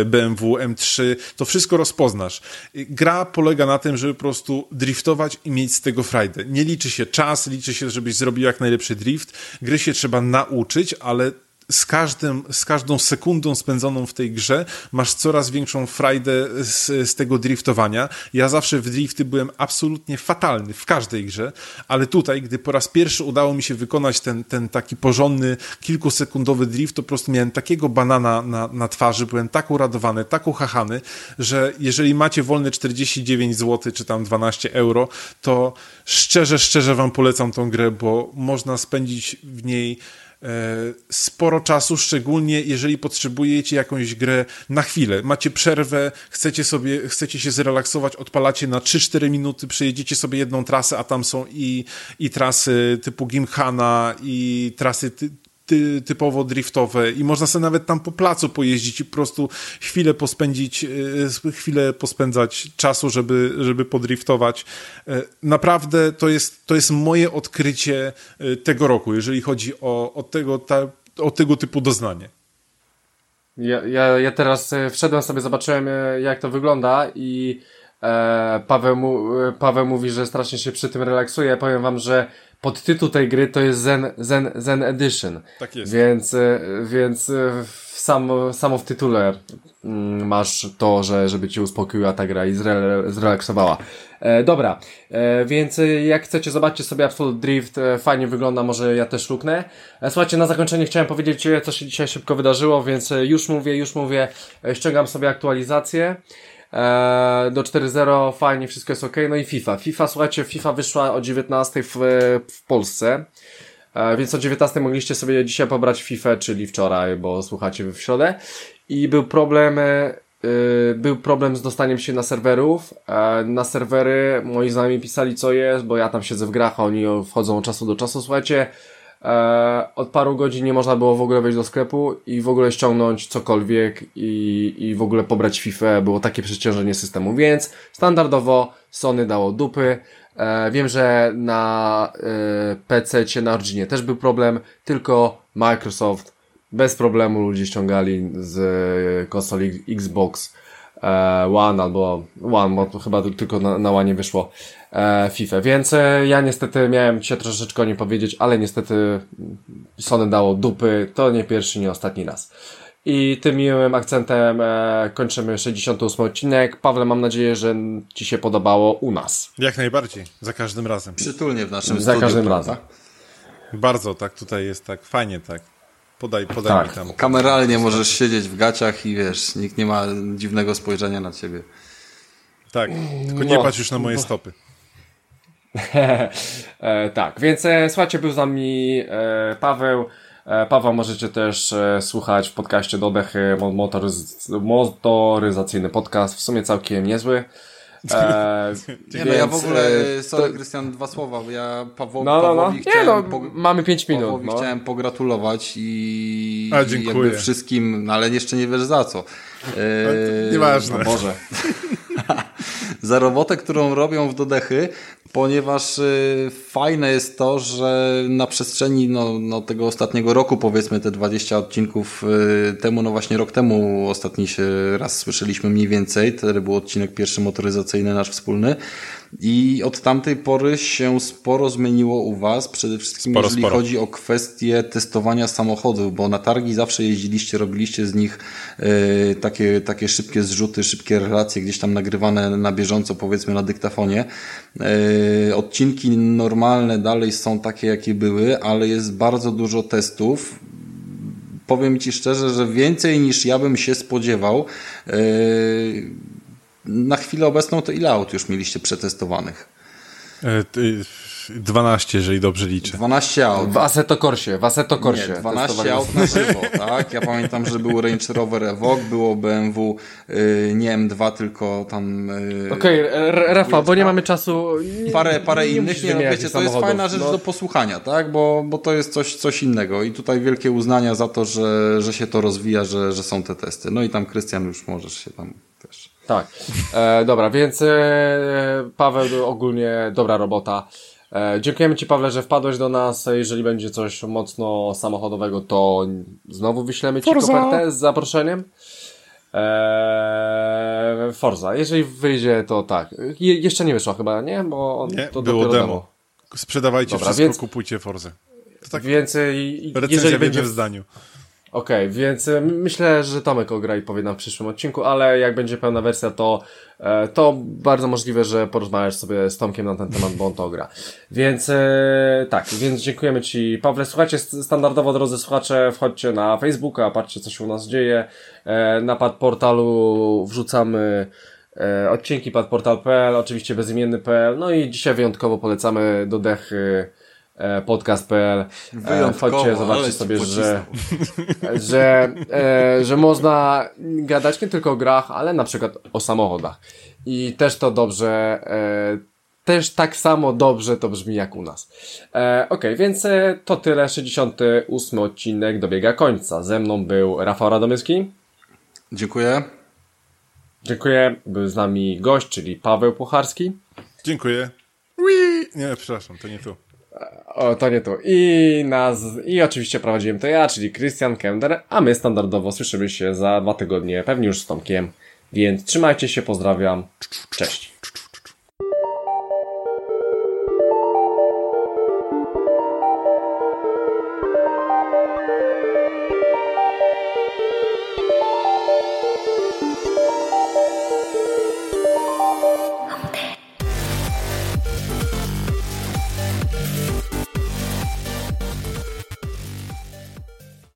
BMW M3, to wszystko rozpoznasz. Gra polega na tym, żeby po prostu driftować i mieć z tego frajdę. Nie liczy się czas, liczy się, żebyś zrobił jak najlepszy drift. Gry się trzeba nauczyć, ale z, każdym, z każdą sekundą spędzoną w tej grze masz coraz większą frajdę z, z tego driftowania. Ja zawsze w drifty byłem absolutnie fatalny w każdej grze, ale tutaj, gdy po raz pierwszy udało mi się wykonać ten, ten taki porządny, kilkusekundowy drift, to po prostu miałem takiego banana na, na twarzy, byłem tak uradowany, tak uchachany, że jeżeli macie wolne 49 zł, czy tam 12 euro, to szczerze, szczerze wam polecam tą grę, bo można spędzić w niej sporo czasu, szczególnie jeżeli potrzebujecie jakąś grę na chwilę. Macie przerwę, chcecie sobie, chcecie się zrelaksować, odpalacie na 3-4 minuty, przejedziecie sobie jedną trasę, a tam są i, i trasy typu Gimkhana, i trasy ty, ty, typowo driftowe i można sobie nawet tam po placu pojeździć i po prostu chwilę pospędzić, e, chwilę pospędzać czasu, żeby, żeby podriftować. E, naprawdę to jest, to jest moje odkrycie e, tego roku, jeżeli chodzi o, o, tego, ta, o tego typu doznanie. Ja, ja, ja teraz wszedłem sobie, zobaczyłem jak to wygląda i e, Paweł, mu, Paweł mówi, że strasznie się przy tym relaksuje. Powiem wam, że podtytuł tej gry to jest Zen, Zen, Zen Edition. Tak jest. Więc, e, więc e, sam, samo w tytule mm, masz to, że żeby cię uspokoiła ta gra i zre, zrelaksowała. E, dobra, e, więc jak chcecie, zobaczcie sobie Absolute Drift, e, fajnie wygląda, może ja też luknę. E, słuchajcie, na zakończenie chciałem powiedzieć, co się dzisiaj szybko wydarzyło, więc już mówię, już mówię, ściągam sobie aktualizację. Eee, do 4.0 fajnie, wszystko jest ok. No i FIFA. FIFA, słuchajcie, FIFA wyszła o 19 w, w Polsce. Eee, więc o 19 mogliście sobie dzisiaj pobrać FIFA, czyli wczoraj, bo słuchacie w środę. I był problem, yy, był problem z dostaniem się na serwerów. Eee, na serwery moi znajomi pisali co jest, bo ja tam siedzę w grach, oni wchodzą od czasu do czasu. Słuchajcie, E, od paru godzin nie można było w ogóle wejść do sklepu i w ogóle ściągnąć cokolwiek i, i w ogóle pobrać FIFA. Było takie przeciążenie systemu, więc standardowo Sony dało dupy. E, wiem, że na e, PC, na Originie też był problem, tylko Microsoft bez problemu ludzie ściągali z konsoli Xbox One albo One, bo chyba tylko na, na One wyszło e, FIFA. Więc e, ja niestety miałem się troszeczkę o nim powiedzieć, ale niestety Sony dało dupy. To nie pierwszy, nie ostatni raz. I tym miłym akcentem e, kończymy 68 odcinek. Pawle, mam nadzieję, że Ci się podobało u nas. Jak najbardziej, za każdym razem. Przytulnie w naszym Za studiu, każdym razem. Bardzo, tak, tutaj jest tak, fajnie tak. Podaj, podaj tak. mi tam. Kameralnie możesz siedzieć w gaciach i wiesz, nikt nie ma dziwnego spojrzenia na ciebie. Tak, tylko nie no, patrz już na moje stopy. e, tak, więc e, słuchajcie, był z nami e, Paweł. E, Paweł możecie też e, słuchać w podcaście Dodechy, motoryz motoryzacyjny podcast, w sumie całkiem niezły. E, nie no, ja w ogóle, sorry to... Krystian, dwa słowa, bo ja Paweł, no, no, no. chciałem... Nie, no, mamy pięć minut. Pawłowi no. chciałem pogratulować i, A, dziękuję. i jakby wszystkim, no ale jeszcze nie wiesz za co. E, Nieważne. Boże. za robotę, którą robią w Dodechy, ponieważ y, fajne jest to, że na przestrzeni no, no, tego ostatniego roku, powiedzmy te 20 odcinków y, temu, no właśnie rok temu ostatni się raz słyszeliśmy mniej więcej, wtedy był odcinek pierwszy motoryzacyjny nasz wspólny, i od tamtej pory się sporo zmieniło u Was, przede wszystkim sporo, jeżeli sporo. chodzi o kwestię testowania samochodów, bo na targi zawsze jeździliście, robiliście z nich y, takie, takie szybkie zrzuty, szybkie relacje, gdzieś tam nagrywane na bieżąco, powiedzmy na dyktafonie. Y, odcinki normalne dalej są takie, jakie były, ale jest bardzo dużo testów, powiem Ci szczerze, że więcej niż ja bym się spodziewał. Yy, na chwilę obecną to ile aut już mieliście przetestowanych? 12, e, jeżeli dobrze liczę. 12 aut. W Assetto Corsie, w Assetto Corsie. Nie, 12 aut na żywo, tak? Ja pamiętam, że był Range Rover Evoque, było BMW, yy, nie M2, tylko tam... Yy, Okej, okay, Rafa, bo nie mamy czasu. Parę, parę nie innych, nie, wiecie, to jest fajna rzecz no. do posłuchania, tak? Bo, bo to jest coś, coś innego i tutaj wielkie uznania za to, że, że się to rozwija, że, że są te testy. No i tam Krystian już możesz się tam też... Tak. E, dobra, więc e, Paweł ogólnie dobra robota. E, dziękujemy Ci Pawle, że wpadłeś do nas. Jeżeli będzie coś mocno samochodowego, to znowu wyślemy Ci Forza. kopertę z zaproszeniem. Eee, Forza. Jeżeli wyjdzie, to tak. Je, jeszcze nie wyszło chyba, nie? Bo on, nie, to było demo. demo. Sprzedawajcie Dobra, wszystko, więc, kupujcie Forzę. To tak więc jeżeli będzie w zdaniu. Okej, okay, więc e, myślę, że Tomek ogra i powie nam w przyszłym odcinku, ale jak będzie pełna wersja, to, e, to bardzo możliwe, że porozmawiasz sobie z Tomkiem na ten temat, bo on to gra. Więc e, tak, więc dziękujemy Ci, Pawle. Słuchajcie, standardowo, drodzy słuchacze, wchodźcie na Facebooka, patrzcie, co się u nas dzieje. Na pad portalu wrzucamy odcinki padportal.pl, oczywiście bezimienny.pl, no i dzisiaj wyjątkowo polecamy do dechy podcast.pl. E, chodźcie, zobaczcie sobie, że, że, e, że można gadać nie tylko o grach, ale na przykład o samochodach. I też to dobrze, e, też tak samo dobrze to brzmi jak u nas. E, ok, więc e, to tyle. 68 odcinek dobiega końca. Ze mną był Rafał Radomyski. Dziękuję. Dziękuję. Był z nami gość, czyli Paweł Pucharski. Dziękuję. Ui! Nie, przepraszam, to nie tu. O, to nie tu. I nas, i oczywiście prowadziłem to ja, czyli Christian Kender, a my standardowo słyszymy się za dwa tygodnie, pewnie już z Tomkiem. Więc trzymajcie się, pozdrawiam. Cześć.